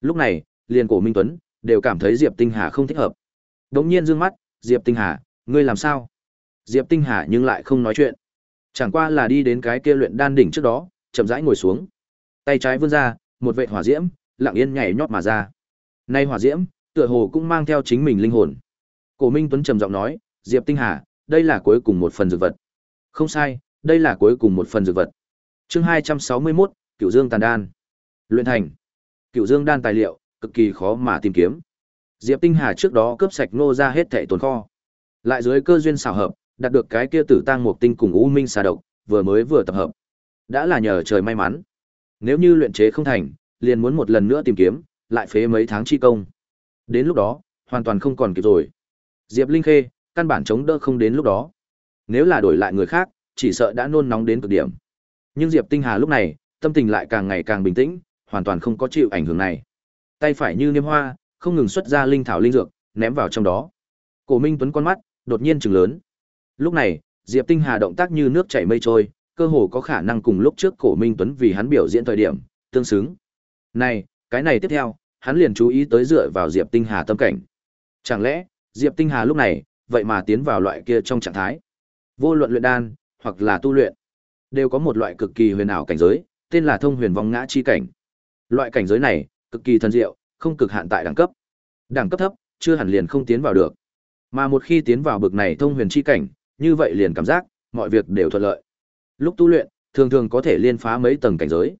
Lúc này, liền cổ Minh Tuấn đều cảm thấy Diệp Tinh Hà không thích hợp. Đống nhiên dương mắt, Diệp Tinh Hà, ngươi làm sao? Diệp Tinh Hà nhưng lại không nói chuyện. Chẳng qua là đi đến cái kia luyện đan đỉnh trước đó, chậm rãi ngồi xuống. Tay trái vươn ra, một vệt hỏa diễm, lặng yên nhảy nhót mà ra. Nay hỏa diễm, tựa hồ cũng mang theo chính mình linh hồn. Cổ Minh Tuấn trầm giọng nói, Diệp Tinh Hà, đây là cuối cùng một phần dược vật. Không sai, đây là cuối cùng một phần dược vật. Chương hai trăm sáu mươi 261, Cửu Dương Tàn Đan. Luyện thành. Cựu Dương đan tài liệu, cực kỳ khó mà tìm kiếm. Diệp Tinh Hà trước đó cướp sạch nô ra hết thảy tồn kho. Lại dưới cơ duyên xảo hợp, đạt được cái kia tử tang mục tinh cùng u minh xà độc, vừa mới vừa tập hợp. Đã là nhờ trời may mắn. Nếu như luyện chế không thành, liền muốn một lần nữa tìm kiếm, lại phế mấy tháng chi công. Đến lúc đó, hoàn toàn không còn kịp rồi. Diệp Linh Khê, căn bản chống đỡ không đến lúc đó. Nếu là đổi lại người khác, chỉ sợ đã nôn nóng đến cực điểm. Nhưng Diệp Tinh Hà lúc này, tâm tình lại càng ngày càng bình tĩnh, hoàn toàn không có chịu ảnh hưởng này. Tay phải như niêm hoa, không ngừng xuất ra linh thảo linh dược, ném vào trong đó. Cổ Minh Tuấn con mắt đột nhiên trừng lớn. Lúc này, Diệp Tinh Hà động tác như nước chảy mây trôi, cơ hồ có khả năng cùng lúc trước Cổ Minh Tuấn vì hắn biểu diễn thời điểm tương xứng. Này, cái này tiếp theo, hắn liền chú ý tới dựa vào Diệp Tinh Hà tâm cảnh. Chẳng lẽ, Diệp Tinh Hà lúc này, vậy mà tiến vào loại kia trong trạng thái. Vô luận luyện đan, hoặc là tu luyện, đều có một loại cực kỳ huyền ảo cảnh giới, tên là thông huyền vong ngã chi cảnh. Loại cảnh giới này, cực kỳ thần diệu, không cực hạn tại đẳng cấp. Đẳng cấp thấp, chưa hẳn liền không tiến vào được. Mà một khi tiến vào bực này thông huyền chi cảnh, như vậy liền cảm giác mọi việc đều thuận lợi. Lúc tu luyện, thường thường có thể liên phá mấy tầng cảnh giới.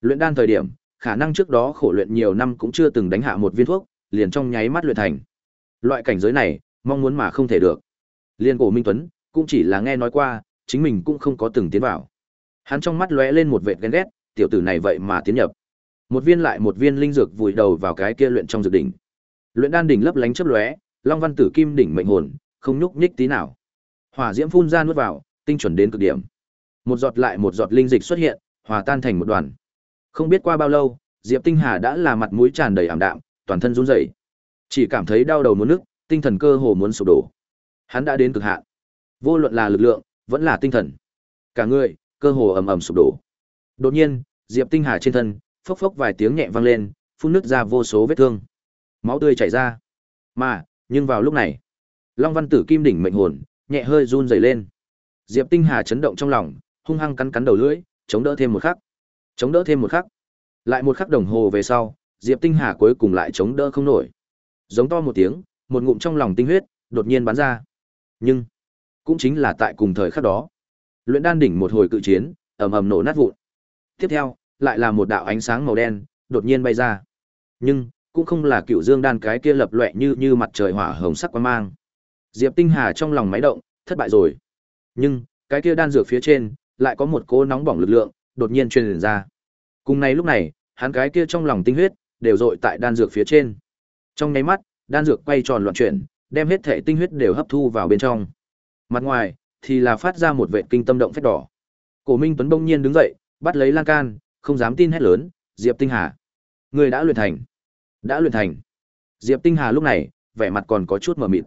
Luyện đan thời điểm, khả năng trước đó khổ luyện nhiều năm cũng chưa từng đánh hạ một viên thuốc, liền trong nháy mắt luyện thành. Loại cảnh giới này, mong muốn mà không thể được. Liên cổ Minh Tuấn, cũng chỉ là nghe nói qua, chính mình cũng không có từng tiến vào. Hắn trong mắt lóe lên một vệt ghen ghét, tiểu tử này vậy mà tiến nhập. Một viên lại một viên linh dược vùi đầu vào cái kia luyện trong dược đỉnh. Luyện đan đỉnh lấp lánh chớp lóe, Long Văn Tử Kim đỉnh mệnh hồn, không nhúc nhích tí nào. Hỏa diễm phun ra nuốt vào, tinh chuẩn đến cực điểm. Một giọt lại một giọt linh dịch xuất hiện, hòa tan thành một đoàn. Không biết qua bao lâu, Diệp Tinh Hà đã là mặt mũi tràn đầy ảm đạm, toàn thân run rẩy. Chỉ cảm thấy đau đầu muốn nức, tinh thần cơ hồ muốn sụp đổ. Hắn đã đến cực hạn. Vô luận là lực lượng, vẫn là tinh thần. Cả người, cơ hồ ầm ầm sụp đổ. Đột nhiên, Diệp Tinh Hà trên thân, phốc phốc vài tiếng nhẹ vang lên, phun nước ra vô số vết thương. Máu tươi chảy ra. Mà, nhưng vào lúc này, Long Văn Tử Kim đỉnh mệnh hồn, nhẹ hơi run rẩy lên. Diệp Tinh Hà chấn động trong lòng, hung hăng cắn cắn đầu lưỡi, chống đỡ thêm một khắc. Chống đỡ thêm một khắc. Lại một khắc đồng hồ về sau, Diệp Tinh Hà cuối cùng lại chống đỡ không nổi. Giống to một tiếng, một ngụm trong lòng tinh huyết đột nhiên bắn ra. Nhưng, cũng chính là tại cùng thời khắc đó, luyện đan đỉnh một hồi cự chiến, ầm ầm nổ nát vụn. Tiếp theo, lại là một đạo ánh sáng màu đen đột nhiên bay ra. Nhưng, cũng không là cựu dương đan cái kia lập loè như như mặt trời hỏa hồng sắc quang mang. Diệp Tinh Hà trong lòng máy động, thất bại rồi. Nhưng, cái kia đan dược phía trên, lại có một cỗ nóng bỏng lực lượng, đột nhiên truyền ra. Cùng này lúc này, hắn cái kia trong lòng tinh huyết, đều dội tại đan dược phía trên. Trong nháy mắt, đan dược quay tròn loạn chuyển, đem hết thể tinh huyết đều hấp thu vào bên trong. Mặt ngoài, thì là phát ra một vệ kinh tâm động phách đỏ. Cổ Minh Tuấn bỗng nhiên đứng dậy, bắt lấy lan can, không dám tin hét lớn, Diệp Tinh Hà. Người đã luyện thành. Đã luyện thành. Diệp Tinh Hà lúc này, vẻ mặt còn có chút mờ mịt.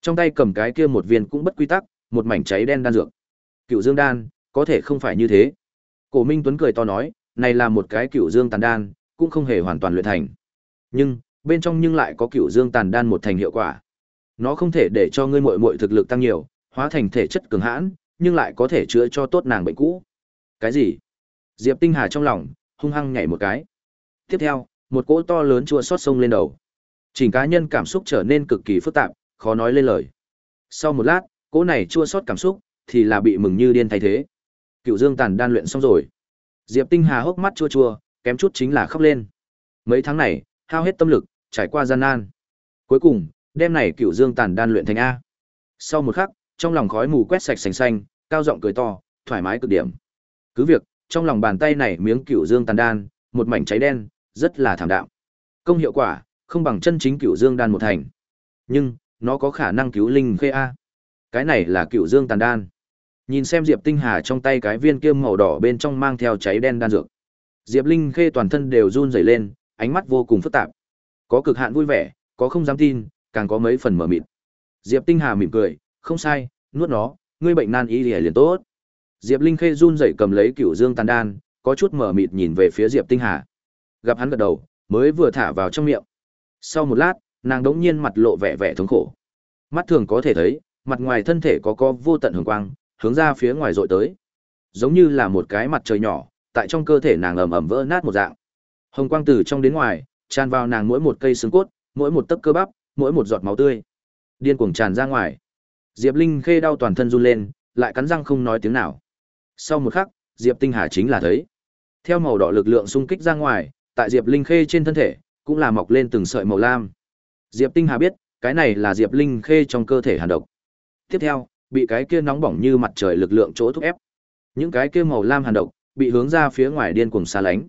Trong tay cầm cái kia một viên cũng bất quy tắc, một mảnh cháy đen đan dược. Cựu Dương đan, có thể không phải như thế. Cổ Minh Tuấn cười to nói, này là một cái cựu Dương tàn đan, cũng không hề hoàn toàn luyện thành. Nhưng, bên trong nhưng lại có cựu Dương tàn đan một thành hiệu quả. Nó không thể để cho ngươi muội muội thực lực tăng nhiều, hóa thành thể chất cường hãn, nhưng lại có thể chữa cho tốt nàng bệnh cũ. Cái gì? Diệp Tinh Hà trong lòng hung hăng nhảy một cái. Tiếp theo, một cỗ to lớn chua xót sông lên đầu. Chỉnh cá nhân cảm xúc trở nên cực kỳ phức tạp, khó nói lên lời. Sau một lát, cỗ này chua xót cảm xúc thì là bị mừng như điên thay thế. Cựu Dương Tàn đan luyện xong rồi. Diệp Tinh Hà hốc mắt chua chua, kém chút chính là khóc lên. Mấy tháng này, hao hết tâm lực, trải qua gian nan. Cuối cùng, đêm này Cựu Dương Tàn đan luyện thành a. Sau một khắc, trong lòng khói mù quét sạch sành xanh, cao giọng cười to, thoải mái cực điểm. Cứ việc, trong lòng bàn tay này miếng Cựu Dương Tàn đan, một mảnh cháy đen, rất là thảm đạm. Công hiệu quả, không bằng chân chính Cựu Dương đan một thành. Nhưng, nó có khả năng cứu linh khê a. Cái này là Cựu Dương Tàn đan. Nhìn xem Diệp Tinh Hà trong tay cái viên kiêm màu đỏ bên trong mang theo cháy đen đan dược. Diệp Linh Khê toàn thân đều run rẩy lên, ánh mắt vô cùng phức tạp. Có cực hạn vui vẻ, có không dám tin, càng có mấy phần mở mịt. Diệp Tinh Hà mỉm cười, không sai, nuốt nó, ngươi bệnh nan y liền tốt. Diệp Linh Khê run rẩy cầm lấy Cửu Dương Tàn Đan, có chút mở mịt nhìn về phía Diệp Tinh Hà. Gặp hắn gật đầu, mới vừa thả vào trong miệng. Sau một lát, nàng đống nhiên mặt lộ vẻ vẻ thống khổ. Mắt thường có thể thấy, mặt ngoài thân thể có có vô tận hồng quang, hướng ra phía ngoài rội tới. Giống như là một cái mặt trời nhỏ, tại trong cơ thể nàng ầm ầm vỡ nát một dạng. Hồng quang từ trong đến ngoài, tràn vào nàng mỗi một cây xương cốt, mỗi một tấc cơ bắp, mỗi một giọt máu tươi. Điên cuồng tràn ra ngoài. Diệp Linh Khê đau toàn thân run lên, lại cắn răng không nói tiếng nào. Sau một khắc, Diệp Tinh Hà chính là thấy. Theo màu đỏ lực lượng xung kích ra ngoài, tại Diệp Linh Khê trên thân thể, cũng là mọc lên từng sợi màu lam. Diệp Tinh Hà biết, cái này là Diệp Linh Khê trong cơ thể hàn độc. Tiếp theo, bị cái kia nóng bỏng như mặt trời lực lượng chỗ thúc ép. Những cái kia màu lam hàn độc bị hướng ra phía ngoài điên cuồng xa lánh.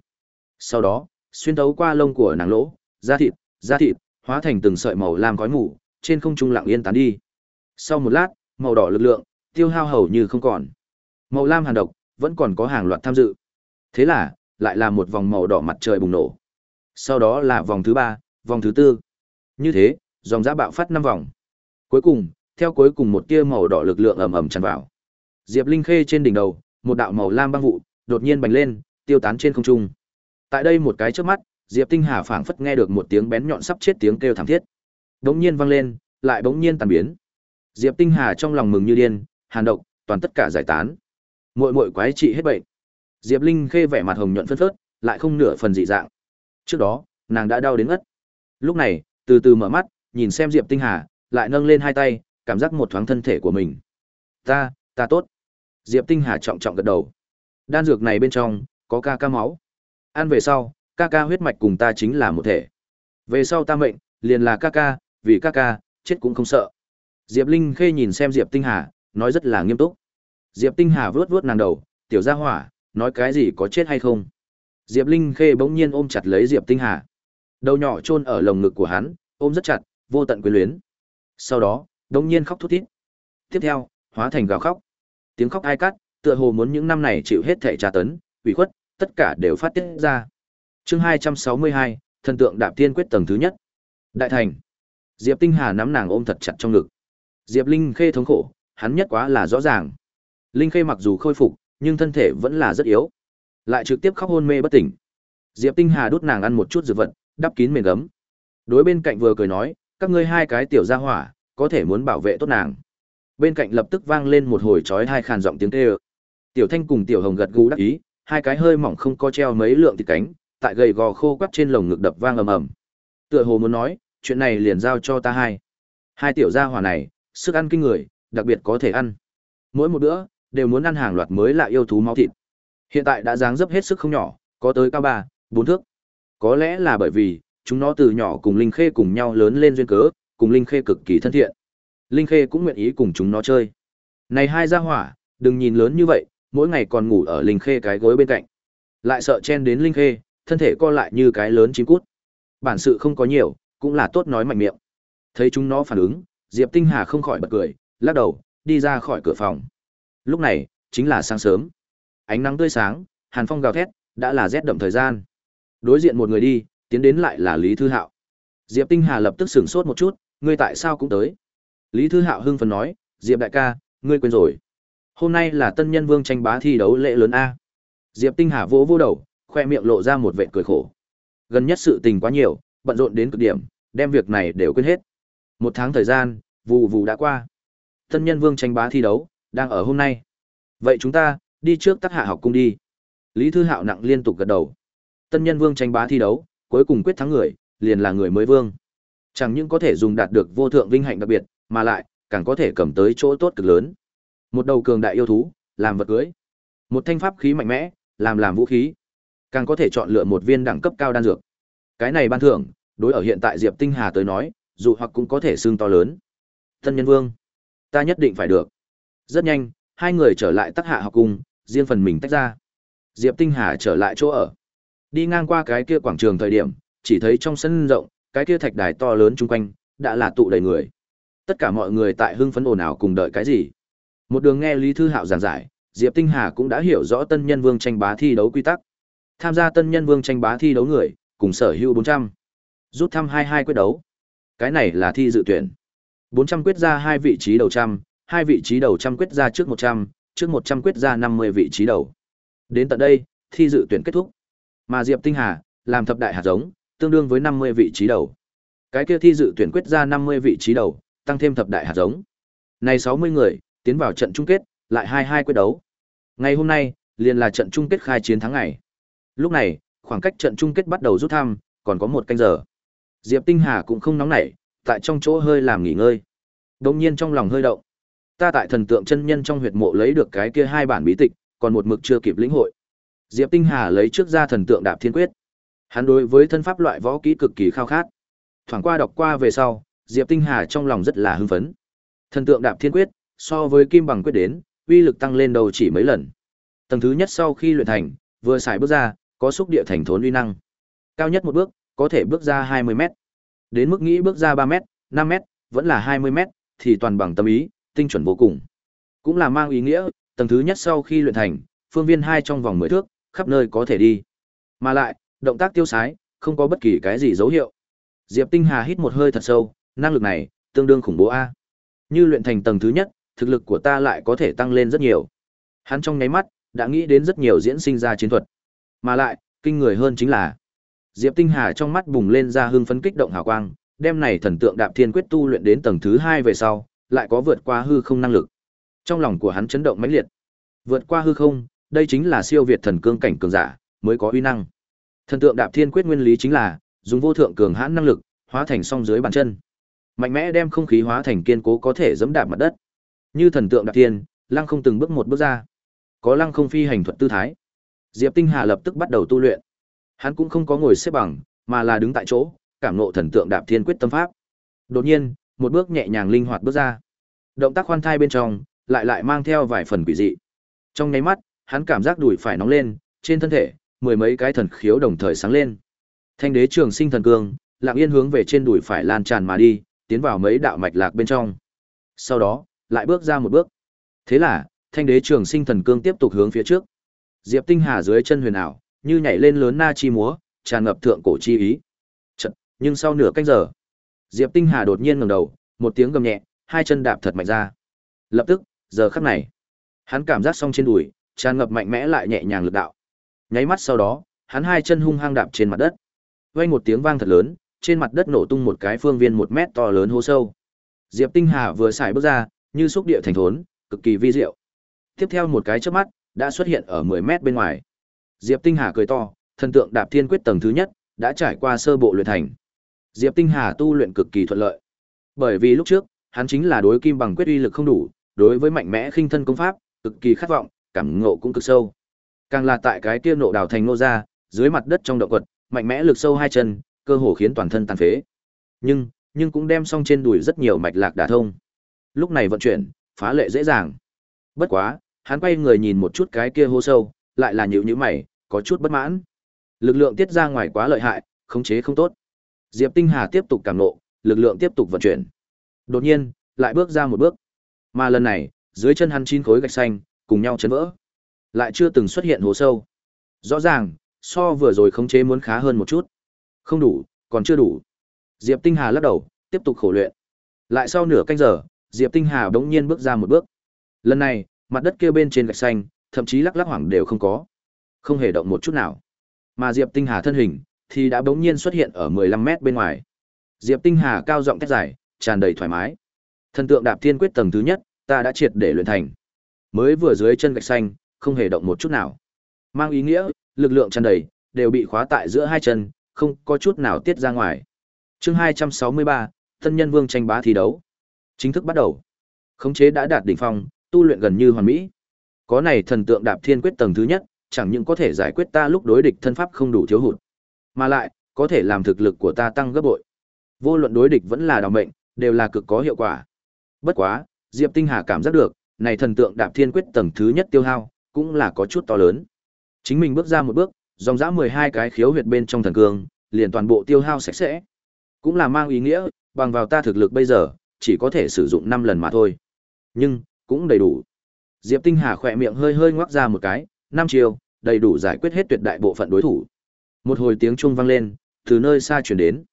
Sau đó, xuyên thấu qua lông của nàng lỗ, da thịt, da thịt hóa thành từng sợi màu lam khói mù, trên không trung lặng yên tán đi. Sau một lát, màu đỏ lực lượng tiêu hao hầu như không còn. Màu lam hàn độc vẫn còn có hàng loạt tham dự. Thế là, lại là một vòng màu đỏ mặt trời bùng nổ. Sau đó là vòng thứ ba, vòng thứ tư. Như thế, dòng giã bạo phát năm vòng. Cuối cùng, theo cuối cùng một tia màu đỏ lực lượng ầm ầm tràn vào. Diệp Linh Khê trên đỉnh đầu, một đạo màu lam băng vụ đột nhiên bành lên, tiêu tán trên không trung. Tại đây một cái chớp mắt, Diệp Tinh Hà phảng phất nghe được một tiếng bén nhọn sắp chết tiếng kêu thảm thiết. Đống nhiên vang lên, lại bỗng nhiên tan biến. Diệp Tinh Hà trong lòng mừng như điên, hàn độc, toàn tất cả giải tán. Muội muội quái trị hết bệnh. Diệp Linh khê vẻ mặt hồng nhuận phấn phớt, lại không nửa phần dị dạng. Trước đó, nàng đã đau đến ngất. Lúc này, từ từ mở mắt, nhìn xem Diệp Tinh Hà, lại nâng lên hai tay, cảm giác một thoáng thân thể của mình. Ta, ta tốt. Diệp Tinh Hà trọng trọng gật đầu. Đan dược này bên trong có ca ca máu. Ăn về sau, ca ca huyết mạch cùng ta chính là một thể. Về sau ta mệnh, liền là ca ca, vì ca ca, chết cũng không sợ. Diệp Linh Khê nhìn xem Diệp Tinh Hà, nói rất là nghiêm túc. Diệp Tinh Hà vướt vướt nàng đầu, tiểu gia hỏa, nói cái gì có chết hay không. Diệp Linh Khê bỗng nhiên ôm chặt lấy Diệp Tinh Hà. Đầu nhỏ chôn ở lồng ngực của hắn, ôm rất chặt, vô tận quyến luyến. Sau đó, bỗng nhiên khóc thút thít. Tiếp theo, hóa thành gào khóc. Tiếng khóc ai cắt, tựa hồ muốn những năm này chịu hết thảy tra tấn, ủy khuất, tất cả đều phát tiết ra. Chương 262, thần tượng đạp tiên quyết tầng thứ nhất. Đại thành. Diệp Tinh Hà nắm nàng ôm thật chặt trong ngực. Diệp Linh Khê thống khổ, hắn nhất quá là rõ ràng. Linh Khê mặc dù khôi phục, nhưng thân thể vẫn là rất yếu. Lại trực tiếp khóc hôn mê bất tỉnh. Diệp Tinh Hà đút nàng ăn một chút dược vật, đắp kín mền gấm. Đối bên cạnh vừa cười nói, các ngươi hai cái tiểu gia hỏa, có thể muốn bảo vệ tốt nàng. Bên cạnh lập tức vang lên một hồi chói hai khàn giọng tiếng kêu. Tiểu Thanh cùng Tiểu Hồng gật gù đắc ý, hai cái hơi mỏng không có treo mấy lượng thịt cánh, tại gầy gò khô quắt trên lồng ngực đập vang ầm ầm. Tựa hồ muốn nói, chuyện này liền giao cho ta hai. Hai tiểu gia hỏa này, sức ăn kinh người, đặc biệt có thể ăn. Mỗi một bữa đều muốn ăn hàng loạt mới là yêu thú máu thịt. Hiện tại đã dáng dấp hết sức không nhỏ, có tới cao ba, bốn thước. Có lẽ là bởi vì chúng nó từ nhỏ cùng Linh Khê cùng nhau lớn lên duyên cớ, cùng Linh Khê cực kỳ thân thiện. Linh Khê cũng nguyện ý cùng chúng nó chơi. Này hai gia hỏa, đừng nhìn lớn như vậy, mỗi ngày còn ngủ ở Linh Khê cái gối bên cạnh. Lại sợ chen đến Linh Khê, thân thể co lại như cái lớn chim cút. Bản sự không có nhiều, cũng là tốt nói mạnh miệng. Thấy chúng nó phản ứng, Diệp Tinh Hà không khỏi bật cười, lắc đầu, đi ra khỏi cửa phòng. Lúc này, chính là sáng sớm. Ánh nắng tươi sáng, hàn phong gào thét, đã là rét đậm thời gian. Đối diện một người đi, tiến đến lại là Lý Thư Hạo. Diệp Tinh Hà lập tức sửng sốt một chút, ngươi tại sao cũng tới? Lý Thư Hạo hưng phấn nói, Diệp đại ca, ngươi quên rồi. Hôm nay là tân nhân vương tranh bá thi đấu lễ lớn A. Diệp Tinh Hà vỗ vỗ đầu, khoe miệng lộ ra một vệt cười khổ. Gần nhất sự tình quá nhiều, bận rộn đến cực điểm, đem việc này đều quên hết. Một tháng thời gian, vụ vụ đã qua. Tân nhân vương tranh bá thi đấu, đang ở hôm nay. Vậy chúng ta, đi trước tác hạ học cung đi. Lý Thư Hạo nặng liên tục gật đầu. Tân nhân vương tranh bá thi đấu, cuối cùng quyết thắng người, liền là người mới vương. Chẳng những có thể dùng đạt được vô thượng vinh hạnh đặc biệt, mà lại, càng có thể cầm tới chỗ tốt cực lớn. Một đầu cường đại yêu thú, làm vật cưới. Một thanh pháp khí mạnh mẽ, làm làm vũ khí. Càng có thể chọn lựa một viên đẳng cấp cao đan dược. Cái này ban thưởng, đối ở hiện tại Diệp Tinh Hà tới nói, dù hoặc cũng có thể xương to lớn. Tân nhân vương, ta nhất định phải được. Rất nhanh, hai người trở lại tắc hạ học cung, riêng phần mình tách ra. Diệp Tinh Hà trở lại chỗ ở. Đi ngang qua cái kia quảng trường thời điểm, chỉ thấy trong sân rộng, cái kia thạch đài to lớn chung quanh, đã là tụ đầy người. Tất cả mọi người tại hưng phấn ồn ào cùng đợi cái gì. Một đường nghe Lý Thư Hạo giảng giải, Diệp Tinh Hà cũng đã hiểu rõ tân nhân vương tranh bá thi đấu quy tắc. Tham gia tân nhân vương tranh bá thi đấu người, cùng sở hữu 400. Rút thăm 22 quyết đấu. Cái này là thi dự tuyển. 400 quyết ra hai vị trí đầu trăm, hai vị trí đầu trăm quyết ra trước 100, trước 100 quyết ra 50 vị trí đầu. Đến tận đây, thi dự tuyển kết thúc. Mà Diệp Tinh Hà, làm thập đại hạt giống, tương đương với 50 vị trí đầu. Cái kia thi dự tuyển quyết ra 50 vị trí đầu, tăng thêm thập đại hạt giống. Này 60 người, tiến vào trận chung kết, lại 22 quyết đấu. Ngày hôm nay, liền là trận chung kết khai chiến thắng ngày. Lúc này, khoảng cách trận chung kết bắt đầu rút thăm, còn có một canh giờ. Diệp Tinh Hà cũng không nóng nảy, tại trong chỗ hơi làm nghỉ ngơi. đột nhiên trong lòng hơi động. Ta tại thần tượng chân nhân trong huyệt mộ lấy được cái kia hai bản bí tịch, còn một mực chưa kịp lĩnh hội. Diệp Tinh Hà lấy trước ra thần tượng đạp thiên quyết. Hắn đối với thân pháp loại võ kỹ cực kỳ khao khát. Thoảng qua đọc qua về sau, Diệp Tinh Hà trong lòng rất là hưng phấn. Thần tượng đạp thiên quyết, so với kim bằng quyết đến, uy lực tăng lên đầu chỉ mấy lần. Tầng thứ nhất sau khi luyện thành, vừa xài bước ra, có xúc địa thành thốn uy năng. Cao nhất một bước, có thể bước ra 20 mét. Đến mức nghĩ bước ra 3 mét, 5 mét, vẫn là 20 mét, thì toàn bằng tâm ý, tinh chuẩn vô cùng. Cũng là mang ý nghĩa, tầng thứ nhất sau khi luyện thành, phương viên hai trong vòng 10 thước, khắp nơi có thể đi. Mà lại, động tác tiêu sái, không có bất kỳ cái gì dấu hiệu. Diệp Tinh Hà hít một hơi thật sâu, năng lực này, tương đương khủng bố a. Như luyện thành tầng thứ nhất, thực lực của ta lại có thể tăng lên rất nhiều. Hắn trong nháy mắt, đã nghĩ đến rất nhiều diễn sinh ra chiến thuật. Mà lại, kinh người hơn chính là Diệp Tinh Hà trong mắt bùng lên ra hưng phấn kích động hào quang, đem này thần tượng đạp thiên quyết tu luyện đến tầng thứ hai về sau, lại có vượt qua hư không năng lực. Trong lòng của hắn chấn động mãnh liệt. Vượt qua hư không, đây chính là siêu việt thần cương cảnh cường giả, mới có uy năng. Thần tượng đạp thiên quyết nguyên lý chính là dùng vô thượng cường hãn năng lực, hóa thành song dưới bàn chân. Mạnh mẽ đem không khí hóa thành kiên cố có thể giẫm đạp mặt đất. Như thần tượng đạp thiên, lăng không từng bước một bước ra. Có lăng không phi hành thuật tư thái. Diệp Tinh Hà lập tức bắt đầu tu luyện. Hắn cũng không có ngồi xếp bằng, mà là đứng tại chỗ, cảm ngộ thần tượng đạp thiên quyết tâm pháp. Đột nhiên, một bước nhẹ nhàng linh hoạt bước ra. Động tác khoan thai bên trong, lại lại mang theo vài phần quỷ dị. Trong nháy mắt, hắn cảm giác đùi phải nóng lên, trên thân thể, mười mấy cái thần khiếu đồng thời sáng lên. Thanh đế trường sinh thần cương, lặng yên hướng về trên đùi phải lan tràn mà đi, tiến vào mấy đạo mạch lạc bên trong. Sau đó, lại bước ra một bước. Thế là, thanh đế trường sinh thần cương tiếp tục hướng phía trước. Diệp Tinh Hà dưới chân huyền ảo, như nhảy lên lớn na chi múa, tràn ngập thượng cổ chi ý. Chật, nhưng sau nửa canh giờ, Diệp Tinh Hà đột nhiên ngẩng đầu, một tiếng gầm nhẹ, hai chân đạp thật mạnh ra. Lập tức, giờ khắc này, hắn cảm giác xong trên đùi, tràn ngập mạnh mẽ lại nhẹ nhàng lực đạo. Nháy mắt sau đó, hắn hai chân hung hăng đạp trên mặt đất. Vang một tiếng vang thật lớn, trên mặt đất nổ tung một cái phương viên một mét to lớn hố sâu. Diệp Tinh Hà vừa xài bước ra, như xúc địa thành thốn, cực kỳ vi diệu. Tiếp theo một cái chớp mắt, đã xuất hiện ở 10 mét bên ngoài. Diệp Tinh Hà cười to, thần tượng đạp thiên quyết tầng thứ nhất, đã trải qua sơ bộ luyện thành. Diệp Tinh Hà tu luyện cực kỳ thuận lợi. Bởi vì lúc trước, hắn chính là đối kim bằng quyết uy lực không đủ, đối với mạnh mẽ khinh thân công pháp, cực kỳ khát vọng, cảm ngộ cũng cực sâu. Càng là tại cái kia nộ đào thành nô ra, dưới mặt đất trong động quật, mạnh mẽ lực sâu hai chân, cơ hồ khiến toàn thân tàn phế. Nhưng, nhưng cũng đem xong trên đùi rất nhiều mạch lạc đả thông. Lúc này vận chuyển, phá lệ dễ dàng. Bất quá, hắn quay người nhìn một chút cái kia hô sâu, lại là nhíu nhíu mày, có chút bất mãn. Lực lượng tiết ra ngoài quá lợi hại, khống chế không tốt. Diệp Tinh Hà tiếp tục cảm nộ, lực lượng tiếp tục vận chuyển. Đột nhiên, lại bước ra một bước. Mà lần này, dưới chân hắn chín khối gạch xanh, cùng nhau chấn vỡ. Lại chưa từng xuất hiện hố sâu. Rõ ràng, so vừa rồi khống chế muốn khá hơn một chút. Không đủ, còn chưa đủ. Diệp Tinh Hà lắc đầu, tiếp tục khổ luyện. Lại sau nửa canh giờ, Diệp Tinh Hà đống nhiên bước ra một bước. Lần này, mặt đất kia bên trên gạch xanh, thậm chí lắc lắc hoảng đều không có. Không hề động một chút nào. Mà Diệp Tinh Hà thân hình thì đã bỗng nhiên xuất hiện ở 15 mét bên ngoài. Diệp Tinh Hà cao giọng thét dài, tràn đầy thoải mái. Thần tượng đạp thiên quyết tầng thứ nhất, ta đã triệt để luyện thành. Mới vừa dưới chân gạch xanh, không hề động một chút nào. Mang ý nghĩa, lực lượng tràn đầy, đều bị khóa tại giữa hai chân, không có chút nào tiết ra ngoài. Chương 263, Tân Nhân Vương tranh bá thi đấu. Chính thức bắt đầu. Khống chế đã đạt đỉnh phong, tu luyện gần như hoàn mỹ. Có này thần tượng đạp thiên quyết tầng thứ nhất, chẳng những có thể giải quyết ta lúc đối địch thân pháp không đủ thiếu hụt, mà lại có thể làm thực lực của ta tăng gấp bội. Vô luận đối địch vẫn là đào mệnh, đều là cực có hiệu quả. Bất quá, Diệp Tinh Hà cảm giác được, này thần tượng đạp thiên quyết tầng thứ nhất tiêu hao, cũng là có chút to lớn. Chính mình bước ra một bước, dòng dã 12 cái khiếu huyệt bên trong thần cương, liền toàn bộ tiêu hao sạch sẽ. Cũng là mang ý nghĩa, bằng vào ta thực lực bây giờ, chỉ có thể sử dụng 5 lần mà thôi. Nhưng, cũng đầy đủ. Diệp Tinh Hà khỏe miệng hơi hơi ngoác ra một cái, năm chiều, đầy đủ giải quyết hết tuyệt đại bộ phận đối thủ. Một hồi tiếng chuông vang lên, từ nơi xa truyền đến.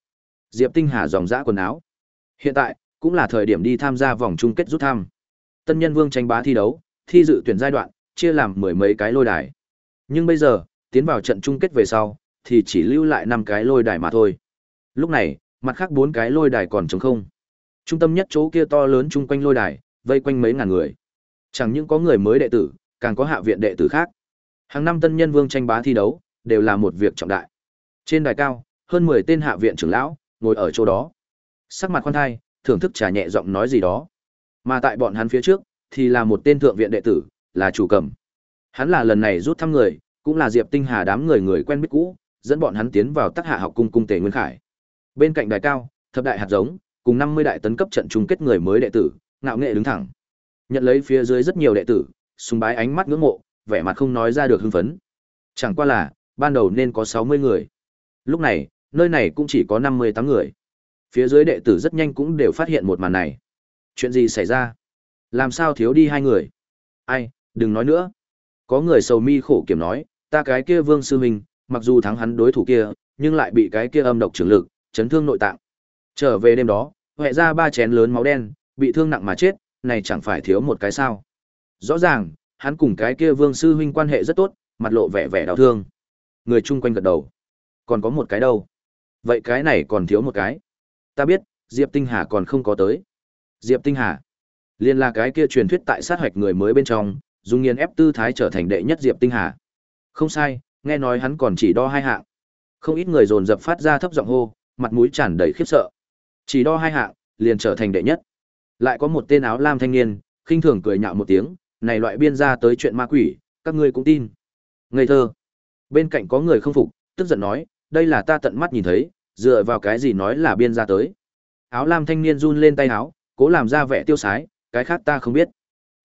Diệp Tinh Hà dòng dã quần áo. Hiện tại, cũng là thời điểm đi tham gia vòng chung kết rút thăm. Tân nhân vương tranh bá thi đấu, thi dự tuyển giai đoạn, chia làm mười mấy cái lôi đài. Nhưng bây giờ, tiến vào trận chung kết về sau, thì chỉ lưu lại năm cái lôi đài mà thôi. Lúc này, mặt khác bốn cái lôi đài còn trống không. Trung tâm nhất chỗ kia to lớn chung quanh lôi đài, vây quanh mấy ngàn người. Chẳng những có người mới đệ tử, càng có hạ viện đệ tử khác. Hàng năm tân nhân vương tranh bá thi đấu, đều là một việc trọng đại. Trên đài cao, hơn 10 tên hạ viện trưởng lão ngồi ở chỗ đó. Sắc mặt khoan thai, thưởng thức trà nhẹ giọng nói gì đó. Mà tại bọn hắn phía trước, thì là một tên thượng viện đệ tử, là chủ cầm. Hắn là lần này rút thăm người, cũng là Diệp Tinh Hà đám người người quen biết cũ, dẫn bọn hắn tiến vào Tắc Hạ học cung cung Tề Nguyên Khải. Bên cạnh đài cao, thập đại hạt giống, cùng 50 đại tấn cấp trận chung kết người mới đệ tử, ngạo nghệ đứng thẳng. Nhận lấy phía dưới rất nhiều đệ tử, sùng bái ánh mắt ngưỡng mộ, vẻ mặt không nói ra được hưng phấn. Chẳng qua là, ban đầu nên có 60 người. Lúc này, nơi này cũng chỉ có 58 người. Phía dưới đệ tử rất nhanh cũng đều phát hiện một màn này. Chuyện gì xảy ra? Làm sao thiếu đi hai người? Ai, đừng nói nữa. Có người sầu mi khổ kiểm nói, ta cái kia vương sư huynh, mặc dù thắng hắn đối thủ kia, nhưng lại bị cái kia âm độc trường lực, chấn thương nội tạng. Trở về đêm đó, hệ ra ba chén lớn máu đen, bị thương nặng mà chết, này chẳng phải thiếu một cái sao. Rõ ràng, hắn cùng cái kia vương sư huynh quan hệ rất tốt, mặt lộ vẻ vẻ đau thương. Người chung quanh gật đầu. Còn có một cái đâu? Vậy cái này còn thiếu một cái. Ta biết, Diệp Tinh Hà còn không có tới. Diệp Tinh Hà. Liên là cái kia truyền thuyết tại sát hoạch người mới bên trong, dùng nghiền ép tư thái trở thành đệ nhất Diệp Tinh Hà. Không sai, nghe nói hắn còn chỉ đo hai hạng. Không ít người dồn dập phát ra thấp giọng hô, mặt mũi tràn đầy khiếp sợ. Chỉ đo hai hạng, liền trở thành đệ nhất. Lại có một tên áo lam thanh niên, khinh thường cười nhạo một tiếng, này loại biên ra tới chuyện ma quỷ, các ngươi cũng tin. Ngây thơ. Bên cạnh có người không phục, tức giận nói, đây là ta tận mắt nhìn thấy, dựa vào cái gì nói là biên ra tới. Áo lam thanh niên run lên tay áo, cố làm ra vẻ tiêu sái, cái khác ta không biết.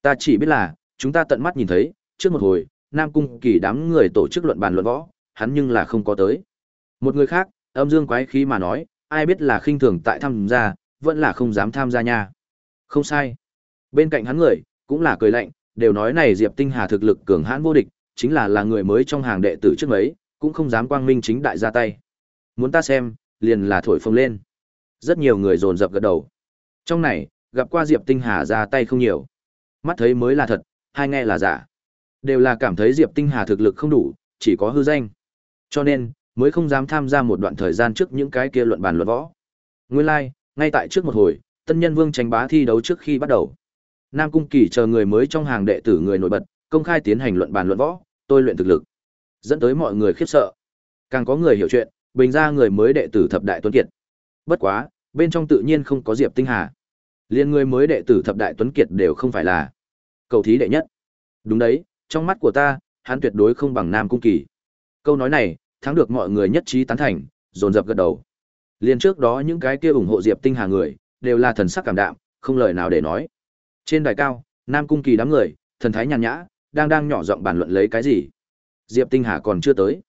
Ta chỉ biết là, chúng ta tận mắt nhìn thấy, trước một hồi, Nam Cung Kỳ đám người tổ chức luận bàn luận võ, hắn nhưng là không có tới. Một người khác, âm dương quái khí mà nói, ai biết là khinh thường tại tham gia, vẫn là không dám tham gia nha. Không sai. Bên cạnh hắn người, cũng là cười lạnh, đều nói này Diệp Tinh Hà thực lực cường hãn vô địch, chính là là người mới trong hàng đệ tử trước mấy, cũng không dám quang minh chính đại ra tay. Muốn ta xem, liền là thổi phồng lên. Rất nhiều người dồn dập gật đầu. Trong này, gặp qua Diệp Tinh Hà ra tay không nhiều. Mắt thấy mới là thật, hai nghe là giả. Đều là cảm thấy Diệp Tinh Hà thực lực không đủ, chỉ có hư danh. Cho nên, mới không dám tham gia một đoạn thời gian trước những cái kia luận bàn luận võ. Nguyên lai, like, ngay tại trước một hồi, Tân Nhân Vương tranh bá thi đấu trước khi bắt đầu. Nam Cung Kỳ chờ người mới trong hàng đệ tử người nổi bật, công khai tiến hành luận bàn luận võ, tôi luyện thực lực. Dẫn tới mọi người khiếp sợ. Càng có người hiểu chuyện, bình ra người mới đệ tử thập đại tuấn kiệt. Bất quá, bên trong tự nhiên không có Diệp Tinh Hà. liền người mới đệ tử thập đại tuấn kiệt đều không phải là cầu thí đệ nhất. Đúng đấy, trong mắt của ta, hắn tuyệt đối không bằng Nam Cung Kỳ. Câu nói này, thắng được mọi người nhất trí tán thành, dồn dập gật đầu. liền trước đó những cái kia ủng hộ Diệp Tinh Hà người, đều là thần sắc cảm đạm, không lời nào để nói. Trên đài cao, Nam Cung Kỳ đám người, thần thái nhàn nhã, đang đang nhỏ giọng bàn luận lấy cái gì. Diệp Tinh Hà còn chưa tới.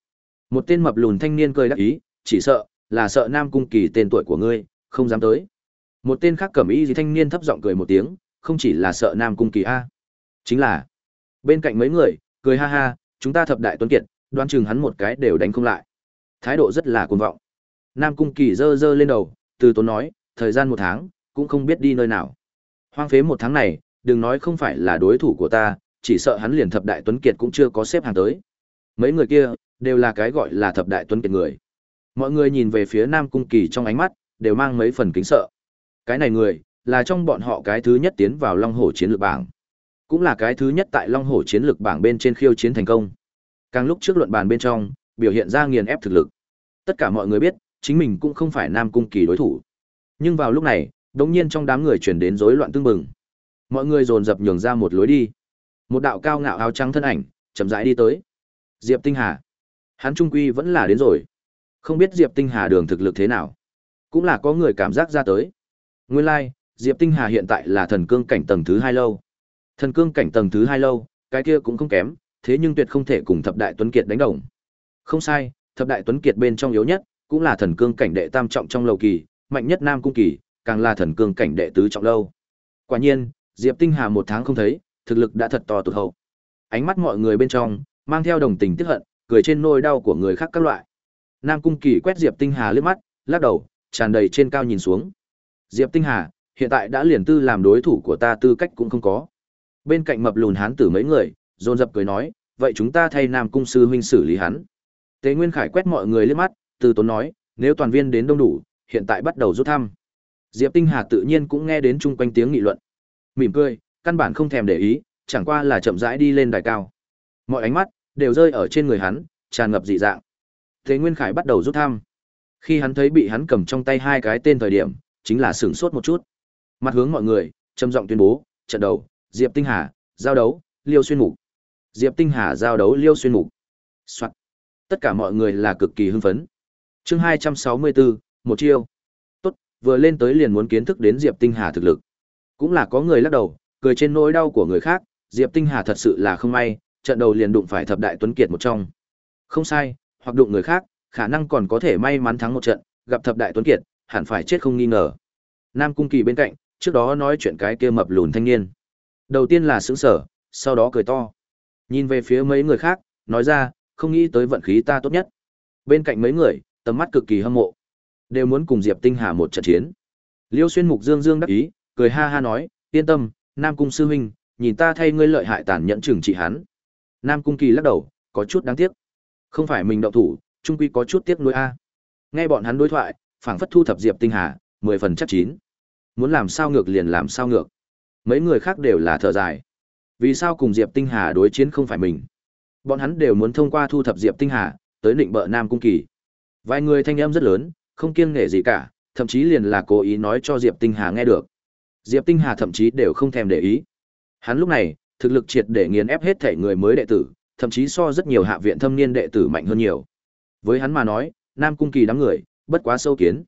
Một tên mập lùn thanh niên cười đắc ý, chỉ sợ là sợ Nam Cung Kỳ tên tuổi của ngươi, không dám tới. Một tên khác cẩm y gì thanh niên thấp giọng cười một tiếng, không chỉ là sợ Nam Cung Kỳ a, chính là bên cạnh mấy người, cười ha ha, chúng ta thập đại tuấn kiệt, đoán chừng hắn một cái đều đánh không lại. Thái độ rất là cuồng vọng. Nam Cung Kỳ dơ dơ lên đầu, từ tốn nói, thời gian một tháng, cũng không biết đi nơi nào. Hoang phế một tháng này, đừng nói không phải là đối thủ của ta, chỉ sợ hắn liền thập đại tuấn kiệt cũng chưa có xếp hàng tới. Mấy người kia, đều là cái gọi là thập đại tuấn kiệt người. Mọi người nhìn về phía Nam Cung Kỳ trong ánh mắt, đều mang mấy phần kính sợ. Cái này người, là trong bọn họ cái thứ nhất tiến vào Long Hổ chiến lược bảng. Cũng là cái thứ nhất tại Long Hổ chiến lược bảng bên trên khiêu chiến thành công. Càng lúc trước luận bàn bên trong, biểu hiện ra nghiền ép thực lực. Tất cả mọi người biết, chính mình cũng không phải Nam Cung Kỳ đối thủ. Nhưng vào lúc này, đột nhiên trong đám người chuyển đến rối loạn tương bừng. Mọi người dồn dập nhường ra một lối đi. Một đạo cao ngạo áo trắng thân ảnh, chậm rãi đi tới. Diệp Tinh Hà. Hắn trung quy vẫn là đến rồi. Không biết Diệp Tinh Hà đường thực lực thế nào. Cũng là có người cảm giác ra tới. Nguyên lai, like, Diệp Tinh Hà hiện tại là thần cương cảnh tầng thứ hai lâu. Thần cương cảnh tầng thứ hai lâu, cái kia cũng không kém, thế nhưng tuyệt không thể cùng thập đại tuấn kiệt đánh đồng. Không sai, thập đại tuấn kiệt bên trong yếu nhất, cũng là thần cương cảnh đệ tam trọng trong lâu kỳ, mạnh nhất nam cung kỳ, càng là thần cương cảnh đệ tứ trọng lâu. Quả nhiên, Diệp Tinh Hà một tháng không thấy, thực lực đã thật to tụt hậu. Ánh mắt mọi người bên trong mang theo đồng tình tiếc hận, cười trên nỗi đau của người khác các loại. Nam Cung Kỳ quét Diệp Tinh Hà liếc mắt, lắc đầu, tràn đầy trên cao nhìn xuống. Diệp Tinh Hà, hiện tại đã liền tư làm đối thủ của ta tư cách cũng không có. Bên cạnh mập lùn hán tử mấy người, dồn dập cười nói, vậy chúng ta thay Nam Cung sư huynh xử lý hắn. Tế Nguyên Khải quét mọi người liếc mắt, từ tốn nói, nếu toàn viên đến đông đủ, hiện tại bắt đầu rút thăm. Diệp Tinh Hà tự nhiên cũng nghe đến chung quanh tiếng nghị luận. Mỉm cười, căn bản không thèm để ý, chẳng qua là chậm rãi đi lên đài cao. Mọi ánh mắt đều rơi ở trên người hắn, tràn ngập dị dạng. Thế Nguyên Khải bắt đầu rút thăm. Khi hắn thấy bị hắn cầm trong tay hai cái tên thời điểm, chính là sửng sốt một chút. Mặt hướng mọi người, trầm giọng tuyên bố, trận đầu, Diệp Tinh Hà, giao đấu, Liêu Xuyên Mục. Diệp Tinh Hà giao đấu Liêu Xuyên Mục. Soạt. Tất cả mọi người là cực kỳ hưng phấn. Chương 264, một chiêu. Tốt, vừa lên tới liền muốn kiến thức đến Diệp Tinh Hà thực lực. Cũng là có người lắc đầu, cười trên nỗi đau của người khác, Diệp Tinh Hà thật sự là không may, trận đầu liền đụng phải thập đại tuấn kiệt một trong. Không sai, hoặc đụng người khác, khả năng còn có thể may mắn thắng một trận, gặp thập đại tuấn kiệt, hẳn phải chết không nghi ngờ. Nam Cung Kỳ bên cạnh, trước đó nói chuyện cái kia mập lùn thanh niên. Đầu tiên là sững sở, sau đó cười to. Nhìn về phía mấy người khác, nói ra, không nghĩ tới vận khí ta tốt nhất. Bên cạnh mấy người, tầm mắt cực kỳ hâm mộ, đều muốn cùng Diệp Tinh Hà một trận chiến. Liêu Xuyên Mục Dương Dương đắc ý, cười ha ha nói, yên tâm, Nam Cung sư huynh, nhìn ta thay ngươi lợi hại tàn nhẫn trừng trị hắn. Nam Cung Kỳ lắc đầu, có chút đáng tiếc. Không phải mình động thủ, trung quy có chút tiếc nuối a. Nghe bọn hắn đối thoại, phảng phất thu thập Diệp Tinh Hà, mười phần chắc chín. Muốn làm sao ngược liền làm sao ngược. Mấy người khác đều là thở dài. Vì sao cùng Diệp Tinh Hà đối chiến không phải mình? Bọn hắn đều muốn thông qua thu thập Diệp Tinh Hà, tới định bợ Nam Cung Kỳ. Vài người thanh âm rất lớn, không kiêng nể gì cả, thậm chí liền là cố ý nói cho Diệp Tinh Hà nghe được. Diệp Tinh Hà thậm chí đều không thèm để ý. Hắn lúc này, thực lực triệt để nghiền ép hết thể người mới đệ tử, thậm chí so rất nhiều hạ viện thâm niên đệ tử mạnh hơn nhiều. Với hắn mà nói, Nam Cung Kỳ đám người, bất quá sâu kiến.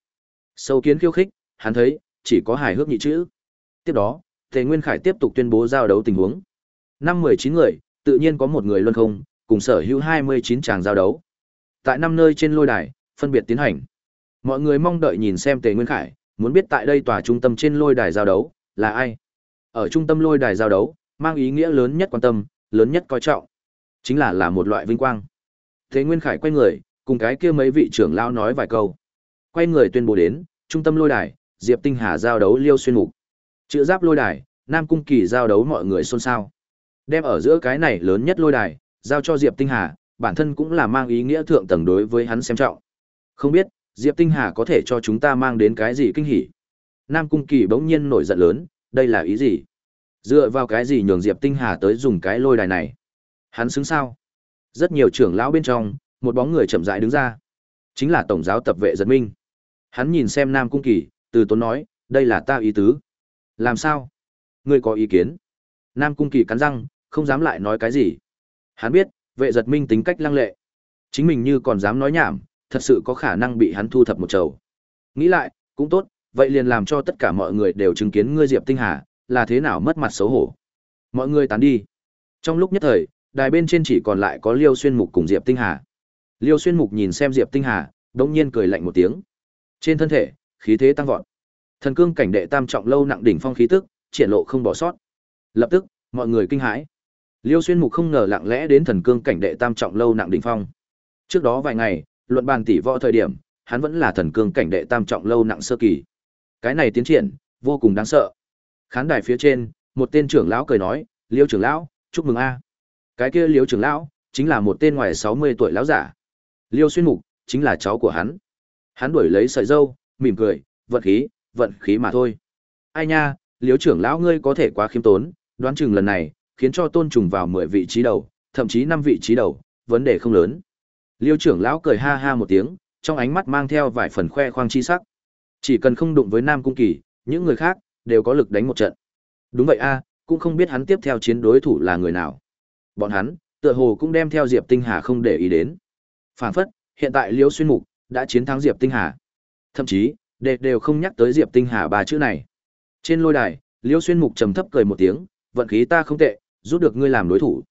Sâu kiến khiêu khích, hắn thấy, chỉ có hài hước nhị chữ. Tiếp đó, Tề Nguyên Khải tiếp tục tuyên bố giao đấu tình huống. Năm mười chín người, tự nhiên có một người luân không, cùng sở hữu hai mươi chín tràng giao đấu. Tại năm nơi trên lôi đài, phân biệt tiến hành. Mọi người mong đợi nhìn xem Tề Nguyên Khải, muốn biết tại đây tòa trung tâm trên lôi đài giao đấu là ai. Ở trung tâm lôi đài giao đấu, mang ý nghĩa lớn nhất quan tâm, lớn nhất coi trọng, chính là là một loại vinh quang. Thế Nguyên Khải quay người, cùng cái kia mấy vị trưởng lao nói vài câu. Quay người tuyên bố đến, trung tâm lôi đài, Diệp Tinh Hà giao đấu Liêu Xuyên Mục. Chữ giáp lôi đài, Nam Cung Kỳ giao đấu mọi người xôn xao. Đem ở giữa cái này lớn nhất lôi đài, giao cho Diệp Tinh Hà, bản thân cũng là mang ý nghĩa thượng tầng đối với hắn xem trọng. Không biết, Diệp Tinh Hà có thể cho chúng ta mang đến cái gì kinh hỉ? Nam Cung Kỳ bỗng nhiên nổi giận lớn, đây là ý gì? Dựa vào cái gì nhường Diệp Tinh Hà tới dùng cái lôi đài này? Hắn xứng sao? Rất nhiều trưởng lão bên trong, một bóng người chậm rãi đứng ra. Chính là tổng giáo tập vệ giật minh. Hắn nhìn xem Nam Cung Kỳ, từ tốn nói, đây là ta ý tứ. Làm sao? Ngươi có ý kiến? Nam Cung Kỳ cắn răng, không dám lại nói cái gì. Hắn biết, vệ giật minh tính cách lăng lệ. Chính mình như còn dám nói nhảm, thật sự có khả năng bị hắn thu thập một chầu. Nghĩ lại, cũng tốt, vậy liền làm cho tất cả mọi người đều chứng kiến ngươi Diệp Tinh Hà, là thế nào mất mặt xấu hổ. Mọi người tán đi. Trong lúc nhất thời, đài bên trên chỉ còn lại có Liêu Xuyên Mục cùng Diệp Tinh Hà. Liêu Xuyên Mục nhìn xem Diệp Tinh Hà, đống nhiên cười lạnh một tiếng. Trên thân thể, khí thế tăng vọt. Thần cương cảnh đệ tam trọng lâu nặng đỉnh phong khí tức, triển lộ không bỏ sót. Lập tức, mọi người kinh hãi. Liêu Xuyên Mục không ngờ lặng lẽ đến thần cương cảnh đệ tam trọng lâu nặng đỉnh phong. Trước đó vài ngày, luận bàn tỷ võ thời điểm, hắn vẫn là thần cương cảnh đệ tam trọng lâu nặng sơ kỳ. Cái này tiến triển, vô cùng đáng sợ. Khán đài phía trên, một tên trưởng lão cười nói, "Liêu trưởng lão, chúc mừng a." Cái kia Liêu trưởng lão, chính là một tên ngoài 60 tuổi lão giả. Liêu Xuyên Mục, chính là cháu của hắn. Hắn đuổi lấy sợi dâu, mỉm cười, vận khí, vận khí mà thôi. Ai nha, Liêu trưởng lão ngươi có thể quá khiêm tốn, đoán chừng lần này, khiến cho tôn trùng vào 10 vị trí đầu, thậm chí 5 vị trí đầu, vấn đề không lớn. Liêu trưởng lão cười ha ha một tiếng, trong ánh mắt mang theo vài phần khoe khoang chi sắc. Chỉ cần không đụng với Nam Cung Kỳ, những người khác đều có lực đánh một trận. Đúng vậy a, cũng không biết hắn tiếp theo chiến đối thủ là người nào. Bọn hắn, tựa hồ cũng đem theo Diệp Tinh Hà không để ý đến. Phản phất, hiện tại Liêu Xuyên Mục đã chiến thắng Diệp Tinh Hà. Thậm chí, đều đều không nhắc tới Diệp Tinh Hà ba chữ này. Trên lôi đài, Liêu Xuyên Mục trầm thấp cười một tiếng, vận khí ta không tệ, giúp được ngươi làm đối thủ.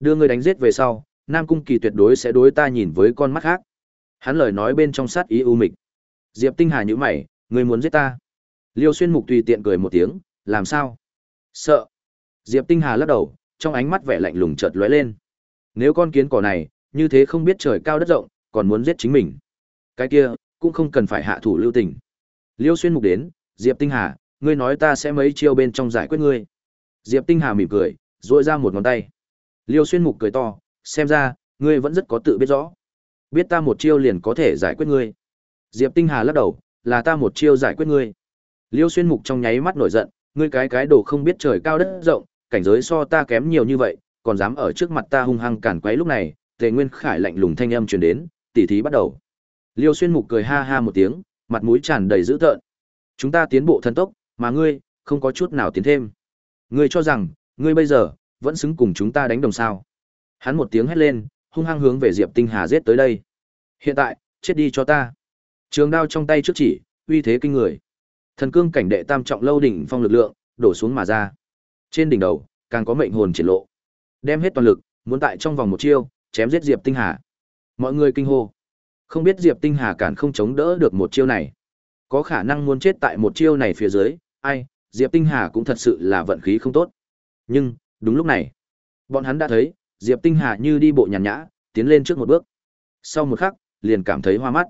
Đưa ngươi đánh giết về sau, Nam Cung Kỳ tuyệt đối sẽ đối ta nhìn với con mắt khác. Hắn lời nói bên trong sát ý u mịch. Diệp Tinh Hà nhíu mày, ngươi muốn giết ta? Liêu Xuyên Mục tùy tiện cười một tiếng, làm sao? Sợ. Diệp Tinh Hà lắc đầu, trong ánh mắt vẻ lạnh lùng chợt lóe lên. Nếu con kiến cỏ này, như thế không biết trời cao đất rộng, còn muốn giết chính mình. Cái kia, cũng không cần phải hạ thủ lưu tình. Liêu Xuyên Mục đến, Diệp Tinh Hà, ngươi nói ta sẽ mấy chiêu bên trong giải quyết ngươi. Diệp Tinh Hà mỉm cười, duỗi ra một ngón tay. Liêu Xuyên Mục cười to, xem ra, ngươi vẫn rất có tự biết rõ. Biết ta một chiêu liền có thể giải quyết ngươi. Diệp Tinh Hà lắc đầu, là ta một chiêu giải quyết ngươi. Liêu Xuyên Mục trong nháy mắt nổi giận, ngươi cái cái đồ không biết trời cao đất rộng, cảnh giới so ta kém nhiều như vậy, còn dám ở trước mặt ta hung hăng cản quấy lúc này, Tề Nguyên Khải lạnh lùng thanh âm truyền đến, tỉ thí bắt đầu. Liêu Xuyên Mục cười ha ha một tiếng, mặt mũi tràn đầy dữ tợn. Chúng ta tiến bộ thần tốc, mà ngươi không có chút nào tiến thêm. Ngươi cho rằng, ngươi bây giờ vẫn xứng cùng chúng ta đánh đồng sao? Hắn một tiếng hét lên, hung hăng hướng về Diệp Tinh Hà giết tới đây. Hiện tại, chết đi cho ta. Trường đao trong tay trước chỉ, uy thế kinh người. Thần cương cảnh đệ tam trọng lâu đỉnh phong lực lượng, đổ xuống mà ra. Trên đỉnh đầu, càng có mệnh hồn triển lộ. Đem hết toàn lực, muốn tại trong vòng một chiêu, chém giết Diệp Tinh Hà. Mọi người kinh hô. Không biết Diệp Tinh Hà cản không chống đỡ được một chiêu này. Có khả năng muốn chết tại một chiêu này phía dưới, ai, Diệp Tinh Hà cũng thật sự là vận khí không tốt. Nhưng, đúng lúc này, bọn hắn đã thấy, Diệp Tinh Hà như đi bộ nhàn nhã, tiến lên trước một bước. Sau một khắc, liền cảm thấy hoa mắt.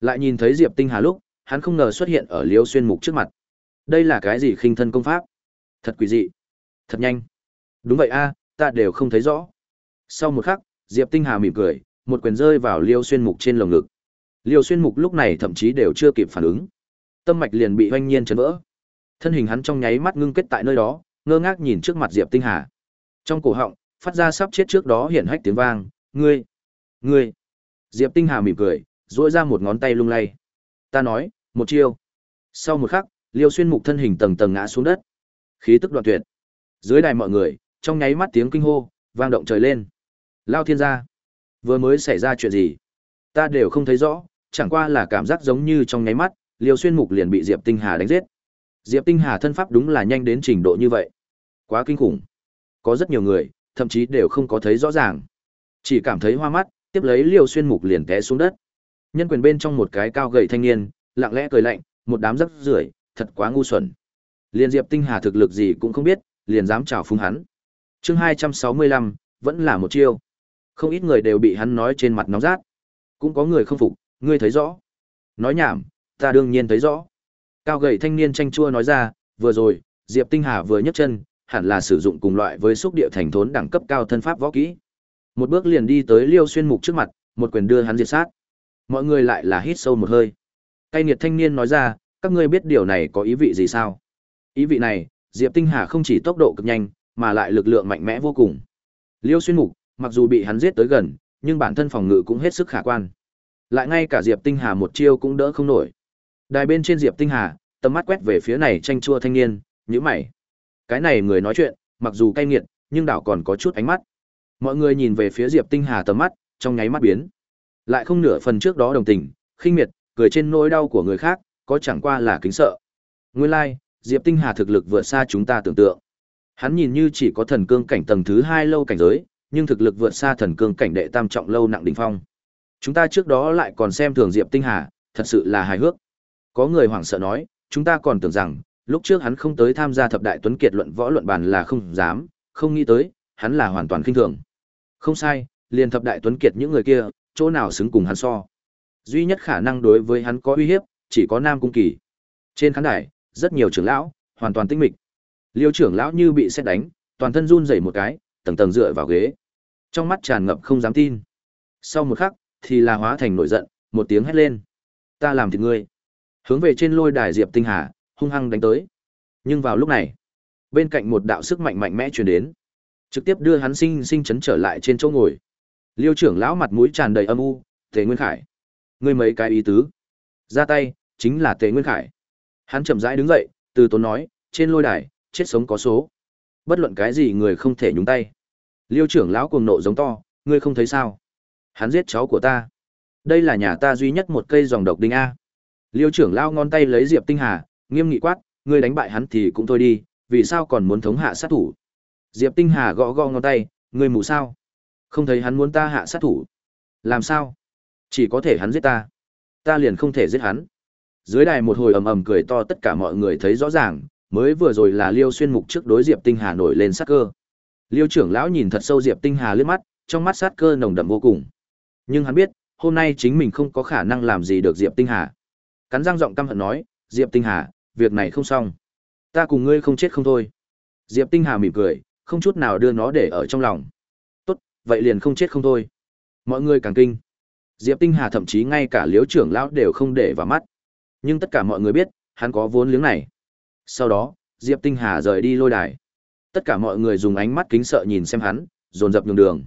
Lại nhìn thấy Diệp Tinh Hà lúc, hắn không ngờ xuất hiện ở Liêu Xuyên Mục trước mặt. Đây là cái gì khinh thân công pháp? Thật quỷ dị. Thật nhanh. Đúng vậy a, ta đều không thấy rõ. Sau một khắc, Diệp Tinh Hà mỉm cười, một quyền rơi vào Liêu Xuyên Mục trên lồng ngực. Liêu Xuyên Mục lúc này thậm chí đều chưa kịp phản ứng. Tâm mạch liền bị hoanh nhiên chấn vỡ. Thân hình hắn trong nháy mắt ngưng kết tại nơi đó, ngơ ngác nhìn trước mặt Diệp Tinh Hà. Trong cổ họng, phát ra sắp chết trước đó hiện hách tiếng vang, "Ngươi, ngươi." Diệp Tinh Hà mỉm cười, duỗi ra một ngón tay lung lay. "Ta nói, một chiêu." Sau một khắc, Liêu Xuyên Mục thân hình tầng tầng ngã xuống đất. Khí tức đoạn tuyệt. Dưới đài mọi người, trong nháy mắt tiếng kinh hô vang động trời lên. Lao Thiên gia, vừa mới xảy ra chuyện gì? Ta đều không thấy rõ, chẳng qua là cảm giác giống như trong nháy mắt, Liêu Xuyên Mục liền bị Diệp Tinh Hà đánh giết. Diệp Tinh Hà thân pháp đúng là nhanh đến trình độ như vậy. Quá kinh khủng. Có rất nhiều người, thậm chí đều không có thấy rõ ràng. Chỉ cảm thấy hoa mắt, tiếp lấy liều Xuyên Mục liền té xuống đất. Nhân quyền bên trong một cái cao gầy thanh niên, lặng lẽ cười lạnh, một đám rắc rưởi, thật quá ngu xuẩn. Liên Diệp Tinh Hà thực lực gì cũng không biết, liền dám chào phúng hắn. Chương 265, vẫn là một chiêu. Không ít người đều bị hắn nói trên mặt nóng rát. Cũng có người không phục, ngươi thấy rõ. Nói nhảm, ta đương nhiên thấy rõ. Cao gầy thanh niên tranh chua nói ra, vừa rồi, Diệp Tinh Hà vừa nhấc chân, hẳn là sử dụng cùng loại với xúc địa thành thốn đẳng cấp cao thân pháp võ kỹ. Một bước liền đi tới Liêu Xuyên Mục trước mặt, một quyền đưa hắn diệt sát. Mọi người lại là hít sâu một hơi. Cây nghiệt thanh niên nói ra, các ngươi biết điều này có ý vị gì sao? Ý vị này, Diệp Tinh Hà không chỉ tốc độ cực nhanh, mà lại lực lượng mạnh mẽ vô cùng. Liêu Xuyên Mục, mặc dù bị hắn giết tới gần, nhưng bản thân phòng ngự cũng hết sức khả quan. Lại ngay cả Diệp Tinh Hà một chiêu cũng đỡ không nổi. Đài bên trên Diệp Tinh Hà, tầm mắt quét về phía này tranh chua thanh niên, nhíu mày. Cái này người nói chuyện, mặc dù cay nghiệt, nhưng đảo còn có chút ánh mắt. Mọi người nhìn về phía Diệp Tinh Hà tầm mắt, trong nháy mắt biến. Lại không nửa phần trước đó đồng tình, khinh miệt, cười trên nỗi đau của người khác, có chẳng qua là kính sợ. Nguyên lai, like, Diệp Tinh Hà thực lực vượt xa chúng ta tưởng tượng. Hắn nhìn như chỉ có thần cương cảnh tầng thứ hai lâu cảnh giới, nhưng thực lực vượt xa thần cương cảnh đệ tam trọng lâu nặng đỉnh phong. Chúng ta trước đó lại còn xem thường Diệp Tinh Hà, thật sự là hài hước. Có người hoảng sợ nói, chúng ta còn tưởng rằng, lúc trước hắn không tới tham gia thập đại tuấn kiệt luận võ luận bàn là không dám, không nghĩ tới, hắn là hoàn toàn khinh thường. Không sai, liền thập đại tuấn kiệt những người kia, chỗ nào xứng cùng hắn so. Duy nhất khả năng đối với hắn có uy hiếp, chỉ có Nam Cung Kỳ. Trên khán đài, rất nhiều trưởng lão, hoàn toàn tinh mịch. Liêu trưởng lão như bị xét đánh, toàn thân run rẩy một cái, tầng tầng dựa vào ghế. Trong mắt tràn ngập không dám tin. Sau một khắc, thì là hóa thành nổi giận, một tiếng hét lên. Ta làm thịt ngươi. Hướng về trên lôi đài Diệp Tinh Hà, hung hăng đánh tới. Nhưng vào lúc này, bên cạnh một đạo sức mạnh mạnh mẽ truyền đến, trực tiếp đưa hắn sinh sinh chấn trở lại trên chỗ ngồi. Liêu trưởng lão mặt mũi tràn đầy âm u, Tề Nguyên Khải, ngươi mấy cái ý tứ? Ra tay, chính là Tề Nguyên Khải. Hắn chậm rãi đứng dậy, từ tốn nói, trên lôi đài, chết sống có số. Bất luận cái gì người không thể nhúng tay. Liêu trưởng lão cuồng nộ giống to, ngươi không thấy sao? Hắn giết cháu của ta. Đây là nhà ta duy nhất một cây dòng độc đinh A. Liêu trưởng lão ngón tay lấy Diệp Tinh Hà, nghiêm nghị quát, ngươi đánh bại hắn thì cũng thôi đi, vì sao còn muốn thống hạ sát thủ? Diệp Tinh Hà gõ gõ ngón tay, ngươi mù sao? Không thấy hắn muốn ta hạ sát thủ. Làm sao? Chỉ có thể hắn giết ta. Ta liền không thể giết hắn. Dưới đài một hồi ầm ầm cười to tất cả mọi người thấy rõ ràng, mới vừa rồi là Liêu Xuyên Mục trước đối Diệp Tinh Hà nổi lên sát cơ. Liêu trưởng lão nhìn thật sâu Diệp Tinh Hà liếc mắt, trong mắt sát cơ nồng đậm vô cùng. Nhưng hắn biết, hôm nay chính mình không có khả năng làm gì được Diệp Tinh Hà. Cắn răng giọng căm hận nói, Diệp Tinh Hà, việc này không xong. Ta cùng ngươi không chết không thôi. Diệp Tinh Hà mỉm cười, không chút nào đưa nó để ở trong lòng. Tốt, vậy liền không chết không thôi. Mọi người càng kinh. Diệp Tinh Hà thậm chí ngay cả liếu trưởng lão đều không để vào mắt. Nhưng tất cả mọi người biết, hắn có vốn liếng này. Sau đó, Diệp Tinh Hà rời đi lôi đài. Tất cả mọi người dùng ánh mắt kính sợ nhìn xem hắn, dồn dập nhường đường.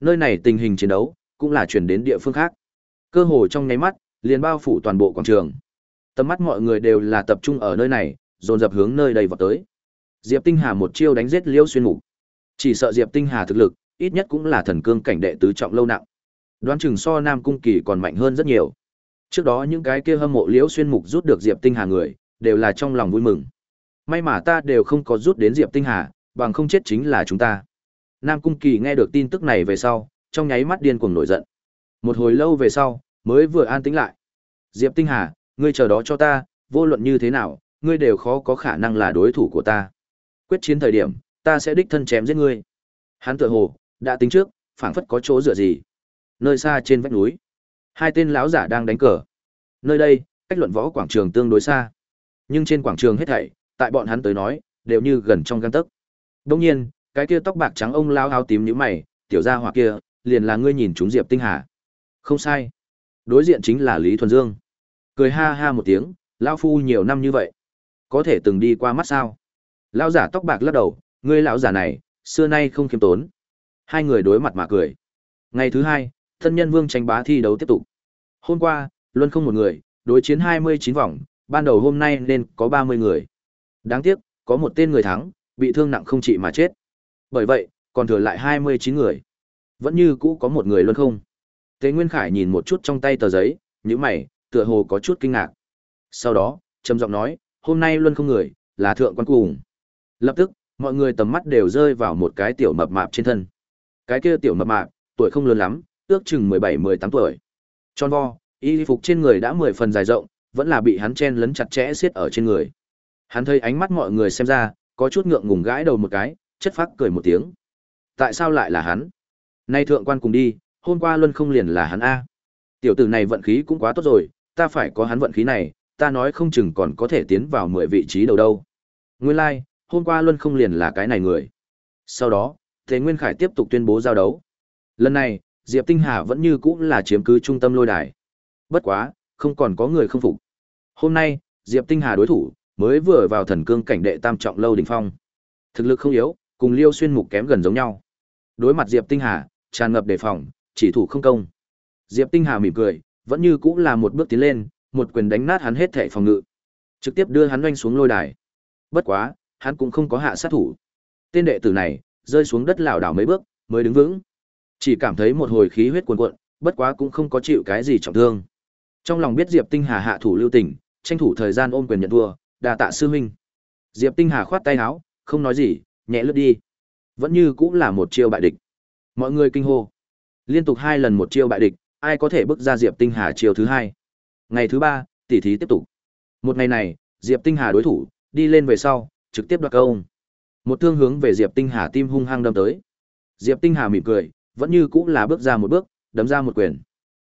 Nơi này tình hình chiến đấu cũng là chuyển đến địa phương khác. Cơ hồ trong nháy mắt, liền bao phủ toàn bộ quảng trường. Tầm mắt mọi người đều là tập trung ở nơi này, dồn dập hướng nơi đây vào tới. Diệp Tinh Hà một chiêu đánh giết Liêu Xuyên Mục. Chỉ sợ Diệp Tinh Hà thực lực, ít nhất cũng là thần cương cảnh đệ tứ trọng lâu nặng. Đoán chừng so Nam Cung Kỳ còn mạnh hơn rất nhiều. Trước đó những cái kia hâm mộ Liễu Xuyên Mục rút được Diệp Tinh Hà người, đều là trong lòng vui mừng. May mà ta đều không có rút đến Diệp Tinh Hà, bằng không chết chính là chúng ta. Nam Cung Kỳ nghe được tin tức này về sau, trong nháy mắt điên cuồng nổi giận. Một hồi lâu về sau, mới vừa an tĩnh lại. Diệp Tinh Hà, ngươi chờ đó cho ta, vô luận như thế nào, ngươi đều khó có khả năng là đối thủ của ta. Quyết chiến thời điểm, ta sẽ đích thân chém giết ngươi. Hắn tự hồ đã tính trước, phảng phất có chỗ dựa gì. Nơi xa trên vách núi, hai tên lão giả đang đánh cờ. Nơi đây, cách luận võ quảng trường tương đối xa. Nhưng trên quảng trường hết thảy, tại bọn hắn tới nói, đều như gần trong gang tấc. Đương nhiên, cái kia tóc bạc trắng ông lão áo tím như mày, tiểu gia hỏa kia, liền là ngươi nhìn chúng Diệp Tinh Hà. Không sai. Đối diện chính là Lý Thuần Dương. Cười ha ha một tiếng, lão phu nhiều năm như vậy, có thể từng đi qua mắt sao? Lão giả tóc bạc lắc đầu, ngươi lão giả này, xưa nay không khiêm tốn. Hai người đối mặt mà cười. Ngày thứ hai, thân nhân Vương tranh bá thi đấu tiếp tục. Hôm qua, luôn không một người, đối chiến 29 vòng, ban đầu hôm nay nên có 30 người. Đáng tiếc, có một tên người thắng, bị thương nặng không trị mà chết. Bởi vậy, còn thừa lại 29 người. Vẫn như cũ có một người luôn không. Tế Nguyên Khải nhìn một chút trong tay tờ giấy, như mày, tựa hồ có chút kinh ngạc. Sau đó, trầm giọng nói, hôm nay luôn không người, là thượng quan cùng. Lập tức, mọi người tầm mắt đều rơi vào một cái tiểu mập mạp trên thân. Cái kia tiểu mập mạp, tuổi không lớn lắm, ước chừng 17-18 tuổi. Tròn vo, y phục trên người đã 10 phần dài rộng, vẫn là bị hắn chen lấn chặt chẽ xiết ở trên người. Hắn thấy ánh mắt mọi người xem ra, có chút ngượng ngùng gãi đầu một cái, chất phác cười một tiếng. Tại sao lại là hắn? Nay thượng quan cùng đi, hôm qua luân không liền là hắn a. Tiểu tử này vận khí cũng quá tốt rồi, ta phải có hắn vận khí này, ta nói không chừng còn có thể tiến vào 10 vị trí đầu đâu. Nguyên lai, like, hôm qua luân không liền là cái này người. Sau đó, Thế Nguyên Khải tiếp tục tuyên bố giao đấu. Lần này, Diệp Tinh Hà vẫn như cũ là chiếm cứ trung tâm lôi đài. Bất quá, không còn có người không phục. Hôm nay, Diệp Tinh Hà đối thủ, mới vừa vào thần cương cảnh đệ tam trọng lâu đỉnh phong. Thực lực không yếu, cùng Liêu Xuyên Mục kém gần giống nhau. Đối mặt Diệp Tinh Hà, tràn ngập đề phòng, chỉ thủ không công. Diệp Tinh Hà mỉm cười, vẫn như cũ là một bước tiến lên, một quyền đánh nát hắn hết thảy phòng ngự, trực tiếp đưa hắn oanh xuống lôi đài. Bất quá, hắn cũng không có hạ sát thủ. Tên đệ tử này, rơi xuống đất lảo đảo mấy bước, mới đứng vững. Chỉ cảm thấy một hồi khí huyết cuồn cuộn, bất quá cũng không có chịu cái gì trọng thương. Trong lòng biết Diệp Tinh Hà hạ thủ lưu tình, tranh thủ thời gian ôm quyền nhận thua, đà tạ sư huynh. Diệp Tinh Hà khoát tay áo, không nói gì, nhẹ lướt đi. Vẫn như cũng là một chiêu bại địch. Mọi người kinh hô. Liên tục hai lần một chiêu bại địch, ai có thể bước ra Diệp Tinh Hà chiều thứ hai. Ngày thứ ba, tỷ thí tiếp tục. Một ngày này, Diệp Tinh Hà đối thủ, đi lên về sau, trực tiếp đoạt công. Một thương hướng về Diệp Tinh Hà tim hung hăng đâm tới. Diệp Tinh Hà mỉm cười, vẫn như cũng là bước ra một bước, đấm ra một quyền.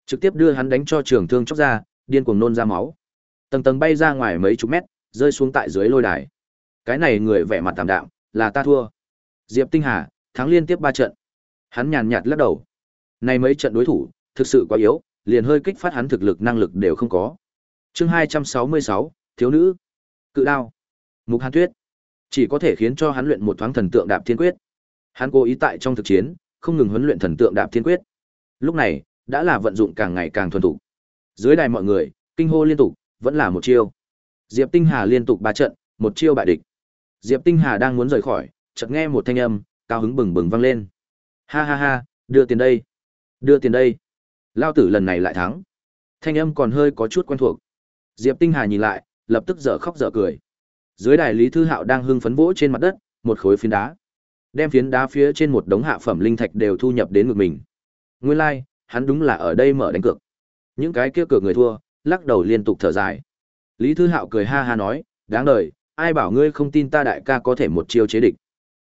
Trực tiếp đưa hắn đánh cho trường thương chốc ra, điên cuồng nôn ra máu. Tầng tầng bay ra ngoài mấy chục mét, rơi xuống tại dưới lôi đài. Cái này người vẻ mặt tạm đạm, là ta thua. Diệp Tinh Hà, thắng liên tiếp ba trận. Hắn nhàn nhạt lắc đầu. Này mấy trận đối thủ, thực sự quá yếu, liền hơi kích phát hắn thực lực năng lực đều không có. Chương 266, thiếu nữ. Cự đao. Mục Hàn Tuyết. Chỉ có thể khiến cho hắn luyện một thoáng thần tượng đạp thiên quyết. Hắn cố ý tại trong thực chiến, không ngừng huấn luyện thần tượng đạp thiên quyết. Lúc này, đã là vận dụng càng ngày càng thuần thục. Dưới đài mọi người, kinh hô liên tục, vẫn là một chiêu. Diệp Tinh Hà liên tục ba trận, một chiêu bại địch. Diệp Tinh Hà đang muốn rời khỏi, chợt nghe một thanh âm, cao hứng bừng bừng vang lên. Ha ha ha, đưa tiền đây. Đưa tiền đây. Lao tử lần này lại thắng. Thanh âm còn hơi có chút quen thuộc. Diệp Tinh Hà nhìn lại, lập tức dở khóc dở cười. Dưới đài Lý Thư Hạo đang hưng phấn vỗ trên mặt đất, một khối phiến đá. Đem phiến đá phía trên một đống hạ phẩm linh thạch đều thu nhập đến ngực mình. Nguyên lai, like, hắn đúng là ở đây mở đánh cược. Những cái kia cược người thua, lắc đầu liên tục thở dài. Lý Thư Hạo cười ha ha nói, đáng đời, ai bảo ngươi không tin ta đại ca có thể một chiêu chế địch.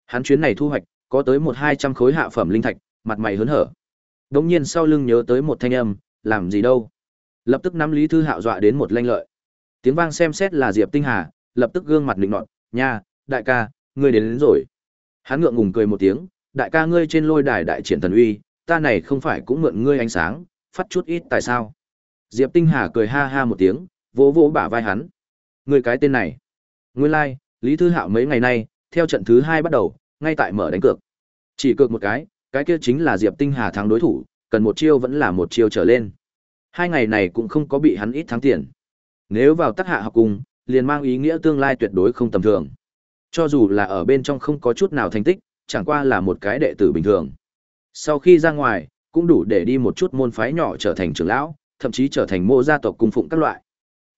Hắn chuyến này thu hoạch, có tới một hai trăm khối hạ phẩm linh thạch, mặt mày hớn hở. Đống nhiên sau lưng nhớ tới một thanh âm, làm gì đâu. Lập tức nắm Lý Thư Hạo dọa đến một lanh lợi. Tiếng vang xem xét là Diệp Tinh Hà, lập tức gương mặt định nọt, nha, đại ca, ngươi đến, đến rồi. Hắn ngượng ngùng cười một tiếng, đại ca ngươi trên lôi đài đại triển thần uy, ta này không phải cũng mượn ngươi ánh sáng, phát chút ít tại sao? Diệp Tinh Hà cười ha ha một tiếng, vỗ vỗ bả vai hắn. Người cái tên này. Nguyên lai, like, Lý Thư Hạo mấy ngày nay, theo trận thứ hai bắt đầu, ngay tại mở đánh cược. Chỉ cược một cái, cái kia chính là Diệp Tinh Hà thắng đối thủ, cần một chiêu vẫn là một chiêu trở lên. Hai ngày này cũng không có bị hắn ít thắng tiền. Nếu vào tác hạ học cùng, liền mang ý nghĩa tương lai tuyệt đối không tầm thường. Cho dù là ở bên trong không có chút nào thành tích, chẳng qua là một cái đệ tử bình thường. Sau khi ra ngoài, cũng đủ để đi một chút môn phái nhỏ trở thành trưởng lão, thậm chí trở thành mô gia tộc cung phụng các loại.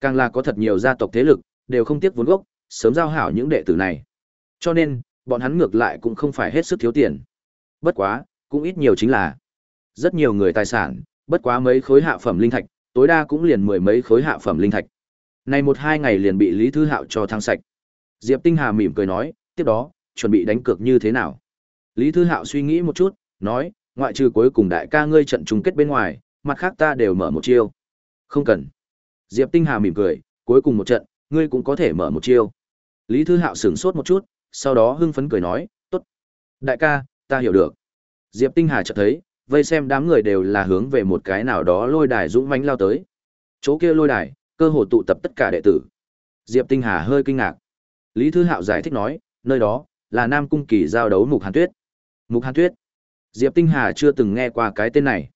Càng là có thật nhiều gia tộc thế lực, đều không tiếc vốn gốc, sớm giao hảo những đệ tử này. Cho nên, bọn hắn ngược lại cũng không phải hết sức thiếu tiền. Bất quá, cũng ít nhiều chính là rất nhiều người tài sản, bất quá mấy khối hạ phẩm linh thạch, tối đa cũng liền mười mấy khối hạ phẩm linh thạch. Này một hai ngày liền bị Lý Thư Hạo cho thăng sạch. Diệp Tinh Hà mỉm cười nói, tiếp đó, chuẩn bị đánh cược như thế nào? Lý Thư Hạo suy nghĩ một chút, nói, ngoại trừ cuối cùng đại ca ngươi trận chung kết bên ngoài, mặt khác ta đều mở một chiêu. Không cần. Diệp Tinh Hà mỉm cười, cuối cùng một trận, ngươi cũng có thể mở một chiêu. Lý Thư Hạo sửng sốt một chút, sau đó hưng phấn cười nói, tốt. Đại ca, ta hiểu được. Diệp Tinh Hà chợt thấy, vây xem đám người đều là hướng về một cái nào đó lôi đài dũng mãnh lao tới. Chỗ kia lôi đài, cơ hồ tụ tập tất cả đệ tử. Diệp Tinh Hà hơi kinh ngạc. Lý Thư Hạo giải thích nói, nơi đó là Nam Cung Kỳ giao đấu Mục Hàn Tuyết. Mục Hàn Tuyết? Diệp Tinh Hà chưa từng nghe qua cái tên này.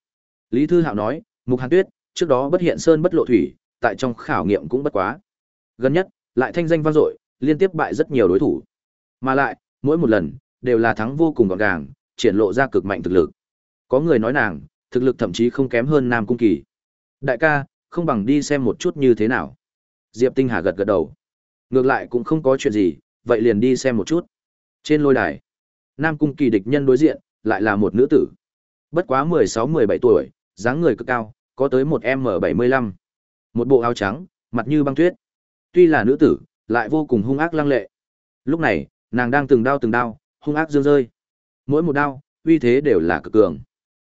Lý Thư Hạo nói, Mục Hàn Tuyết, trước đó bất hiện sơn bất lộ thủy, tại trong khảo nghiệm cũng bất quá. Gần nhất, lại thanh danh vang dội, liên tiếp bại rất nhiều đối thủ. Mà lại, mỗi một lần đều là thắng vô cùng gọn gàng, triển lộ ra cực mạnh thực lực. Có người nói nàng, thực lực thậm chí không kém hơn Nam Cung Kỳ. Đại ca, không bằng đi xem một chút như thế nào. Diệp Tinh Hà gật gật đầu. Ngược lại cũng không có chuyện gì, vậy liền đi xem một chút. Trên lôi đài, Nam Cung Kỳ địch nhân đối diện, lại là một nữ tử. Bất quá 16-17 tuổi, dáng người cực cao, có tới một M75. Một bộ áo trắng, mặt như băng tuyết. Tuy là nữ tử, lại vô cùng hung ác lăng lệ. Lúc này, nàng đang từng đao từng đao, hung ác dương rơi. Mỗi một đao, uy thế đều là cực cường.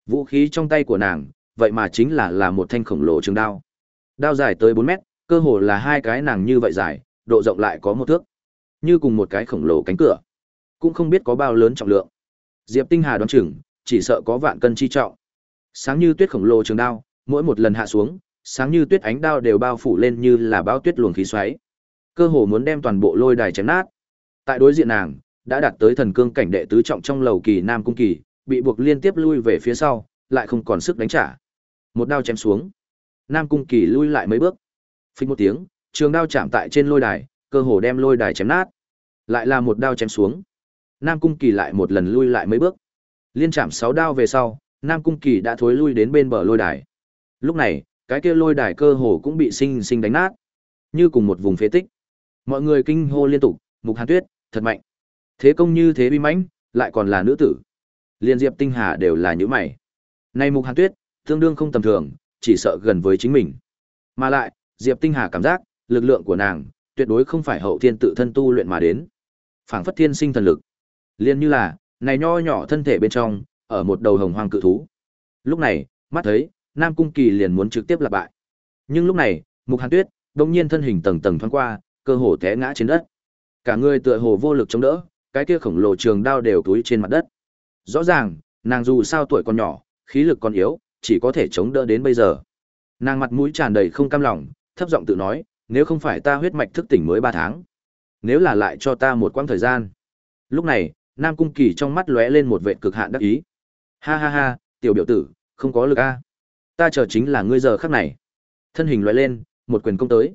Vũ khí trong tay của nàng, vậy mà chính là là một thanh khổng lồ trường đao. Đao dài tới 4 mét, cơ hồ là hai cái nàng như vậy dài, độ rộng lại có một thước. Như cùng một cái khổng lồ cánh cửa. Cũng không biết có bao lớn trọng lượng. Diệp Tinh Hà đoán chừng, chỉ sợ có vạn cân chi trọng. Sáng như tuyết khổng lồ trường đao, mỗi một lần hạ xuống, sáng như tuyết ánh đao đều bao phủ lên như là bao tuyết luồng khí xoáy. Cơ hồ muốn đem toàn bộ lôi đài chém nát. Tại đối diện nàng, đã đạt tới thần cương cảnh đệ tứ trọng trong lầu kỳ Nam cung kỳ, bị buộc liên tiếp lui về phía sau, lại không còn sức đánh trả. Một đao chém xuống. Nam cung kỳ lui lại mấy bước. Phích một tiếng, trường đao chạm tại trên lôi đài, cơ hồ đem lôi đài chém nát. Lại là một đao chém xuống. Nam cung kỳ lại một lần lui lại mấy bước. Liên chạm sáu đao về sau, Nam cung kỳ đã thối lui đến bên bờ lôi đài. Lúc này, cái kia lôi đài cơ hồ cũng bị sinh sinh đánh nát, như cùng một vùng phế tích. Mọi người kinh hô liên tục, Mục Hàn Tuyết, thật mạnh. Thế công như thế bi mãnh, lại còn là nữ tử. Liên Diệp Tinh Hà đều là những mày. Nay Mục Hàn Tuyết, tương đương không tầm thường, chỉ sợ gần với chính mình. Mà lại, Diệp Tinh Hà cảm giác, lực lượng của nàng, tuyệt đối không phải hậu thiên tự thân tu luyện mà đến. Phảng phất thiên sinh thần lực. Liên như là, này nho nhỏ thân thể bên trong, ở một đầu hồng hoang cự thú. Lúc này, mắt thấy, Nam Cung Kỳ liền muốn trực tiếp lặp bại. Nhưng lúc này, Mục Hàn Tuyết, đột nhiên thân hình tầng tầng thoáng qua, cơ hồ té ngã trên đất. Cả người tựa hồ vô lực chống đỡ, cái kia khổng lồ trường đao đều túi trên mặt đất. Rõ ràng, nàng dù sao tuổi còn nhỏ, khí lực còn yếu, chỉ có thể chống đỡ đến bây giờ. Nàng mặt mũi tràn đầy không cam lòng, thấp giọng tự nói, nếu không phải ta huyết mạch thức tỉnh mới 3 tháng, nếu là lại cho ta một quãng thời gian. Lúc này, Nam Cung Kỳ trong mắt lóe lên một vẻ cực hạn đắc ý. Ha ha ha, tiểu biểu tử, không có lực a. Ta chờ chính là ngươi giờ khắc này. Thân hình lóe lên, một quyền công tới.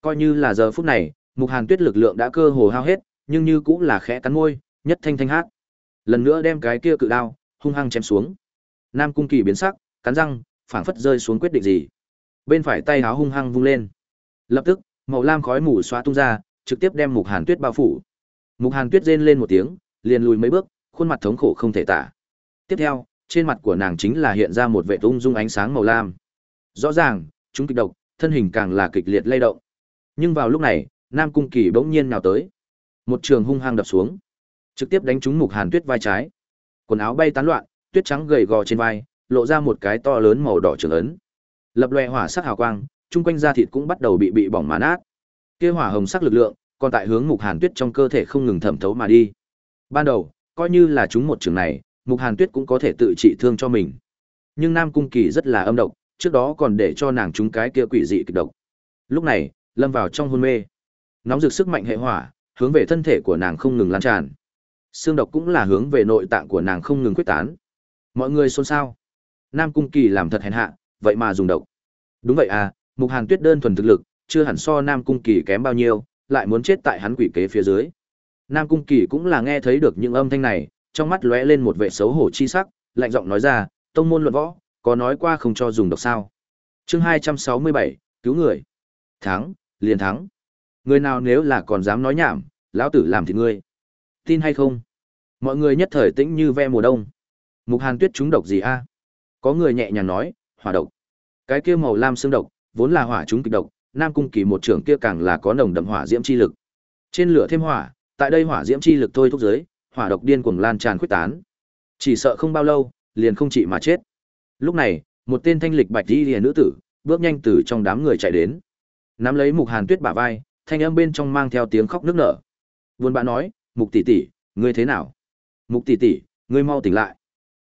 Coi như là giờ phút này, Mục Hàn Tuyết lực lượng đã cơ hồ hao hết, nhưng như cũng là khẽ cắn môi, nhất thanh thanh hát. Lần nữa đem cái kia cự đao hung hăng chém xuống. Nam Cung Kỳ biến sắc, cắn răng, phảng phất rơi xuống quyết định gì. Bên phải tay háo hung hăng vung lên. Lập tức, màu lam khói mù xóa tung ra, trực tiếp đem Mục Hàn Tuyết bao phủ. Mục Hàn Tuyết rên lên một tiếng, liền lùi mấy bước, khuôn mặt thống khổ không thể tả. Tiếp theo, trên mặt của nàng chính là hiện ra một vệ ung dung ánh sáng màu lam. Rõ ràng, chúng kịch độc, thân hình càng là kịch liệt lay động. Nhưng vào lúc này, Nam Cung Kỳ bỗng nhiên nào tới. Một trường hung hăng đập xuống, trực tiếp đánh trúng Mục Hàn Tuyết vai trái. Quần áo bay tán loạn, tuyết trắng gầy gò trên vai, lộ ra một cái to lớn màu đỏ trường ấn. Lập loe hỏa sắc hào quang, chung quanh da thịt cũng bắt đầu bị bị bỏng mán át. Kia hỏa hồng sắc lực lượng, còn tại hướng Mục Hàn Tuyết trong cơ thể không ngừng thẩm thấu mà đi. Ban đầu, coi như là chúng một trường này, Mục Hàn Tuyết cũng có thể tự trị thương cho mình. Nhưng Nam Cung Kỳ rất là âm độc, trước đó còn để cho nàng chúng cái kia quỷ dị kịch độc. Lúc này, lâm vào trong hôn mê. Nóng rực sức mạnh hệ hỏa, hướng về thân thể của nàng không ngừng lan tràn. Xương độc cũng là hướng về nội tạng của nàng không ngừng quyết tán. Mọi người xôn xao. Nam Cung Kỳ làm thật hèn hạ, vậy mà dùng độc. Đúng vậy à, Mục Hàn Tuyết đơn thuần thực lực, chưa hẳn so Nam Cung Kỳ kém bao nhiêu, lại muốn chết tại hắn quỷ kế phía dưới. Nam Cung Kỳ cũng là nghe thấy được những âm thanh này, trong mắt lóe lên một vẻ xấu hổ chi sắc, lạnh giọng nói ra, tông môn luận võ, có nói qua không cho dùng độc sao? Chương 267, cứu người. Thắng, liền thắng. Người nào nếu là còn dám nói nhảm, lão tử làm thì ngươi. Tin hay không? Mọi người nhất thời tĩnh như ve mùa đông. Mục Hàn Tuyết trúng độc gì a? Có người nhẹ nhàng nói, hỏa độc. Cái kia màu lam xương độc, vốn là hỏa trúng kịch độc, Nam Cung Kỳ một trưởng kia càng là có nồng đậm hỏa diễm chi lực. Trên lửa thêm hỏa, tại đây hỏa diễm chi lực thôi thúc giới, hỏa độc điên cuồng lan tràn khuếch tán. Chỉ sợ không bao lâu, liền không chỉ mà chết. Lúc này, một tên thanh lịch bạch y liễu nữ tử, bước nhanh từ trong đám người chạy đến. Nắm lấy Mục Hàn Tuyết bả vai, thanh âm bên trong mang theo tiếng khóc nức nở. Buồn bã nói, "Mục tỷ tỷ, ngươi thế nào?" "Mục tỷ tỷ, ngươi mau tỉnh lại."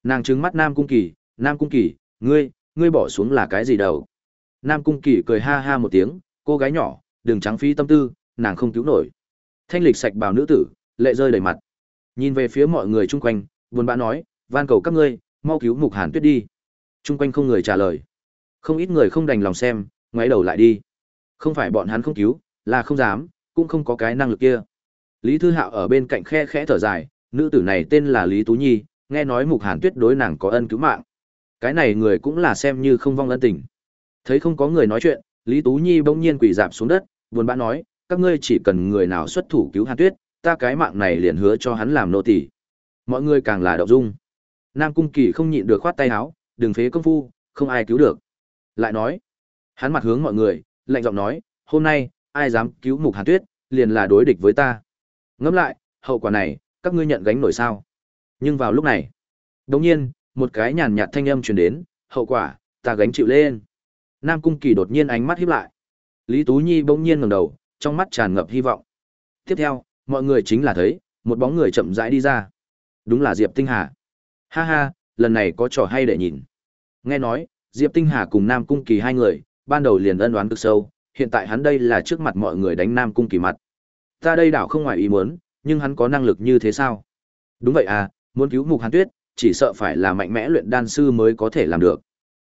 Nàng trừng mắt Nam Cung Kỳ, "Nam Cung Kỳ, ngươi, ngươi bỏ xuống là cái gì đâu?" Nam Cung Kỳ cười ha ha một tiếng, "Cô gái nhỏ, đừng trắng phí tâm tư, nàng không cứu nổi." Thanh lịch sạch bào nữ tử, lệ rơi đầy mặt. Nhìn về phía mọi người chung quanh, buồn bã nói, "Van cầu các ngươi, mau cứu Mục Hàn Tuyết đi." Chung quanh không người trả lời. Không ít người không đành lòng xem, ngoái đầu lại đi. Không phải bọn hắn không cứu, là không dám, cũng không có cái năng lực kia. Lý Thư Hạo ở bên cạnh khe khẽ thở dài, nữ tử này tên là Lý Tú Nhi, nghe nói Mục Hàn Tuyết đối nàng có ân cứu mạng. Cái này người cũng là xem như không vong ân tình. Thấy không có người nói chuyện, Lý Tú Nhi bỗng nhiên quỳ dạp xuống đất, buồn bã nói, các ngươi chỉ cần người nào xuất thủ cứu Hàn Tuyết, ta cái mạng này liền hứa cho hắn làm nô tỳ. Mọi người càng là động dung. Nam Cung Kỳ không nhịn được khoát tay áo, đừng phế công phu, không ai cứu được. Lại nói, hắn mặt hướng mọi người, lạnh giọng nói, hôm nay, ai dám cứu Mục Hàn Tuyết, liền là đối địch với ta. Ngẫm lại, hậu quả này, các ngươi nhận gánh nổi sao? Nhưng vào lúc này, đột nhiên, một cái nhàn nhạt thanh âm truyền đến, hậu quả, ta gánh chịu lên. Nam Cung Kỳ đột nhiên ánh mắt híp lại. Lý Tú Nhi bỗng nhiên ngẩng đầu, trong mắt tràn ngập hy vọng. Tiếp theo, mọi người chính là thấy, một bóng người chậm rãi đi ra. Đúng là Diệp Tinh Hà. Ha ha, lần này có trò hay để nhìn. Nghe nói, Diệp Tinh Hà cùng Nam Cung Kỳ hai người, ban đầu liền ân đoán cực sâu, hiện tại hắn đây là trước mặt mọi người đánh Nam Cung Kỳ mặt. Ta đây đảo không ngoài ý muốn, nhưng hắn có năng lực như thế sao? Đúng vậy à, muốn cứu Mục Hàn Tuyết, chỉ sợ phải là mạnh mẽ luyện đan sư mới có thể làm được.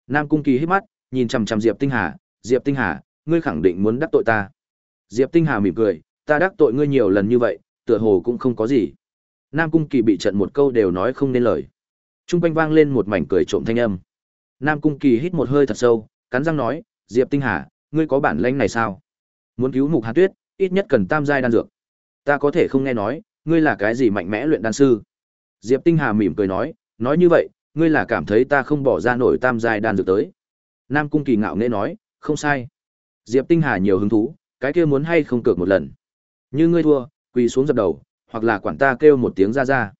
Nam Cung Kỳ hít mắt, nhìn chằm chằm Diệp Tinh Hà, "Diệp Tinh Hà, ngươi khẳng định muốn đắc tội ta." Diệp Tinh Hà mỉm cười, "Ta đắc tội ngươi nhiều lần như vậy, tựa hồ cũng không có gì." Nam Cung Kỳ bị trận một câu đều nói không nên lời. Trung quanh vang lên một mảnh cười trộm thanh âm. Nam Cung Kỳ hít một hơi thật sâu, cắn răng nói, "Diệp Tinh Hà, ngươi có bản lĩnh này sao? Muốn cứu Mục Hàn Tuyết, ít nhất cần tam giai đan dược. Ta có thể không nghe nói, ngươi là cái gì mạnh mẽ luyện đan sư?" Diệp Tinh Hà mỉm cười nói, "Nói như vậy, ngươi là cảm thấy ta không bỏ ra nổi tam giai đan dược tới?" Nam Cung Kỳ ngạo nghễ nói, "Không sai." Diệp Tinh Hà nhiều hứng thú, cái kia muốn hay không cược một lần. Như ngươi thua, quỳ xuống dập đầu, hoặc là quản ta kêu một tiếng ra ra.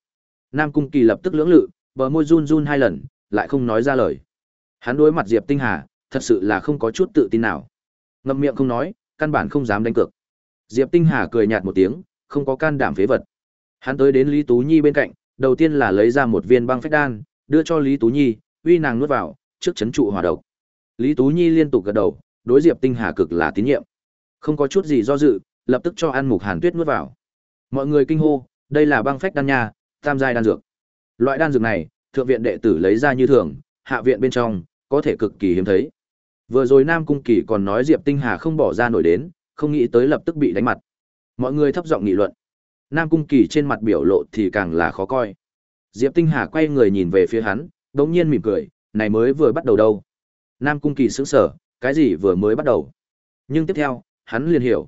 Nam Cung Kỳ lập tức lưỡng lự, bờ môi run run hai lần, lại không nói ra lời. Hắn đối mặt Diệp Tinh Hà, thật sự là không có chút tự tin nào. Ngậm miệng không nói, căn bản không dám đánh cược. Diệp Tinh Hà cười nhạt một tiếng, không có can đảm phế vật. Hắn tới đến Lý Tú Nhi bên cạnh, đầu tiên là lấy ra một viên băng phách đan, đưa cho Lý Tú Nhi, uy nàng nuốt vào, trước chấn trụ hỏa độc. Lý Tú Nhi liên tục gật đầu, đối Diệp Tinh Hà cực là tín nhiệm. Không có chút gì do dự, lập tức cho ăn mục Hàn Tuyết nuốt vào. Mọi người kinh hô, đây là băng phách đan nha, tam giai đan dược. Loại đan dược này, thượng viện đệ tử lấy ra như thường, hạ viện bên trong có thể cực kỳ hiếm thấy. Vừa rồi Nam Cung Kỳ còn nói Diệp Tinh Hà không bỏ ra nổi đến, không nghĩ tới lập tức bị đánh mặt. Mọi người thấp giọng nghị luận. Nam Cung Kỳ trên mặt biểu lộ thì càng là khó coi. Diệp Tinh Hà quay người nhìn về phía hắn, đống nhiên mỉm cười, này mới vừa bắt đầu đâu. Nam Cung Kỳ sững sờ, cái gì vừa mới bắt đầu. Nhưng tiếp theo, hắn liền hiểu.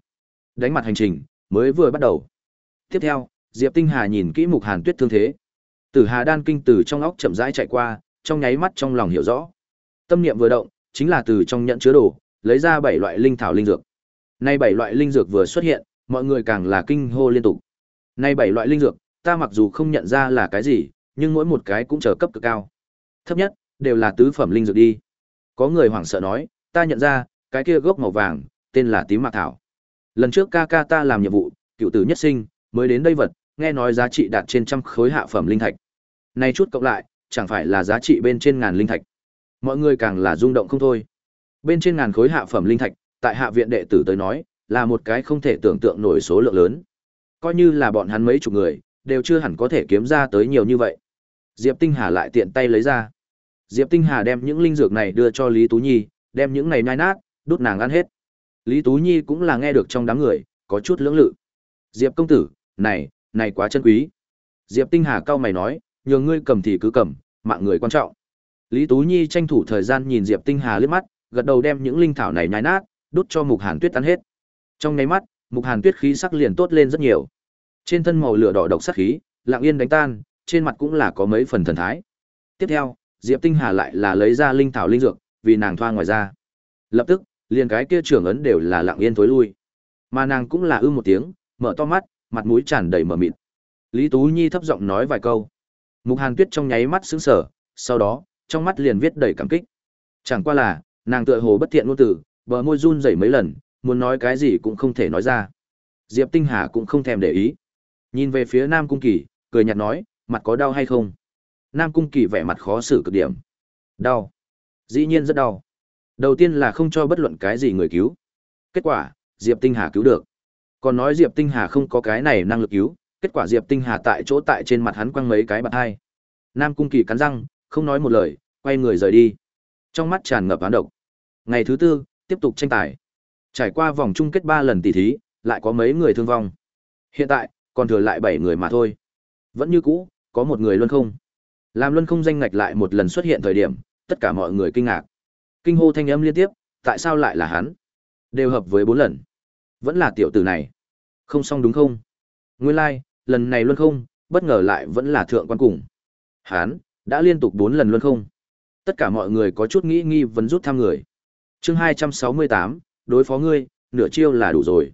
Đánh mặt hành trình, mới vừa bắt đầu. Tiếp theo, Diệp Tinh Hà nhìn kỹ Mục Hàn Tuyết thương thế. Tử Hà đan kinh từ trong óc chậm rãi chạy qua, trong nháy mắt trong lòng hiểu rõ. Tâm niệm vừa động, chính là từ trong nhận chứa đồ, lấy ra bảy loại linh thảo linh dược. Nay bảy loại linh dược vừa xuất hiện, mọi người càng là kinh hô liên tục. Nay bảy loại linh dược, ta mặc dù không nhận ra là cái gì, nhưng mỗi một cái cũng trở cấp cực cao. Thấp nhất đều là tứ phẩm linh dược đi. Có người hoảng sợ nói, ta nhận ra, cái kia gốc màu vàng, tên là tím mạc thảo. Lần trước ca ca ta làm nhiệm vụ, cựu tử nhất sinh, mới đến đây vật, nghe nói giá trị đạt trên trăm khối hạ phẩm linh thạch. Nay chút cộng lại, chẳng phải là giá trị bên trên ngàn linh thạch. Mọi người càng là rung động không thôi. Bên trên ngàn khối hạ phẩm linh thạch, tại hạ viện đệ tử tới nói, là một cái không thể tưởng tượng nổi số lượng lớn. Coi như là bọn hắn mấy chục người, đều chưa hẳn có thể kiếm ra tới nhiều như vậy. Diệp Tinh Hà lại tiện tay lấy ra. Diệp Tinh Hà đem những linh dược này đưa cho Lý Tú Nhi, đem những này nai nát, đút nàng ăn hết. Lý Tú Nhi cũng là nghe được trong đám người, có chút lưỡng lự. Diệp công tử, này, này quá chân quý. Diệp Tinh Hà cao mày nói, nhường ngươi cầm thì cứ cầm, mạng người quan trọng. Lý Tú Nhi tranh thủ thời gian nhìn Diệp Tinh Hà liếc mắt, gật đầu đem những linh thảo này nhai nát, đút cho Mục Hàn Tuyết ăn hết. Trong nháy mắt, Mục Hàn Tuyết khí sắc liền tốt lên rất nhiều. Trên thân màu lửa đỏ độc sắc khí, lặng yên đánh tan, trên mặt cũng là có mấy phần thần thái. Tiếp theo, Diệp Tinh Hà lại là lấy ra linh thảo linh dược, vì nàng thoa ngoài ra. Lập tức, liền cái kia trưởng ấn đều là lặng yên tối lui. Mà nàng cũng là ư một tiếng, mở to mắt, mặt mũi tràn đầy mở mịt. Lý Tú Nhi thấp giọng nói vài câu. Mục Hàn Tuyết trong nháy mắt sững sờ, sau đó, trong mắt liền viết đầy cảm kích. Chẳng qua là, nàng tựa hồ bất thiện ngôn từ, bờ môi run rẩy mấy lần, muốn nói cái gì cũng không thể nói ra. Diệp Tinh Hà cũng không thèm để ý. Nhìn về phía Nam Cung Kỳ, cười nhạt nói, mặt có đau hay không? Nam Cung Kỳ vẻ mặt khó xử cực điểm. Đau. Dĩ nhiên rất đau. Đầu tiên là không cho bất luận cái gì người cứu. Kết quả, Diệp Tinh Hà cứu được. Còn nói Diệp Tinh Hà không có cái này năng lực cứu, kết quả Diệp Tinh Hà tại chỗ tại trên mặt hắn quăng mấy cái bạt hai. Nam Cung Kỳ cắn răng, không nói một lời, quay người rời đi. Trong mắt tràn ngập án độc. Ngày thứ tư, tiếp tục tranh tài. Trải qua vòng chung kết 3 lần tỷ thí, lại có mấy người thương vong. Hiện tại, còn thừa lại 7 người mà thôi. Vẫn như cũ, có một người luân không. Làm luân không danh ngạch lại một lần xuất hiện thời điểm, tất cả mọi người kinh ngạc. Kinh hô thanh âm liên tiếp, tại sao lại là hắn? Đều hợp với 4 lần. Vẫn là tiểu tử này. Không xong đúng không? Nguyên lai, like, lần này luân không, bất ngờ lại vẫn là thượng quan cùng. Hắn, đã liên tục 4 lần luôn không. Tất cả mọi người có chút nghĩ nghi vấn rút thăm người. Chương 268, đối phó ngươi, nửa chiêu là đủ rồi.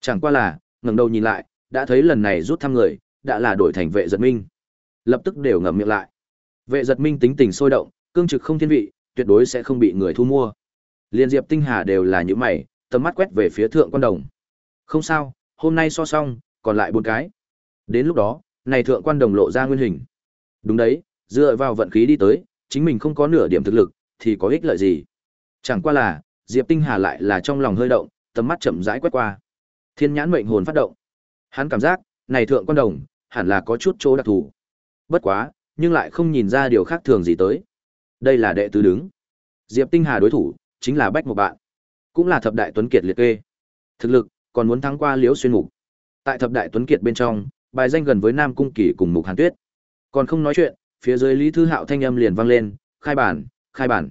Chẳng qua là, ngẩng đầu nhìn lại, đã thấy lần này rút thăm người, đã là đổi thành vệ giật minh. Lập tức đều ngậm miệng lại. Vệ giật minh tính tình sôi động, cương trực không thiên vị, tuyệt đối sẽ không bị người thu mua. Liên Diệp Tinh Hà đều là những mày, tầm mắt quét về phía thượng quan đồng. Không sao, hôm nay so xong, còn lại bốn cái. Đến lúc đó, này thượng quan đồng lộ ra nguyên hình. Đúng đấy, dựa vào vận khí đi tới, chính mình không có nửa điểm thực lực, thì có ích lợi gì. Chẳng qua là, Diệp Tinh Hà lại là trong lòng hơi động, tầm mắt chậm rãi quét qua. Thiên nhãn mệnh hồn phát động. Hắn cảm giác, này thượng quan đồng, hẳn là có chút chỗ đặc thù. Bất quá, nhưng lại không nhìn ra điều khác thường gì tới. Đây là đệ tứ đứng. Diệp Tinh Hà đối thủ, chính là Bách một bạn. Cũng là thập đại tuấn kiệt liệt kê. Thực lực, còn muốn thắng qua Liễu Xuyên Mục. Tại thập đại tuấn kiệt bên trong, bài danh gần với Nam Cung Kỳ cùng Mục Hàn Tuyết. Còn không nói chuyện, phía dưới Lý Thư Hạo thanh âm liền vang lên, khai bản, khai bản.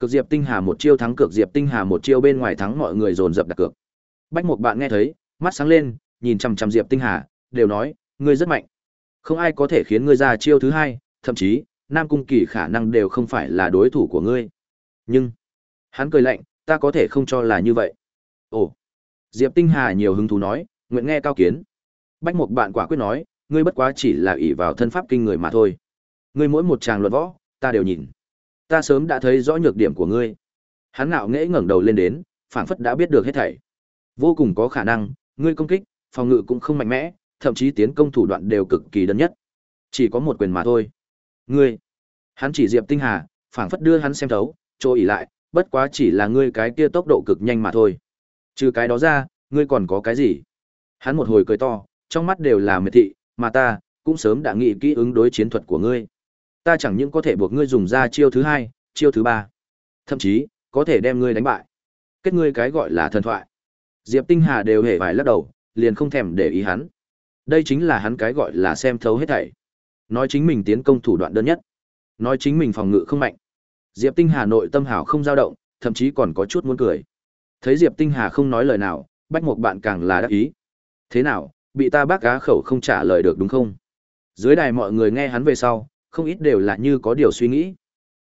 Cực Diệp Tinh Hà một chiêu thắng cực Diệp Tinh Hà một chiêu bên ngoài thắng mọi người dồn dập đặt cược. Bách một bạn nghe thấy, mắt sáng lên, nhìn chằm chằm Diệp Tinh Hà, đều nói, ngươi rất mạnh. Không ai có thể khiến ngươi ra chiêu thứ hai, thậm chí, Nam Cung Kỳ khả năng đều không phải là đối thủ của ngươi. Nhưng, hắn cười lạnh, ta có thể không cho là như vậy. Ồ, Diệp Tinh Hà nhiều hứng thú nói, nguyện nghe cao kiến. Bách một bạn quả quyết nói, ngươi bất quá chỉ là ỷ vào thân pháp kinh người mà thôi. Ngươi mỗi một tràng luận võ, ta đều nhìn. Ta sớm đã thấy rõ nhược điểm của ngươi. Hắn ngạo nghễ ngẩng đầu lên đến, phảng phất đã biết được hết thảy. Vô cùng có khả năng, ngươi công kích, phòng ngự cũng không mạnh mẽ, thậm chí tiến công thủ đoạn đều cực kỳ đơn nhất. Chỉ có một quyền mà thôi. Ngươi, hắn chỉ Diệp Tinh Hà, phảng phất đưa hắn xem thấu, chỗ ỉ lại, bất quá chỉ là ngươi cái kia tốc độ cực nhanh mà thôi. Trừ cái đó ra, ngươi còn có cái gì? Hắn một hồi cười to, trong mắt đều là mệt thị, mà ta, cũng sớm đã nghĩ kỹ ứng đối chiến thuật của ngươi. Ta chẳng những có thể buộc ngươi dùng ra chiêu thứ hai, chiêu thứ ba, thậm chí, có thể đem ngươi đánh bại. Kết ngươi cái gọi là thần thoại. Diệp Tinh Hà đều hề phải lắc đầu, liền không thèm để ý hắn. Đây chính là hắn cái gọi là xem thấu hết thảy. Nói chính mình tiến công thủ đoạn đơn nhất, nói chính mình phòng ngự không mạnh. Diệp Tinh Hà nội tâm hảo không dao động, thậm chí còn có chút muốn cười. Thấy Diệp Tinh Hà không nói lời nào, Bách Mục bạn càng là đắc ý. Thế nào, bị ta bác cá khẩu không trả lời được đúng không? Dưới đài mọi người nghe hắn về sau, không ít đều là như có điều suy nghĩ.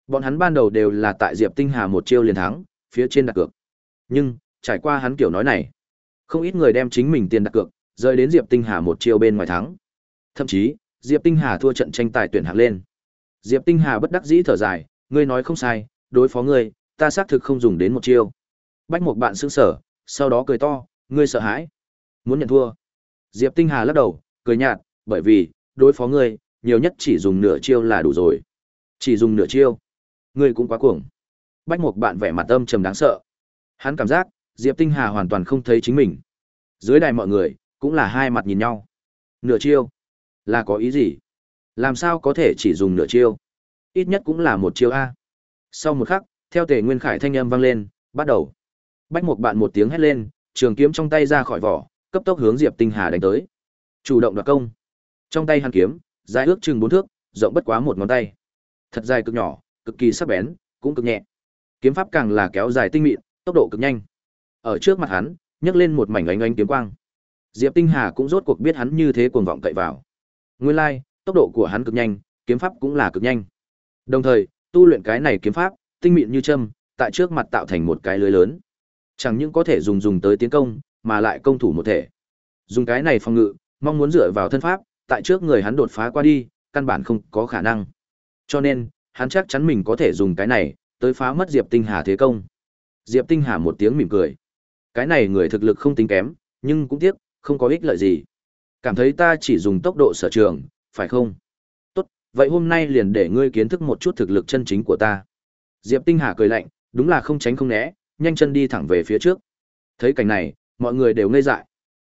Bọn hắn ban đầu đều là tại Diệp Tinh Hà một chiêu liền thắng, phía trên đặt cược. Nhưng, trải qua hắn kiểu nói này, không ít người đem chính mình tiền đặt cược, rơi đến Diệp Tinh Hà một chiêu bên ngoài thắng. Thậm chí, Diệp Tinh Hà thua trận tranh tài tuyển hạng lên. Diệp Tinh Hà bất đắc dĩ thở dài, ngươi nói không sai, đối phó ngươi, ta xác thực không dùng đến một chiêu. Bách một bạn sững sở, sau đó cười to, ngươi sợ hãi, muốn nhận thua. Diệp Tinh Hà lắc đầu, cười nhạt, bởi vì, đối phó ngươi, nhiều nhất chỉ dùng nửa chiêu là đủ rồi. Chỉ dùng nửa chiêu. Ngươi cũng quá cuồng. Bách Mục bạn vẻ mặt âm trầm đáng sợ. Hắn cảm giác, Diệp Tinh Hà hoàn toàn không thấy chính mình. Dưới đài mọi người, cũng là hai mặt nhìn nhau. Nửa chiêu, là có ý gì? Làm sao có thể chỉ dùng nửa chiêu? Ít nhất cũng là một chiêu A. Sau một khắc, theo tề nguyên khải thanh âm vang lên, bắt đầu. Bách Mục bạn một tiếng hét lên, trường kiếm trong tay ra khỏi vỏ, cấp tốc hướng Diệp Tinh Hà đánh tới. Chủ động đoạt công. Trong tay hắn kiếm, dài ước chừng bốn thước, rộng bất quá một ngón tay. Thật dài cực nhỏ, cực kỳ sắc bén, cũng cực nhẹ. Kiếm pháp càng là kéo dài tinh mịn, tốc độ cực nhanh. Ở trước mặt hắn, nhấc lên một mảnh ánh ánh kiếm quang. Diệp Tinh Hà cũng rốt cuộc biết hắn như thế cuồng vọng cậy vào. Nguyên lai, like, tốc độ của hắn cực nhanh, kiếm pháp cũng là cực nhanh. Đồng thời, tu luyện cái này kiếm pháp, tinh mịn như châm, tại trước mặt tạo thành một cái lưới lớn. Chẳng những có thể dùng dùng tới tiến công, mà lại công thủ một thể. Dùng cái này phòng ngự, mong muốn dựa vào thân pháp, tại trước người hắn đột phá qua đi, căn bản không có khả năng. Cho nên, hắn chắc chắn mình có thể dùng cái này, tới phá mất Diệp Tinh Hà thế công. Diệp Tinh Hà một tiếng mỉm cười. Cái này người thực lực không tính kém, nhưng cũng tiếc, không có ích lợi gì. Cảm thấy ta chỉ dùng tốc độ sở trường, phải không? Tốt, vậy hôm nay liền để ngươi kiến thức một chút thực lực chân chính của ta. Diệp Tinh Hà cười lạnh, đúng là không tránh không né, nhanh chân đi thẳng về phía trước. Thấy cảnh này, mọi người đều ngây dại.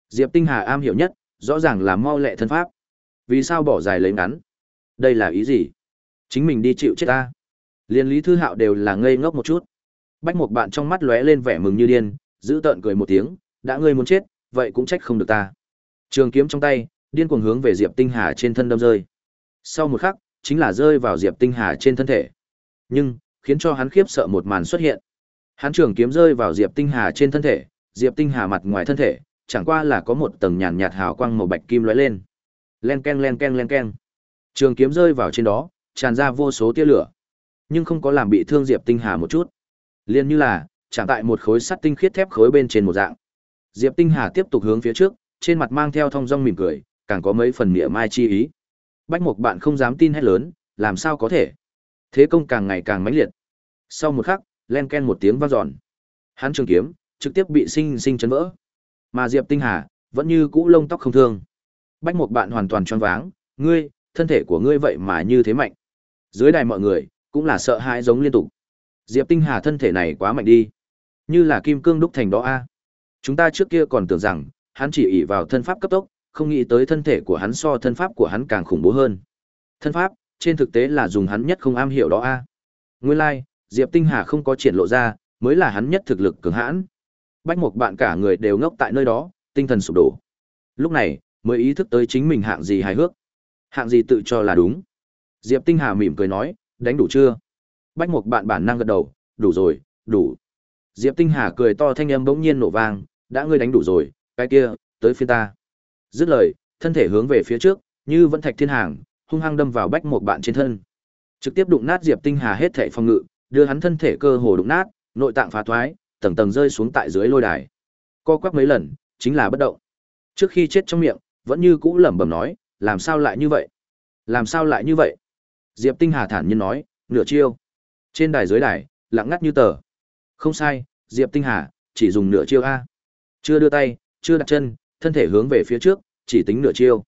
Diệp Tinh Hà am hiểu nhất, rõ ràng là mau lẹ thân pháp. Vì sao bỏ dài lấy ngắn? Đây là ý gì? Chính mình đi chịu chết ta. Liên Lý Thư Hạo đều là ngây ngốc một chút. Bách một bạn trong mắt lóe lên vẻ mừng như điên, giữ tợn cười một tiếng, đã ngươi muốn chết, vậy cũng trách không được ta. Trường kiếm trong tay, điên cuồng hướng về Diệp Tinh Hà trên thân đâm rơi. Sau một khắc, chính là rơi vào Diệp Tinh Hà trên thân thể. Nhưng, khiến cho hắn khiếp sợ một màn xuất hiện. Hắn trường kiếm rơi vào Diệp Tinh Hà trên thân thể, Diệp Tinh Hà mặt ngoài thân thể, chẳng qua là có một tầng nhàn nhạt hào quang màu bạch kim lóe lên. Len ken len ken len ken. Trường kiếm rơi vào trên đó, tràn ra vô số tia lửa, nhưng không có làm bị thương Diệp Tinh Hà một chút. Liên như là chạm tại một khối sắt tinh khiết thép khối bên trên một dạng. Diệp Tinh Hà tiếp tục hướng phía trước, trên mặt mang theo thông dong mỉm cười, càng có mấy phần mỉa mai chi ý. Bách Mục bạn không dám tin hết lớn, làm sao có thể? Thế công càng ngày càng mãnh liệt. Sau một khắc, len ken một tiếng vang dọn. Hắn trường kiếm trực tiếp bị sinh sinh chấn vỡ. Mà Diệp Tinh Hà vẫn như cũ lông tóc không thương. Bách Mục bạn hoàn toàn choáng váng, ngươi, thân thể của ngươi vậy mà như thế mạnh. Dưới đài mọi người cũng là sợ hãi giống liên tục. Diệp Tinh Hà thân thể này quá mạnh đi, như là kim cương đúc thành đó a. Chúng ta trước kia còn tưởng rằng hắn chỉ ỷ vào thân pháp cấp tốc, không nghĩ tới thân thể của hắn so thân pháp của hắn càng khủng bố hơn. Thân pháp, trên thực tế là dùng hắn nhất không am hiểu đó a. Nguyên lai, like, Diệp Tinh Hà không có triển lộ ra, mới là hắn nhất thực lực cường hãn. Bách Mục bạn cả người đều ngốc tại nơi đó, tinh thần sụp đổ. Lúc này, mới ý thức tới chính mình hạng gì hài hước. Hạng gì tự cho là đúng. Diệp Tinh Hà mỉm cười nói, đánh đủ chưa? Bách Mục bạn bản năng gật đầu, đủ rồi, đủ. Diệp Tinh Hà cười to thanh âm bỗng nhiên nổ vang, đã ngươi đánh đủ rồi, cái kia, tới phía ta. Dứt lời, thân thể hướng về phía trước, như vẫn thạch thiên hàng, hung hăng đâm vào Bách Mục bạn trên thân. Trực tiếp đụng nát Diệp Tinh Hà hết thảy phòng ngự, đưa hắn thân thể cơ hồ đụng nát, nội tạng phá thoái, tầng tầng rơi xuống tại dưới lôi đài. Co quắp mấy lần, chính là bất động. Trước khi chết trong miệng, vẫn như cũ lẩm bẩm nói, làm sao lại như vậy? Làm sao lại như vậy? Diệp Tinh Hà thản nhiên nói, nửa chiêu. Trên đài dưới đài, lặng ngắt như tờ. Không sai, Diệp Tinh Hà chỉ dùng nửa chiêu a. Chưa đưa tay, chưa đặt chân, thân thể hướng về phía trước, chỉ tính nửa chiêu.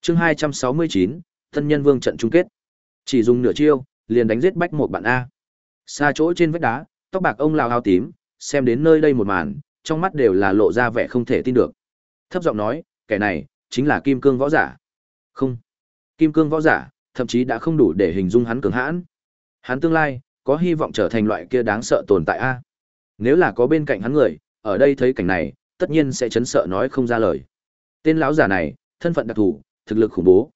Chương 269, thân nhân vương trận chung kết. Chỉ dùng nửa chiêu, liền đánh giết bách một bạn a. Xa chỗ trên vách đá, tóc bạc ông lão áo tím, xem đến nơi đây một màn, trong mắt đều là lộ ra vẻ không thể tin được. Thấp giọng nói, kẻ này chính là kim cương võ giả. Không, kim cương võ giả, thậm chí đã không đủ để hình dung hắn cường hãn. Hắn tương lai có hy vọng trở thành loại kia đáng sợ tồn tại a. Nếu là có bên cạnh hắn người, ở đây thấy cảnh này, tất nhiên sẽ chấn sợ nói không ra lời. Tên lão giả này, thân phận đặc thù, thực lực khủng bố.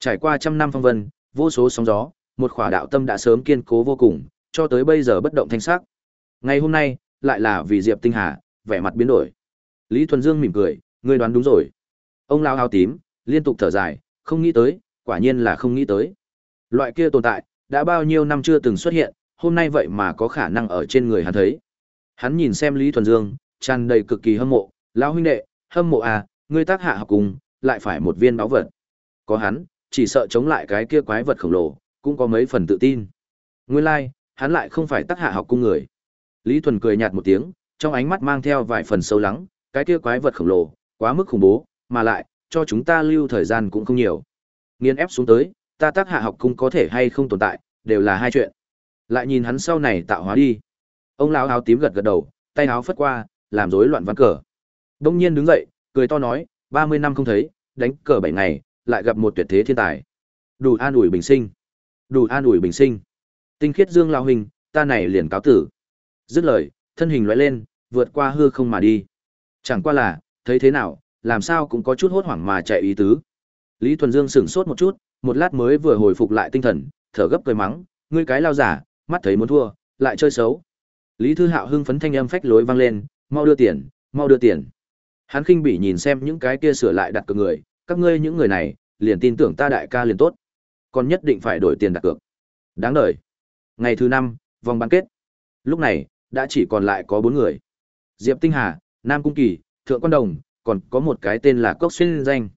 Trải qua trăm năm phong vân, vô số sóng gió, một khỏa đạo tâm đã sớm kiên cố vô cùng, cho tới bây giờ bất động thanh sắc. Ngày hôm nay, lại là vì Diệp Tinh Hà, vẻ mặt biến đổi. Lý Thuần Dương mỉm cười, ngươi đoán đúng rồi. Ông lao áo tím, liên tục thở dài, không nghĩ tới, quả nhiên là không nghĩ tới. Loại kia tồn tại, đã bao nhiêu năm chưa từng xuất hiện, hôm nay vậy mà có khả năng ở trên người hắn thấy. Hắn nhìn xem Lý Thuần Dương, tràn đầy cực kỳ hâm mộ, lão huynh đệ, hâm mộ à, ngươi tác hạ học cùng, lại phải một viên báo vật. Có hắn, chỉ sợ chống lại cái kia quái vật khổng lồ, cũng có mấy phần tự tin. Nguyên lai, like, hắn lại không phải tác hạ học cung người. Lý Thuần cười nhạt một tiếng, trong ánh mắt mang theo vài phần sâu lắng, cái kia quái vật khổng lồ, quá mức khủng bố, mà lại, cho chúng ta lưu thời gian cũng không nhiều. Nghiên ép xuống tới, ta tác hạ học cung có thể hay không tồn tại, đều là hai chuyện. Lại nhìn hắn sau này tạo hóa đi. Ông lão áo tím gật gật đầu, tay áo phất qua, làm rối loạn ván cờ. Đông nhiên đứng dậy, cười to nói, ba mươi năm không thấy, đánh cờ bảy ngày, lại gặp một tuyệt thế thiên tài. Đủ an ủi bình sinh. Đủ an ủi bình sinh. Tinh khiết Dương lão hình, ta này liền cáo tử. Dứt lời, thân hình lóe lên, vượt qua hư không mà đi. Chẳng qua là, thấy thế nào, làm sao cũng có chút hốt hoảng mà chạy ý tứ. Lý Thuần Dương sững sốt một chút, một lát mới vừa hồi phục lại tinh thần, thở gấp cười mắng, ngươi cái lao giả, mắt thấy muốn thua, lại chơi xấu. Lý Thư Hạo hưng phấn thanh âm phách lối vang lên, mau đưa tiền, mau đưa tiền. Hắn khinh bỉ nhìn xem những cái kia sửa lại đặt cược người, các ngươi những người này, liền tin tưởng ta đại ca liền tốt. Còn nhất định phải đổi tiền đặt cược. Đáng đời. Ngày thứ năm, vòng bán kết. Lúc này, đã chỉ còn lại có bốn người. Diệp Tinh Hà, Nam Cung Kỳ, Thượng Quan Đồng, còn có một cái tên là Cốc Xuyên Danh.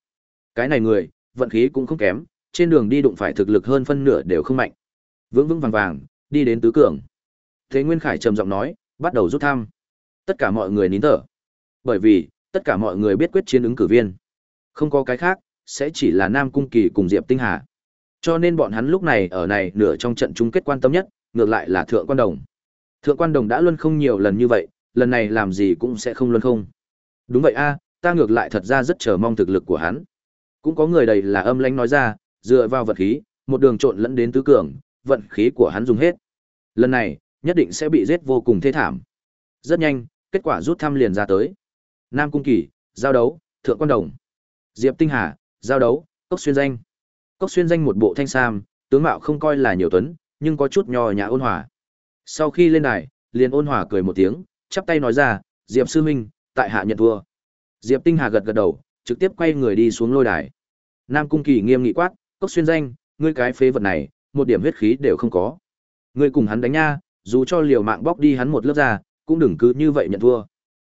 Cái này người, vận khí cũng không kém, trên đường đi đụng phải thực lực hơn phân nửa đều không mạnh. Vững vững vàng vàng, đi đến tứ cường. Thế Nguyên Khải trầm giọng nói, bắt đầu rút thăm. Tất cả mọi người nín thở. Bởi vì, tất cả mọi người biết quyết chiến ứng cử viên. Không có cái khác, sẽ chỉ là Nam Cung Kỳ cùng Diệp Tinh Hà. Cho nên bọn hắn lúc này ở này nửa trong trận chung kết quan tâm nhất, ngược lại là Thượng Quan Đồng. Thượng Quan Đồng đã luân không nhiều lần như vậy, lần này làm gì cũng sẽ không luân không. Đúng vậy a, ta ngược lại thật ra rất chờ mong thực lực của hắn. Cũng có người đầy là âm lãnh nói ra, dựa vào vật khí, một đường trộn lẫn đến tứ cường, vận khí của hắn dùng hết. Lần này, nhất định sẽ bị giết vô cùng thê thảm. Rất nhanh, kết quả rút thăm liền ra tới. Nam Cung Kỳ, giao đấu, Thượng Quan Đồng. Diệp Tinh Hà, giao đấu, Cốc Xuyên Danh. Cốc Xuyên Danh một bộ thanh sam, tướng mạo không coi là nhiều tuấn, nhưng có chút nho nhã ôn hòa. Sau khi lên đài, liền ôn hòa cười một tiếng, chắp tay nói ra, Diệp sư huynh, tại hạ nhận thua. Diệp Tinh Hà gật gật đầu, trực tiếp quay người đi xuống lôi đài. Nam Cung Kỳ nghiêm nghị quát, Cốc Xuyên Danh, ngươi cái phế vật này, một điểm huyết khí đều không có. Ngươi cùng hắn đánh nha, dù cho liều mạng bóc đi hắn một lớp ra, cũng đừng cứ như vậy nhận thua.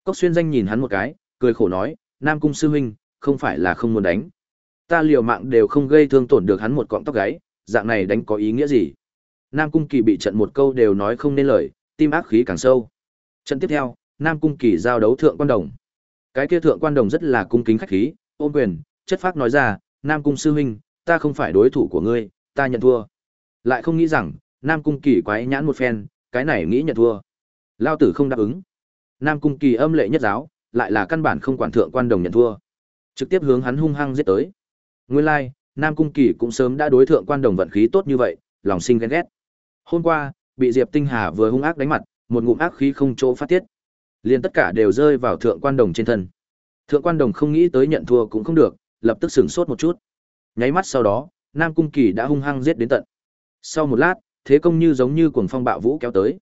Cốc xuyên danh nhìn hắn một cái, cười khổ nói, Nam Cung sư huynh, không phải là không muốn đánh. Ta liều mạng đều không gây thương tổn được hắn một cọng tóc gáy, dạng này đánh có ý nghĩa gì? Nam Cung Kỳ bị trận một câu đều nói không nên lời, tim ác khí càng sâu. Trận tiếp theo, Nam Cung Kỳ giao đấu thượng quan đồng. Cái kia thượng quan đồng rất là cung kính khách khí, ôm quyền, chất phác nói ra, Nam Cung sư huynh, ta không phải đối thủ của ngươi, ta nhận thua. Lại không nghĩ rằng, Nam Cung Kỳ quái nhãn một phen, cái này nghĩ nhận thua. Lao tử không đáp ứng. Nam Cung Kỳ âm lệ nhất giáo, lại là căn bản không quản thượng quan đồng nhận thua. Trực tiếp hướng hắn hung hăng giết tới. Nguyên lai、like, Nam Cung Kỳ cũng sớm đã đối thượng quan đồng vận khí tốt như vậy, lòng sinh ghen ghét. Hôm qua, bị Diệp Tinh Hà vừa hung ác đánh mặt, một ngụm ác khí không chỗ phát tiết liền tất cả đều rơi vào thượng quan đồng trên thân. Thượng quan đồng không nghĩ tới nhận thua cũng không được, lập tức sửng sốt một chút. Nháy mắt sau đó, Nam Cung Kỳ đã hung hăng giết đến tận. Sau một lát, thế công như giống như cuồng phong bạo vũ kéo tới.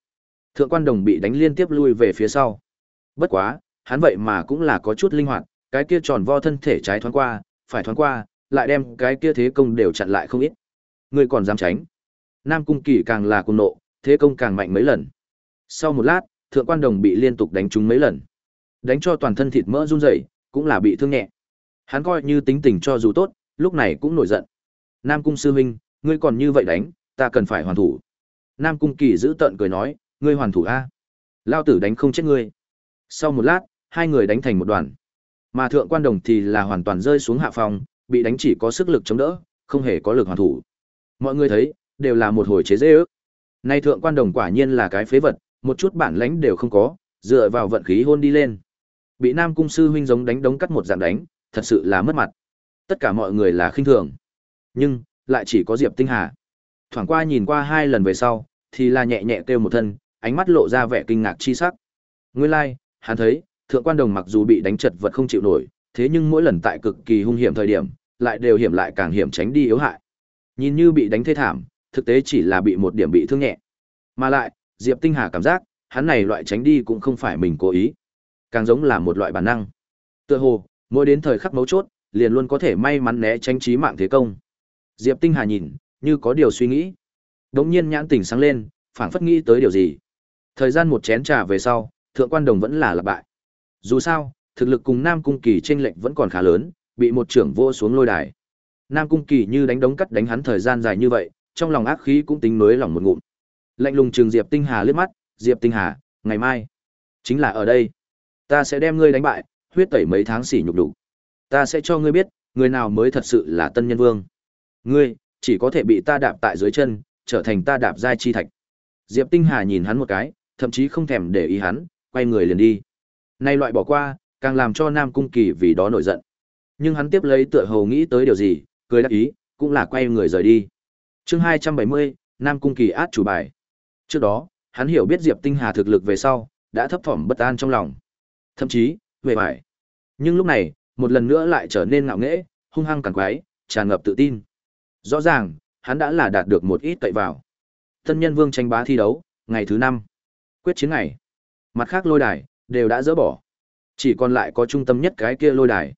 Thượng quan đồng bị đánh liên tiếp lui về phía sau. Bất quá, hắn vậy mà cũng là có chút linh hoạt, cái kia tròn vo thân thể trái thoáng qua, phải thoáng qua, lại đem cái kia thế công đều chặn lại không ít. Người còn dám tránh. Nam cung kỳ càng là cuồng nộ, thế công càng mạnh mấy lần. Sau một lát, thượng quan đồng bị liên tục đánh trúng mấy lần. Đánh cho toàn thân thịt mỡ run rẩy, cũng là bị thương nhẹ. Hắn coi như tính tình cho dù tốt, lúc này cũng nổi giận. Nam cung sư huynh, ngươi còn như vậy đánh, ta cần phải hoàn thủ. Nam cung kỳ giữ tợn cười nói, ngươi hoàn thủ a lao tử đánh không chết ngươi sau một lát hai người đánh thành một đoàn mà thượng quan đồng thì là hoàn toàn rơi xuống hạ phòng bị đánh chỉ có sức lực chống đỡ không hề có lực hoàn thủ mọi người thấy đều là một hồi chế dễ ước nay thượng quan đồng quả nhiên là cái phế vật một chút bản lãnh đều không có dựa vào vận khí hôn đi lên bị nam cung sư huynh giống đánh đống cắt một dạng đánh thật sự là mất mặt tất cả mọi người là khinh thường nhưng lại chỉ có diệp tinh hà thoảng qua nhìn qua hai lần về sau thì là nhẹ nhẹ kêu một thân ánh mắt lộ ra vẻ kinh ngạc chi sắc. Nguyên lai, like, hắn thấy, thượng quan đồng mặc dù bị đánh chật vật không chịu nổi, thế nhưng mỗi lần tại cực kỳ hung hiểm thời điểm, lại đều hiểm lại càng hiểm tránh đi yếu hại. Nhìn như bị đánh thê thảm, thực tế chỉ là bị một điểm bị thương nhẹ. Mà lại, Diệp Tinh Hà cảm giác, hắn này loại tránh đi cũng không phải mình cố ý, càng giống là một loại bản năng. Tựa hồ, mỗi đến thời khắc mấu chốt, liền luôn có thể may mắn né tránh chí mạng thế công. Diệp Tinh Hà nhìn, như có điều suy nghĩ. Đống nhiên nhãn tỉnh sáng lên, phảng phất nghĩ tới điều gì. Thời gian một chén trà về sau, thượng quan đồng vẫn là lạc bại. Dù sao, thực lực cùng Nam Cung Kỳ chênh lệch vẫn còn khá lớn, bị một trưởng vô xuống lôi đài. Nam Cung Kỳ như đánh đống cắt đánh hắn thời gian dài như vậy, trong lòng ác khí cũng tính nối lòng một ngụm. Lạnh lùng trường Diệp Tinh Hà liếc mắt, "Diệp Tinh Hà, ngày mai chính là ở đây, ta sẽ đem ngươi đánh bại, huyết tẩy mấy tháng xỉ nhục đủ. Ta sẽ cho ngươi biết, người nào mới thật sự là tân nhân vương. Ngươi chỉ có thể bị ta đạp tại dưới chân, trở thành ta đạp giai chi thạch." Diệp Tinh Hà nhìn hắn một cái, thậm chí không thèm để ý hắn, quay người liền đi. Nay loại bỏ qua, càng làm cho Nam Cung Kỳ vì đó nổi giận. Nhưng hắn tiếp lấy tựa hầu nghĩ tới điều gì, cười đáp ý, cũng là quay người rời đi. Chương 270, Nam Cung Kỳ át chủ bài. Trước đó, hắn hiểu biết Diệp Tinh Hà thực lực về sau, đã thấp thỏm bất an trong lòng. Thậm chí, về bại. Nhưng lúc này, một lần nữa lại trở nên ngạo nghễ, hung hăng càn quái, tràn ngập tự tin. Rõ ràng, hắn đã là đạt được một ít cậy vào. Tân nhân vương tranh bá thi đấu, ngày thứ năm Quyết chiến ngày. Mặt khác lôi đài, đều đã dỡ bỏ. Chỉ còn lại có trung tâm nhất cái kia lôi đài.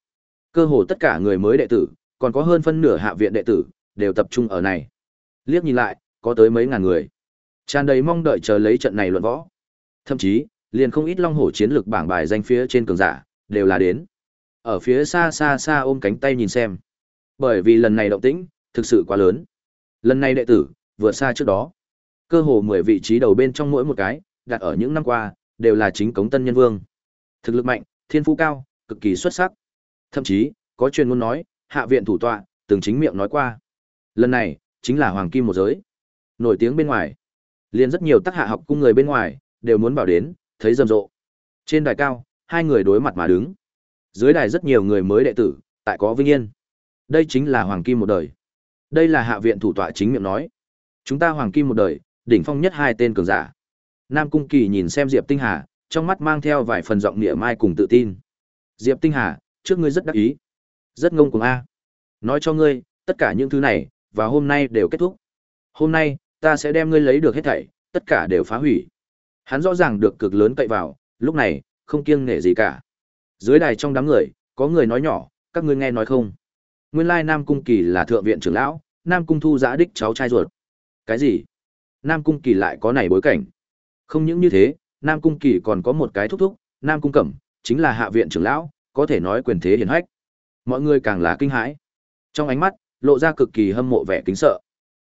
Cơ hồ tất cả người mới đệ tử, còn có hơn phân nửa hạ viện đệ tử, đều tập trung ở này. Liếc nhìn lại, có tới mấy ngàn người. Tràn đầy mong đợi chờ lấy trận này luận võ. Thậm chí, liền không ít long hổ chiến lược bảng bài danh phía trên cường giả, đều là đến. Ở phía xa xa xa ôm cánh tay nhìn xem. Bởi vì lần này động tĩnh, thực sự quá lớn. Lần này đệ tử, vượt xa trước đó. Cơ hồ 10 vị trí đầu bên trong mỗi một cái, đặt ở những năm qua, đều là chính cống tân nhân vương. Thực lực mạnh, thiên phú cao, cực kỳ xuất sắc. Thậm chí, có truyền ngôn nói, hạ viện thủ tọa, từng chính miệng nói qua. Lần này, chính là hoàng kim một giới. Nổi tiếng bên ngoài liền rất nhiều tác hạ học cung người bên ngoài, đều muốn vào đến, thấy rầm rộ. Trên đài cao, hai người đối mặt mà đứng. Dưới đài rất nhiều người mới đệ tử, tại có vinh yên. Đây chính là hoàng kim một đời. Đây là hạ viện thủ tọa chính miệng nói. Chúng ta hoàng kim một đời, đỉnh phong nhất hai tên cường giả. Nam Cung Kỳ nhìn xem Diệp Tinh Hà, trong mắt mang theo vài phần giọng nghĩa mai cùng tự tin. Diệp Tinh Hà, trước ngươi rất đắc ý. Rất ngông cuồng A. Nói cho ngươi, tất cả những thứ này, và hôm nay đều kết thúc. Hôm nay, ta sẽ đem ngươi lấy được hết thảy, tất cả đều phá hủy. Hắn rõ ràng được cực lớn cậy vào, lúc này, không kiêng nể gì cả. Dưới đài trong đám người, có người nói nhỏ, các ngươi nghe nói không? Nguyên lai Nam Cung Kỳ là thượng viện trưởng lão, Nam Cung Thu giã đích cháu trai ruột. Cái gì? Nam Cung Kỳ lại có này bối cảnh. Không những như thế, Nam Cung Kỳ còn có một cái thúc thúc, Nam Cung Cẩm, chính là hạ viện trưởng lão, có thể nói quyền thế hiển hách. Mọi người càng là kinh hãi. Trong ánh mắt, lộ ra cực kỳ hâm mộ vẻ kính sợ.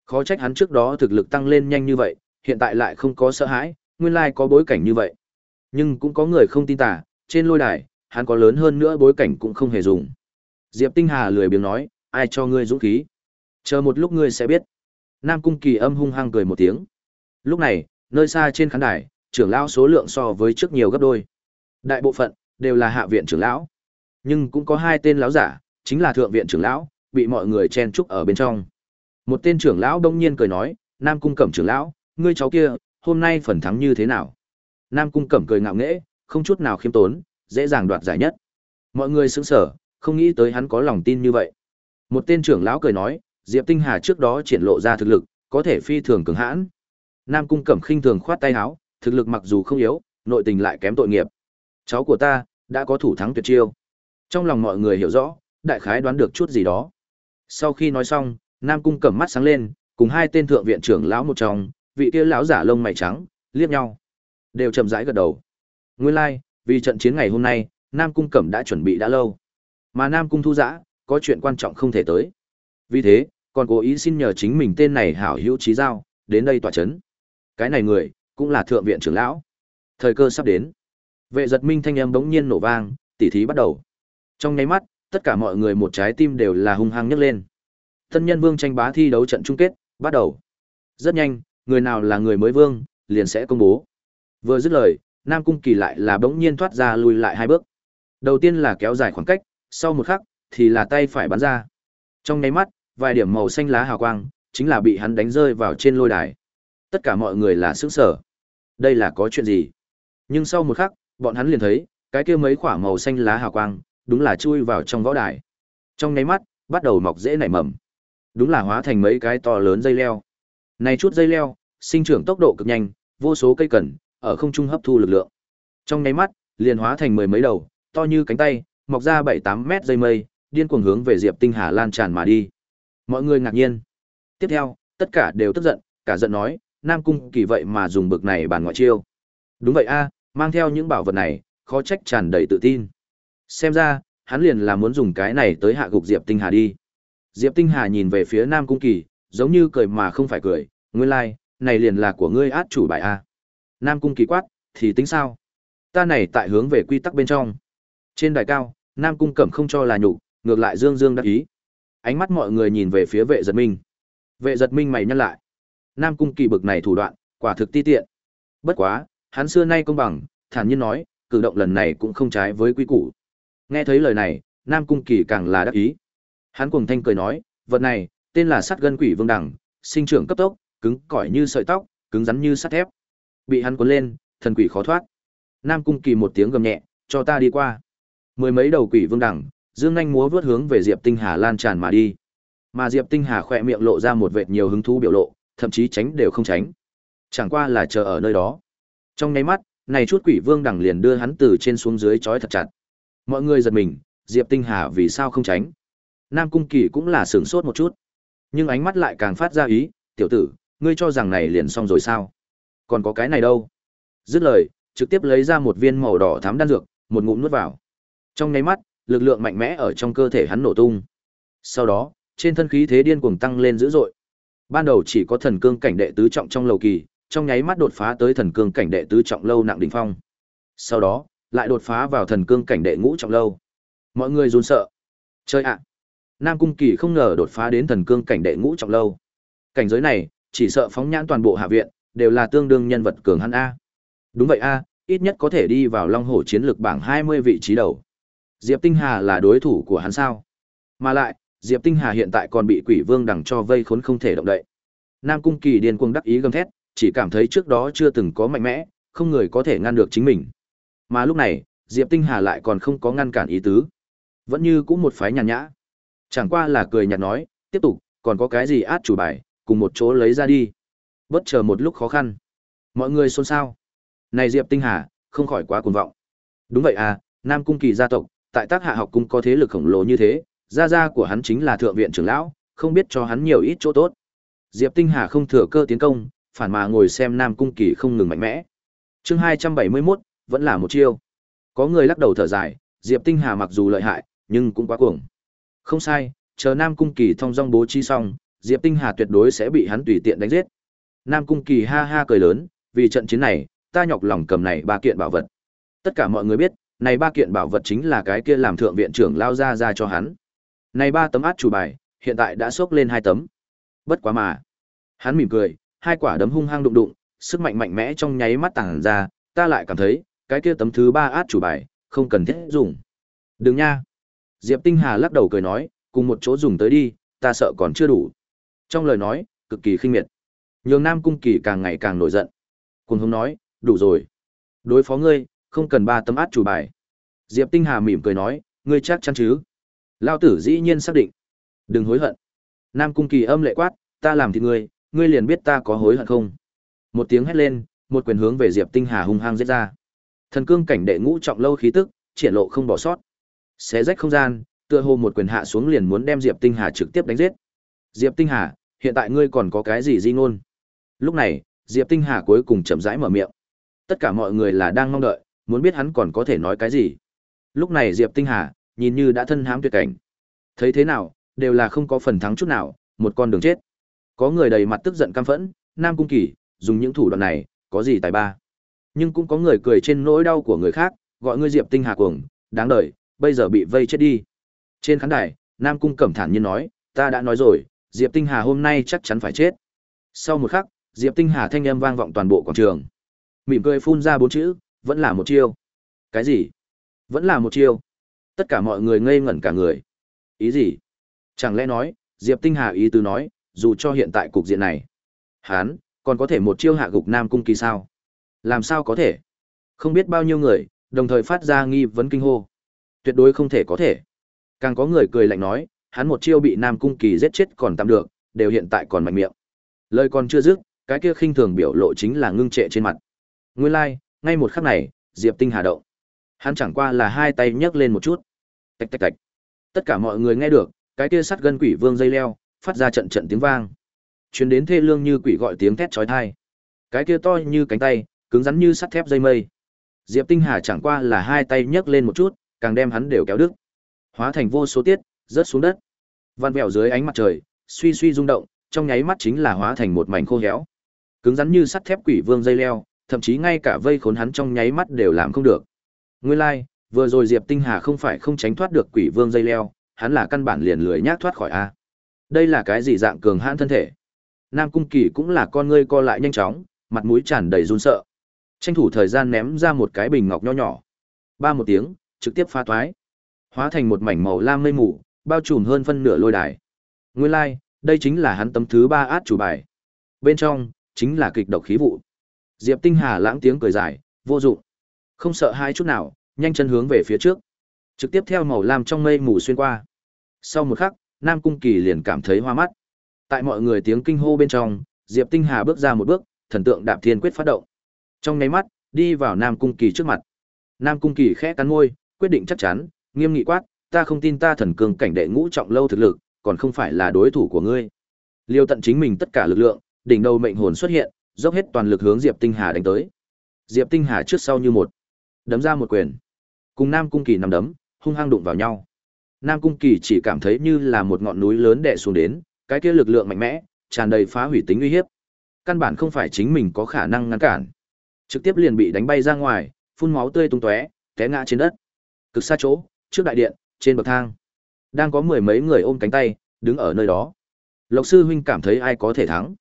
Khó trách hắn trước đó thực lực tăng lên nhanh như vậy, hiện tại lại không có sợ hãi, nguyên lai có bối cảnh như vậy. Nhưng cũng có người không tin tà, trên lôi đài, hắn có lớn hơn nữa bối cảnh cũng không hề dùng. Diệp Tinh Hà lười biếng nói, ai cho ngươi dũng khí? Chờ một lúc ngươi sẽ biết. Nam Cung Kỳ âm hung hăng cười một tiếng. Lúc này, nơi xa trên khán đài, trưởng lão số lượng so với trước nhiều gấp đôi. Đại bộ phận đều là hạ viện trưởng lão, nhưng cũng có hai tên lão giả, chính là thượng viện trưởng lão, bị mọi người chen chúc ở bên trong. Một tên trưởng lão đông nhiên cười nói, Nam Cung Cẩm trưởng lão, ngươi cháu kia, hôm nay phần thắng như thế nào? Nam Cung Cẩm cười ngạo nghễ, không chút nào khiêm tốn, dễ dàng đoạt giải nhất. Mọi người sững sờ, không nghĩ tới hắn có lòng tin như vậy. Một tên trưởng lão cười nói, Diệp Tinh Hà trước đó triển lộ ra thực lực, có thể phi thường cường hãn. Nam Cung Cẩm khinh thường khoát tay áo, thực lực mặc dù không yếu, nội tình lại kém tội nghiệp. Cháu của ta đã có thủ thắng tuyệt chiêu. Trong lòng mọi người hiểu rõ, đại khái đoán được chút gì đó. Sau khi nói xong, Nam Cung Cẩm mắt sáng lên, cùng hai tên thượng viện trưởng lão một trong, vị kia lão giả lông mày trắng, liếc nhau, đều chậm rãi gật đầu. Nguyên lai, like, vì trận chiến ngày hôm nay, Nam Cung Cẩm đã chuẩn bị đã lâu. Mà Nam Cung Thu Dã, có chuyện quan trọng không thể tới. Vì thế, còn cố ý xin nhờ chính mình tên này hảo hữu trí giao, đến đây tỏa chấn. Cái này người, cũng là thượng viện trưởng lão. Thời cơ sắp đến. Vệ giật minh thanh âm bỗng nhiên nổ vang, tỉ thí bắt đầu. Trong nháy mắt, tất cả mọi người một trái tim đều là hung hăng nhấc lên. Tân nhân vương tranh bá thi đấu trận chung kết, bắt đầu. Rất nhanh, người nào là người mới vương, liền sẽ công bố. Vừa dứt lời, Nam Cung Kỳ lại là bỗng nhiên thoát ra lùi lại hai bước. Đầu tiên là kéo dài khoảng cách, sau một khắc, thì là tay phải bắn ra. Trong nháy mắt, vài điểm màu xanh lá hào quang, chính là bị hắn đánh rơi vào trên lôi đài. Tất cả mọi người là sững sờ. Đây là có chuyện gì? Nhưng sau một khắc, bọn hắn liền thấy, cái kia mấy quả màu xanh lá hào quang, đúng là chui vào trong võ đài. Trong nháy mắt, bắt đầu mọc rễ nảy mầm. Đúng là hóa thành mấy cái to lớn dây leo. Này chút dây leo, sinh trưởng tốc độ cực nhanh, vô số cây cần ở không trung hấp thu lực lượng. Trong nháy mắt, liền hóa thành mười mấy đầu, to như cánh tay, mọc ra 7-8 mét dây mây, điên cuồng hướng về Diệp Tinh Hà lan tràn mà đi. Mọi người ngạc nhiên. Tiếp theo, tất cả đều tức giận, cả giận nói, Nam Cung Kỳ vậy mà dùng bực này bàn ngoại chiêu. Đúng vậy a, mang theo những bảo vật này, khó trách tràn đầy tự tin. Xem ra, hắn liền là muốn dùng cái này tới hạ gục Diệp Tinh Hà đi. Diệp Tinh Hà nhìn về phía Nam Cung Kỳ, giống như cười mà không phải cười, nguyên lai, like, này liền là của ngươi át chủ bài a. Nam Cung Kỳ quát, thì tính sao? Ta này tại hướng về quy tắc bên trong. Trên đài cao, Nam Cung Cẩm không cho là nhục, ngược lại dương dương đắc ý. Ánh mắt mọi người nhìn về phía vệ giật minh. Vệ giật minh mày nhăn lại. Nam Cung Kỳ bực này thủ đoạn, quả thực ti tiện. Bất quá, hắn xưa nay công bằng, thản nhiên nói, cử động lần này cũng không trái với quy củ. Nghe thấy lời này, Nam Cung Kỳ càng là đắc ý. Hắn cuồng thanh cười nói, vật này, tên là sắt gân quỷ vương đẳng, sinh trưởng cấp tốc, cứng cỏi như sợi tóc, cứng rắn như sắt thép. Bị hắn cuốn lên, thần quỷ khó thoát. Nam Cung Kỳ một tiếng gầm nhẹ, cho ta đi qua. Mười mấy đầu quỷ vương đẳng, dương nhanh múa vớt hướng về Diệp Tinh Hà lan tràn mà đi. Mà Diệp Tinh Hà khỏe miệng lộ ra một vệt nhiều hứng thú biểu lộ, thậm chí tránh đều không tránh. Chẳng qua là chờ ở nơi đó. Trong nháy mắt, này chút quỷ vương đẳng liền đưa hắn từ trên xuống dưới trói thật chặt. Mọi người giật mình, Diệp Tinh Hà vì sao không tránh? Nam Cung Kỳ cũng là sửng sốt một chút, nhưng ánh mắt lại càng phát ra ý, "Tiểu tử, ngươi cho rằng này liền xong rồi sao? Còn có cái này đâu?" Dứt lời, trực tiếp lấy ra một viên màu đỏ thắm đan dược, một ngụm nuốt vào. Trong nháy mắt, lực lượng mạnh mẽ ở trong cơ thể hắn nổ tung. Sau đó, trên thân khí thế điên cuồng tăng lên dữ dội. Ban đầu chỉ có thần cương cảnh đệ tứ trọng trong lầu kỳ, trong nháy mắt đột phá tới thần cương cảnh đệ tứ trọng lâu nặng đỉnh phong. Sau đó, lại đột phá vào thần cương cảnh đệ ngũ trọng lâu. Mọi người run sợ. Chơi ạ. Nam Cung Kỳ không ngờ đột phá đến thần cương cảnh đệ ngũ trọng lâu. Cảnh giới này, chỉ sợ phóng nhãn toàn bộ hạ viện, đều là tương đương nhân vật cường hắn a. Đúng vậy a, ít nhất có thể đi vào Long Hổ chiến lược bảng 20 vị trí đầu. Diệp Tinh Hà là đối thủ của hắn sao? Mà lại, Diệp Tinh Hà hiện tại còn bị Quỷ Vương đằng cho vây khốn không thể động đậy. Nam Cung Kỳ điên cuồng đắc ý gầm thét, chỉ cảm thấy trước đó chưa từng có mạnh mẽ, không người có thể ngăn được chính mình. Mà lúc này, Diệp Tinh Hà lại còn không có ngăn cản ý tứ. Vẫn như cũng một phái nhàn nhã. Chẳng qua là cười nhạt nói, tiếp tục, còn có cái gì át chủ bài, cùng một chỗ lấy ra đi. Bất chờ một lúc khó khăn. Mọi người xôn xao. Này Diệp Tinh Hà, không khỏi quá cuồng vọng. Đúng vậy à, Nam Cung Kỳ gia tộc, tại tác hạ học cung có thế lực khổng lồ như thế, gia gia của hắn chính là thượng viện trưởng lão, không biết cho hắn nhiều ít chỗ tốt. Diệp Tinh Hà không thừa cơ tiến công, phản mà ngồi xem Nam Cung Kỳ không ngừng mạnh mẽ. Chương 271, vẫn là một chiêu. Có người lắc đầu thở dài, Diệp Tinh Hà mặc dù lợi hại, nhưng cũng quá cuồng. Không sai, chờ Nam Cung Kỳ thông dong bố trí xong, Diệp Tinh Hà tuyệt đối sẽ bị hắn tùy tiện đánh giết. Nam Cung Kỳ ha ha cười lớn, vì trận chiến này, ta nhọc lòng cầm này ba kiện bảo vật. Tất cả mọi người biết, này ba kiện bảo vật chính là cái kia làm thượng viện trưởng lao ra ra cho hắn. Này ba tấm át chủ bài, hiện tại đã xốc lên hai tấm. Bất quá mà. Hắn mỉm cười, hai quả đấm hung hăng đụng đụng, sức mạnh mạnh mẽ trong nháy mắt tàng ra, ta lại cảm thấy, cái kia tấm thứ ba át chủ bài, không cần thiết dùng. Đừng nha. Diệp Tinh Hà lắc đầu cười nói, cùng một chỗ dùng tới đi, ta sợ còn chưa đủ. Trong lời nói, cực kỳ khinh miệt. Nhường Nam Cung Kỳ càng ngày càng nổi giận. Cùng hống nói, đủ rồi. Đối phó ngươi, không cần ba tấm át chủ bài. Diệp Tinh Hà mỉm cười nói, ngươi chắc chắn chứ? Lao tử dĩ nhiên xác định. Đừng hối hận. Nam Cung Kỳ âm lệ quát, ta làm thì ngươi, ngươi liền biết ta có hối hận không? Một tiếng hét lên, một quyền hướng về Diệp Tinh Hà hung hăng giết ra. Thần cương cảnh đệ ngũ trọng lâu khí tức, triển lộ không bỏ sót. Xé rách không gian, tựa hồ một quyền hạ xuống liền muốn đem Diệp Tinh Hà trực tiếp đánh giết. Diệp Tinh Hà, hiện tại ngươi còn có cái gì di ngôn? Lúc này, Diệp Tinh Hà cuối cùng chậm rãi mở miệng. Tất cả mọi người là đang mong đợi, muốn biết hắn còn có thể nói cái gì. Lúc này Diệp Tinh Hà, nhìn như đã thân hãm tuyệt cảnh. Thấy thế nào, đều là không có phần thắng chút nào, một con đường chết. Có người đầy mặt tức giận căm phẫn, Nam Cung Kỳ, dùng những thủ đoạn này, có gì tài ba. Nhưng cũng có người cười trên nỗi đau của người khác, gọi ngươi Diệp Tinh Hà cuồng, đáng đời, bây giờ bị vây chết đi. Trên khán đài, Nam Cung Cẩm thản nhiên nói, ta đã nói rồi, Diệp Tinh Hà hôm nay chắc chắn phải chết. Sau một khắc, Diệp Tinh Hà thanh âm vang vọng toàn bộ quảng trường. Mỉm cười phun ra bốn chữ, vẫn là một chiêu. Cái gì? Vẫn là một chiêu. Tất cả mọi người ngây ngẩn cả người. Ý gì? Chẳng lẽ nói, Diệp Tinh Hà ý tứ nói, dù cho hiện tại cục diện này, hắn còn có thể một chiêu hạ gục Nam Cung Kỳ sao? Làm sao có thể? Không biết bao nhiêu người, đồng thời phát ra nghi vấn kinh hô. Tuyệt đối không thể có thể. Càng có người cười lạnh nói, hắn một chiêu bị Nam Cung Kỳ giết chết còn tạm được, đều hiện tại còn mạnh miệng. Lời còn chưa dứt, cái kia khinh thường biểu lộ chính là ngưng trệ trên mặt. Nguyên lai、like, ngay một khắc này, Diệp Tinh Hà động. Hắn chẳng qua là hai tay nhấc lên một chút. Tạch tạch tạch. Tất cả mọi người nghe được, cái kia sắt gân quỷ vương dây leo, phát ra trận trận tiếng vang. Truyền đến thê lương như quỷ gọi tiếng thét chói tai. Cái kia to như cánh tay, cứng rắn như sắt thép dây mây. Diệp Tinh Hà chẳng qua là hai tay nhấc lên một chút, càng đem hắn đều kéo đứt. Hóa thành vô số tiết, rớt xuống đất. Văn vẹo dưới ánh mặt trời, suy suy rung động, trong nháy mắt chính là hóa thành một mảnh khô héo. Cứng rắn như sắt thép quỷ vương dây leo, thậm chí ngay cả vây khốn hắn trong nháy mắt đều làm không được. Nguyên lai, like, vừa rồi Diệp Tinh Hà không phải không tránh thoát được quỷ vương dây leo, hắn là căn bản liền lười nhác thoát khỏi a. Đây là cái gì dạng cường hãn thân thể? Nam Cung Kỳ cũng là con ngươi co lại nhanh chóng, mặt mũi tràn đầy run sợ. Tranh thủ thời gian ném ra một cái bình ngọc nho nhỏ. Ba một tiếng, trực tiếp phá toái, Hóa thành một mảnh màu lam mây mù, bao trùm hơn phân nửa lôi đài. Nguyên lai、like, đây chính là hắn tấm thứ ba át chủ bài. Bên trong, chính là kịch độc khí vụ. Diệp Tinh Hà lãng tiếng cười dài, vô dụng. Không sợ hai chút nào, nhanh chân hướng về phía trước. Trực tiếp theo màu lam trong mây mù xuyên qua. Sau một khắc, Nam Cung Kỳ liền cảm thấy hoa mắt. Tại mọi người tiếng kinh hô bên trong, Diệp Tinh Hà bước ra một bước, thần tượng đạp thiên quyết phát động. Trong nháy mắt, đi vào Nam Cung Kỳ trước mặt. Nam Cung Kỳ khẽ cắn môi, quyết định chắc chắn, nghiêm nghị quát, ta không tin ta thần cường cảnh đệ ngũ trọng lâu thực lực, còn không phải là đối thủ của ngươi. Liêu tận chính mình tất cả lực lượng, đỉnh đầu mệnh hồn xuất hiện, dốc hết toàn lực hướng Diệp Tinh Hà đánh tới. Diệp Tinh Hà trước sau như một, đấm ra một quyền. Cùng Nam Cung Kỳ nằm đấm, hung hăng đụng vào nhau. Nam Cung Kỳ chỉ cảm thấy như là một ngọn núi lớn đè xuống đến, cái kia lực lượng mạnh mẽ, tràn đầy phá hủy tính uy hiếp. Căn bản không phải chính mình có khả năng ngăn cản. Trực tiếp liền bị đánh bay ra ngoài, phun máu tươi tung tóe, té ngã trên đất. Cực xa chỗ, trước đại điện, trên bậc thang, đang có mười mấy người ôm cánh tay, đứng ở nơi đó. Lộc sư huynh cảm thấy ai có thể thắng.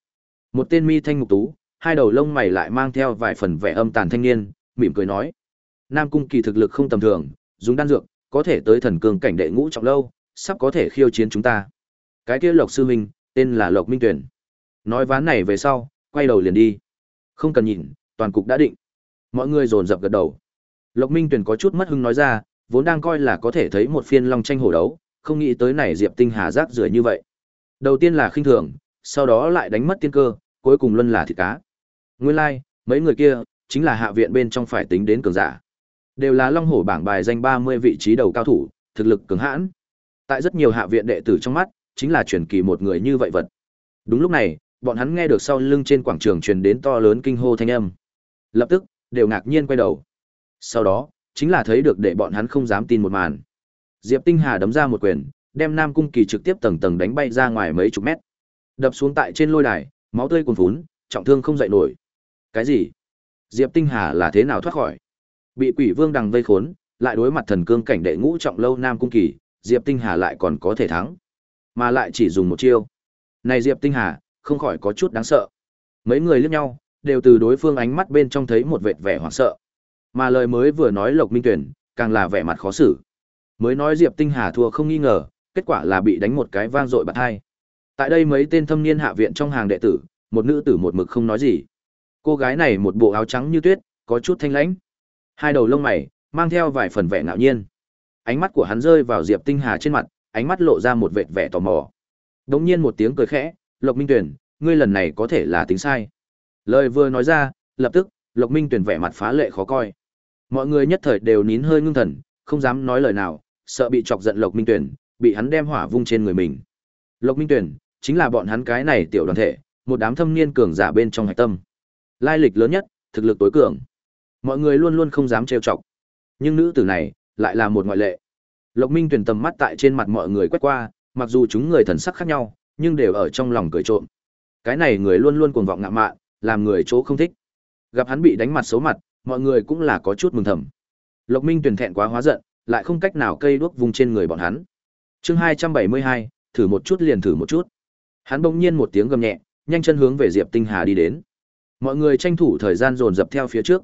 Một tên mi thanh mục tú, hai đầu lông mày lại mang theo vài phần vẻ âm tàn thanh niên, mỉm cười nói: "Nam cung kỳ thực lực không tầm thường, dùng đan dược, có thể tới thần cường cảnh đệ ngũ trọng lâu, sắp có thể khiêu chiến chúng ta." Cái kia Lộc sư huynh, tên là Lộc Minh Tuyển. Nói ván này về sau, quay đầu liền đi. Không cần nhìn, toàn cục đã định. Mọi người dồn dập gật đầu. Lộc Minh Tuyển có chút mất hứng nói ra, vốn đang coi là có thể thấy một phiên long tranh hổ đấu, không nghĩ tới này Diệp Tinh Hà rác rưởi như vậy. Đầu tiên là khinh thường, sau đó lại đánh mất tiên cơ, cuối cùng luân là thịt cá. Nguyên lai, like, mấy người kia chính là hạ viện bên trong phải tính đến cường giả. Đều là long hổ bảng bài danh 30 vị trí đầu cao thủ, thực lực cường hãn. Tại rất nhiều hạ viện đệ tử trong mắt, chính là truyền kỳ một người như vậy vật. Đúng lúc này, bọn hắn nghe được sau lưng trên quảng trường truyền đến to lớn kinh hô thanh âm. Lập tức, đều ngạc nhiên quay đầu. Sau đó, chính là thấy được để bọn hắn không dám tin một màn. Diệp Tinh Hà đấm ra một quyền, đem Nam Cung Kỳ trực tiếp tầng tầng đánh bay ra ngoài mấy chục mét. Đập xuống tại trên lôi đài, máu tươi cuồn phún, trọng thương không dậy nổi. Cái gì? Diệp Tinh Hà là thế nào thoát khỏi? Bị Quỷ Vương đằng vây khốn, lại đối mặt thần cương cảnh đệ ngũ trọng lâu Nam Cung Kỳ, Diệp Tinh Hà lại còn có thể thắng, mà lại chỉ dùng một chiêu. Này Diệp Tinh Hà, không khỏi có chút đáng sợ. Mấy người liếc nhau, đều từ đối phương ánh mắt bên trong thấy một vệt vẻ hoảng sợ. Mà lời mới vừa nói Lộc Minh Tuyển, càng là vẻ mặt khó xử. Mới nói Diệp Tinh Hà thua không nghi ngờ, kết quả là bị đánh một cái vang dội bạt hai. Tại đây mấy tên thâm niên hạ viện trong hàng đệ tử, một nữ tử một mực không nói gì. Cô gái này một bộ áo trắng như tuyết, có chút thanh lãnh. Hai đầu lông mày, mang theo vài phần vẻ ngạo nhiên. Ánh mắt của hắn rơi vào Diệp Tinh Hà trên mặt, ánh mắt lộ ra một vệt vẻ tò mò. Đống nhiên một tiếng cười khẽ, Lộc Minh Tuyển, ngươi lần này có thể là tính sai. Lời vừa nói ra, lập tức, Lộc Minh Tuyển vẻ mặt phá lệ khó coi. Mọi người nhất thời đều nín hơi ngưng thần, không dám nói lời nào, sợ bị chọc giận Lộc Minh Tuyển, bị hắn đem hỏa vung trên người mình. Lộc Minh Tuyển, chính là bọn hắn cái này tiểu đoàn thể, một đám thâm niên cường giả bên trong hạch tâm. Lai lịch lớn nhất, thực lực tối cường. Mọi người luôn luôn không dám trêu chọc. Nhưng nữ tử này, lại là một ngoại lệ. Lộc Minh Tuyển tầm mắt tại trên mặt mọi người quét qua, mặc dù chúng người thần sắc khác nhau, nhưng đều ở trong lòng cười trộm. Cái này người luôn luôn cuồng vọng ngạ mạn, làm người chỗ không thích. Gặp hắn bị đánh mặt xấu mặt, mọi người cũng là có chút mừng thầm. Lộc Minh tuyển thẹn quá hóa giận, lại không cách nào cây đuốc vùng trên người bọn hắn. Chương 272, thử một chút liền thử một chút. Hắn bỗng nhiên một tiếng gầm nhẹ, nhanh chân hướng về Diệp Tinh Hà đi đến. Mọi người tranh thủ thời gian dồn dập theo phía trước.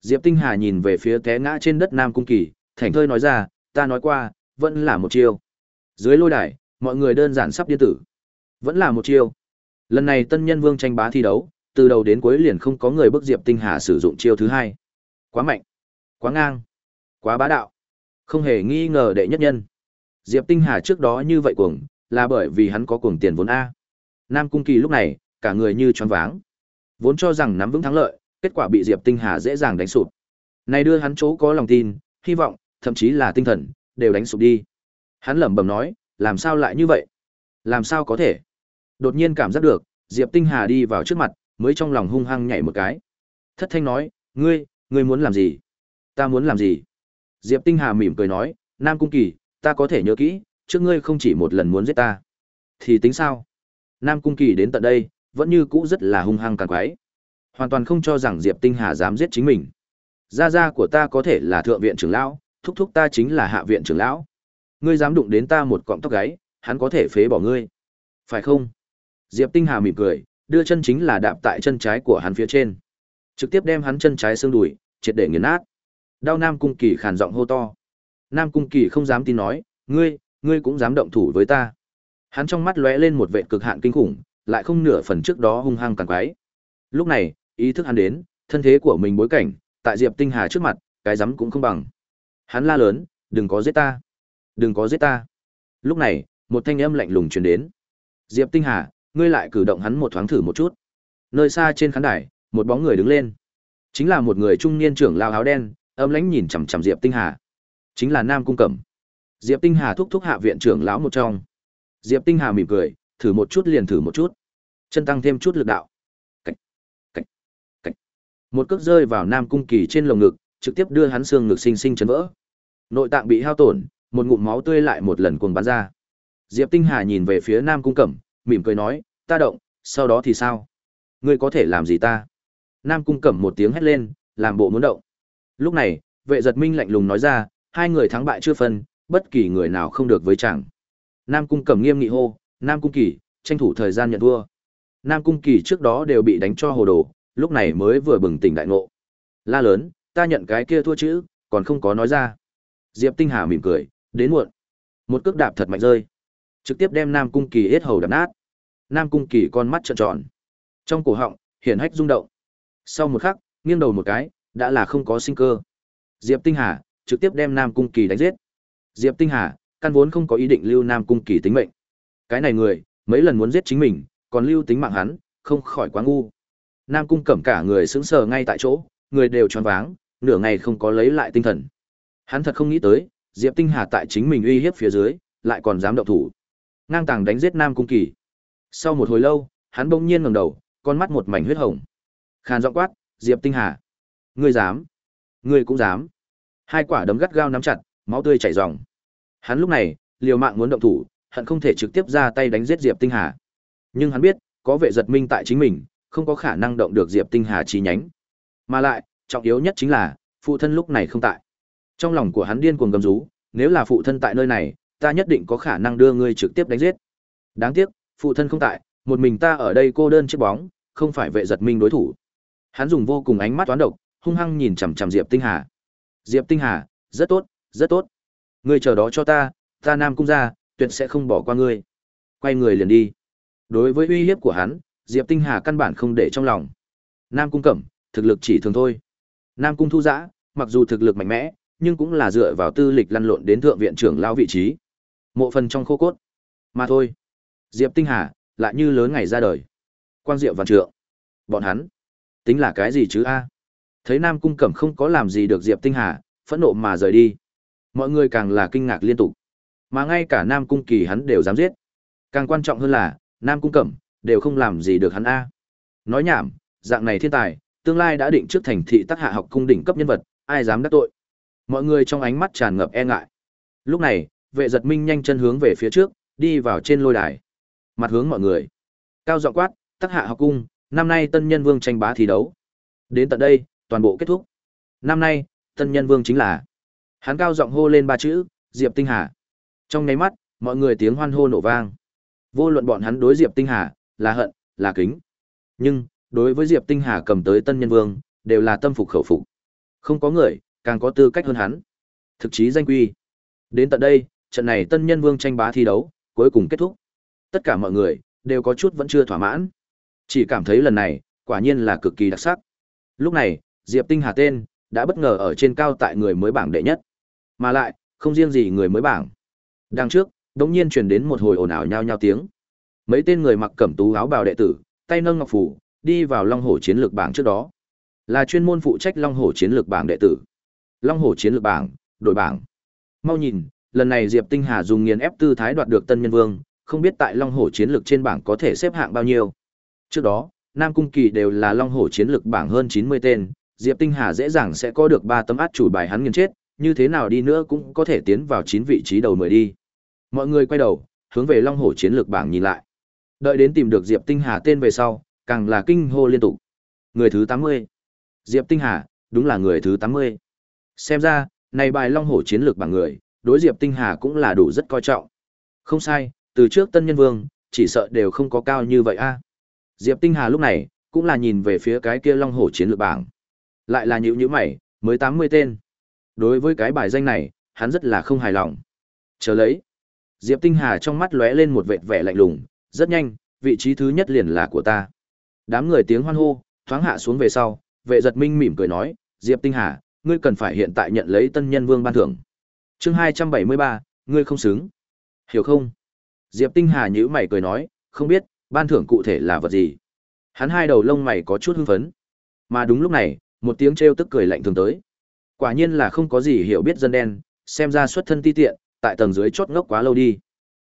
Diệp Tinh Hà nhìn về phía té ngã trên đất Nam Cung Kỳ, thảnh thơi nói ra, ta nói qua, vẫn là một chiêu. Dưới lôi đài, mọi người đơn giản sắp điên tử. Vẫn là một chiêu. Lần này tân nhân vương tranh bá thi đấu, từ đầu đến cuối liền không có người bức Diệp Tinh Hà sử dụng chiêu thứ hai. Quá mạnh, quá ngang, quá bá đạo. Không hề nghi ngờ đệ nhất nhân. Diệp Tinh Hà trước đó như vậy cuồng, là bởi vì hắn có cuồng tiền vốn A. Nam Cung Kỳ lúc này, cả người như choáng váng. Vốn cho rằng nắm vững thắng lợi, kết quả bị Diệp Tinh Hà dễ dàng đánh sụp. Này đưa hắn chỗ có lòng tin, hy vọng, thậm chí là tinh thần, đều đánh sụp đi. Hắn lẩm bẩm nói, làm sao lại như vậy? Làm sao có thể? Đột nhiên cảm giác được, Diệp Tinh Hà đi vào trước mặt, mới trong lòng hung hăng nhảy một cái. Thất thanh nói, ngươi, ngươi muốn làm gì? Ta muốn làm gì? Diệp Tinh Hà mỉm cười nói, Nam Cung Kỳ, ta có thể nhớ kỹ, trước ngươi không chỉ một lần muốn giết ta. Thì tính sao? Nam Cung Kỳ đến tận đây, vẫn như cũ rất là hung hăng càng quái. Hoàn toàn không cho rằng Diệp Tinh Hà dám giết chính mình. Gia gia của ta có thể là thượng viện trưởng lão, thúc thúc ta chính là hạ viện trưởng lão. Ngươi dám đụng đến ta một cọng tóc gáy, hắn có thể phế bỏ ngươi. Phải không? Diệp Tinh Hà mỉm cười, đưa chân chính là đạp tại chân trái của hắn phía trên. Trực tiếp đem hắn chân trái xương đùi, triệt để nghiền nát. Đao Nam Cung Kỳ khàn giọng hô to. Nam Cung Kỳ không dám tin nói, ngươi, ngươi cũng dám động thủ với ta. Hắn trong mắt lóe lên một vệ cực hạn kinh khủng, lại không nửa phần trước đó hung hăng càng quái. Lúc này, ý thức hắn đến, thân thế của mình bối cảnh, tại Diệp Tinh Hà trước mặt, cái dám cũng không bằng. Hắn la lớn, đừng có giết ta, đừng có giết ta. Lúc này, một thanh âm lạnh lùng truyền đến. Diệp Tinh Hà, ngươi lại cử động hắn một thoáng thử một chút. Nơi xa trên khán đài, một bóng người đứng lên. Chính là một người trung niên trưởng lao áo đen, âm lãnh nhìn chằm chằm Diệp Tinh Hà. Chính là Nam Cung Cẩm. Diệp Tinh Hà thúc thúc hạ viện trưởng lão một trong. Diệp Tinh Hà mỉm cười, thử một chút liền thử một chút. Chân tăng thêm chút lực đạo. Cách, cách, cách. Một cước rơi vào Nam Cung Kỳ trên lồng ngực, trực tiếp đưa hắn xương ngực sinh sinh chấn vỡ. Nội tạng bị hao tổn, một ngụm máu tươi lại một lần cuồng bắn ra. Diệp Tinh Hà nhìn về phía Nam Cung Cẩm, mỉm cười nói, ta động, sau đó thì sao? Ngươi có thể làm gì ta? Nam Cung Cẩm một tiếng hét lên, làm bộ muốn động. Lúc này, vệ giật minh lạnh lùng nói ra, hai người thắng bại chưa phân, bất kỳ người nào không được với chẳng. Nam Cung Cẩm nghiêm nghị hô, Nam Cung Kỳ, tranh thủ thời gian nhận thua. Nam Cung Kỳ trước đó đều bị đánh cho hồ đồ, lúc này mới vừa bừng tỉnh đại ngộ. La lớn, ta nhận cái kia thua chữ, còn không có nói ra. Diệp Tinh Hà mỉm cười, đến muộn. Một cước đạp thật mạnh rơi, trực tiếp đem Nam Cung Kỳ hết hầu đập nát. Nam Cung Kỳ con mắt trợn tròn. Trong cổ họng, hiển hách rung động. Sau một khắc, nghiêng đầu một cái, đã là không có sinh cơ. Diệp Tinh Hà trực tiếp đem Nam Cung Kỳ đánh giết. Diệp Tinh Hà, căn vốn không có ý định lưu Nam Cung Kỳ tính mệnh. Cái này người, mấy lần muốn giết chính mình, còn lưu tính mạng hắn, không khỏi quá ngu. Nam Cung Cẩm cả người sững sờ ngay tại chỗ, người đều choáng váng, nửa ngày không có lấy lại tinh thần. Hắn thật không nghĩ tới, Diệp Tinh Hà tại chính mình uy hiếp phía dưới, lại còn dám động thủ. Ngang tàng đánh giết Nam Cung Kỳ. Sau một hồi lâu, hắn bỗng nhiên ngẩng đầu, con mắt một mảnh huyết hồng. Khàn giọng quát, "Diệp Tinh Hà, ngươi dám? Ngươi cũng dám?" Hai quả đấm gắt gao nắm chặt, máu tươi chảy ròng. Hắn lúc này, liều mạng muốn động thủ, hận không thể trực tiếp ra tay đánh giết Diệp Tinh Hà. Nhưng hắn biết, có vệ giật minh tại chính mình, không có khả năng động được Diệp Tinh Hà chi nhánh. Mà lại, trọng yếu nhất chính là, phụ thân lúc này không tại. Trong lòng của hắn điên cuồng gầm rú, nếu là phụ thân tại nơi này, ta nhất định có khả năng đưa ngươi trực tiếp đánh giết. Đáng tiếc, phụ thân không tại, một mình ta ở đây cô đơn chiếc bóng, không phải vệ giật minh đối thủ. Hắn dùng vô cùng ánh mắt toán độc, hung hăng nhìn chằm chằm Diệp Tinh Hà. Diệp Tinh Hà, rất tốt, rất tốt. Ngươi chờ đó cho ta, ta Nam cung gia, tuyệt sẽ không bỏ qua ngươi. Quay người liền đi. Đối với uy hiếp của hắn, Diệp Tinh Hà căn bản không để trong lòng. Nam cung Cẩm, thực lực chỉ thường thôi. Nam cung Thu Dã, mặc dù thực lực mạnh mẽ, nhưng cũng là dựa vào tư lịch lăn lộn đến thượng viện trưởng lao vị trí. Mộ phần trong khô cốt. Mà thôi. Diệp Tinh Hà, lại như lớn ngày ra đời. Quang Diệu Văn Trượng. Bọn hắn. Tính là cái gì chứ a? Thấy Nam Cung Cẩm không có làm gì được Diệp Tinh Hà, phẫn nộ mà rời đi. Mọi người càng là kinh ngạc liên tục. Mà ngay cả Nam Cung Kỳ hắn đều dám giết. Càng quan trọng hơn là, Nam Cung Cẩm, đều không làm gì được hắn a. Nói nhảm, dạng này thiên tài, tương lai đã định trước thành thị tác hạ học cung đỉnh cấp nhân vật, ai dám đắc tội. Mọi người trong ánh mắt tràn ngập e ngại. Lúc này, vệ giật minh nhanh chân hướng về phía trước, đi vào trên lôi đài. Mặt hướng mọi người. Cao giọng quát, Tắc hạ học cung, năm nay tân nhân vương tranh bá thi đấu. Đến tận đây, toàn bộ kết thúc. Năm nay, tân nhân vương chính là. Hắn cao giọng hô lên ba chữ, Diệp Tinh Hà. Trong nháy mắt, mọi người tiếng hoan hô nổ vang. Vô luận bọn hắn đối Diệp Tinh Hà là hận, là kính. Nhưng, đối với Diệp Tinh Hà cầm tới tân nhân vương, đều là tâm phục khẩu phục. Không có người, càng có tư cách hơn hắn. Thực chí danh quy. Đến tận đây, trận này tân nhân vương tranh bá thi đấu, cuối cùng kết thúc. Tất cả mọi người, đều có chút vẫn chưa thỏa mãn. Chỉ cảm thấy lần này, quả nhiên là cực kỳ đặc sắc. Lúc này, Diệp Tinh Hà tên, đã bất ngờ ở trên cao tại người mới bảng đệ nhất. Mà lại, không riêng gì người mới bảng. Đằng trước, đống nhiên truyền đến một hồi ồn ào nhao nhao tiếng. Mấy tên người mặc cẩm tú áo bào đệ tử, tay nâng ngọc phủ, đi vào Long Hổ chiến lược bảng trước đó. Là chuyên môn phụ trách Long Hổ chiến lược bảng đệ tử. Long Hổ chiến lược bảng, đổi bảng. Mau nhìn, lần này Diệp Tinh Hà dùng nghiền ép tư thái đoạt được tân nhân vương, không biết tại Long Hổ chiến lược trên bảng có thể xếp hạng bao nhiêu. Trước đó, Nam Cung Kỳ đều là Long Hổ chiến lược bảng hơn 90 tên, Diệp Tinh Hà dễ dàng sẽ có được 3 tấm át chủ bài hắn nghiền chết, như thế nào đi nữa cũng có thể tiến vào 9 vị trí đầu mới đi. Mọi người quay đầu, hướng về Long Hổ chiến lược bảng nhìn lại. Đợi đến tìm được Diệp Tinh Hà tên về sau, càng là kinh hô liên tục. Người thứ 80. Diệp Tinh Hà, đúng là người thứ 80. Xem ra, này bài Long Hổ chiến lược bảng người, đối Diệp Tinh Hà cũng là đủ rất coi trọng. Không sai, từ trước Tân Nhân Vương, chỉ sợ đều không có cao như vậy a. Diệp Tinh Hà lúc này cũng là nhìn về phía cái kia Long Hổ chiến lược bảng. Lại là nhíu nhíu mày, mới 80 tên. Đối với cái bài danh này, hắn rất là không hài lòng. Chờ lấy. Diệp Tinh Hà trong mắt lóe lên một vệt vẻ lạnh lùng, rất nhanh, vị trí thứ nhất liền là của ta. Đám người tiếng hoan hô, thoáng hạ xuống về sau, vệ giật minh mỉm cười nói, Diệp Tinh Hà, ngươi cần phải hiện tại nhận lấy tân nhân vương ban thưởng. Chương 273, ngươi không xứng. Hiểu không? Diệp Tinh Hà nhữ mày cười nói, không biết, ban thưởng cụ thể là vật gì. Hắn hai đầu lông mày có chút hưng phấn. Mà đúng lúc này, một tiếng trêu tức cười lạnh thường tới. Quả nhiên là không có gì hiểu biết dân đen, xem ra xuất thân ti tiện, tại tầng dưới chót ngốc quá lâu đi.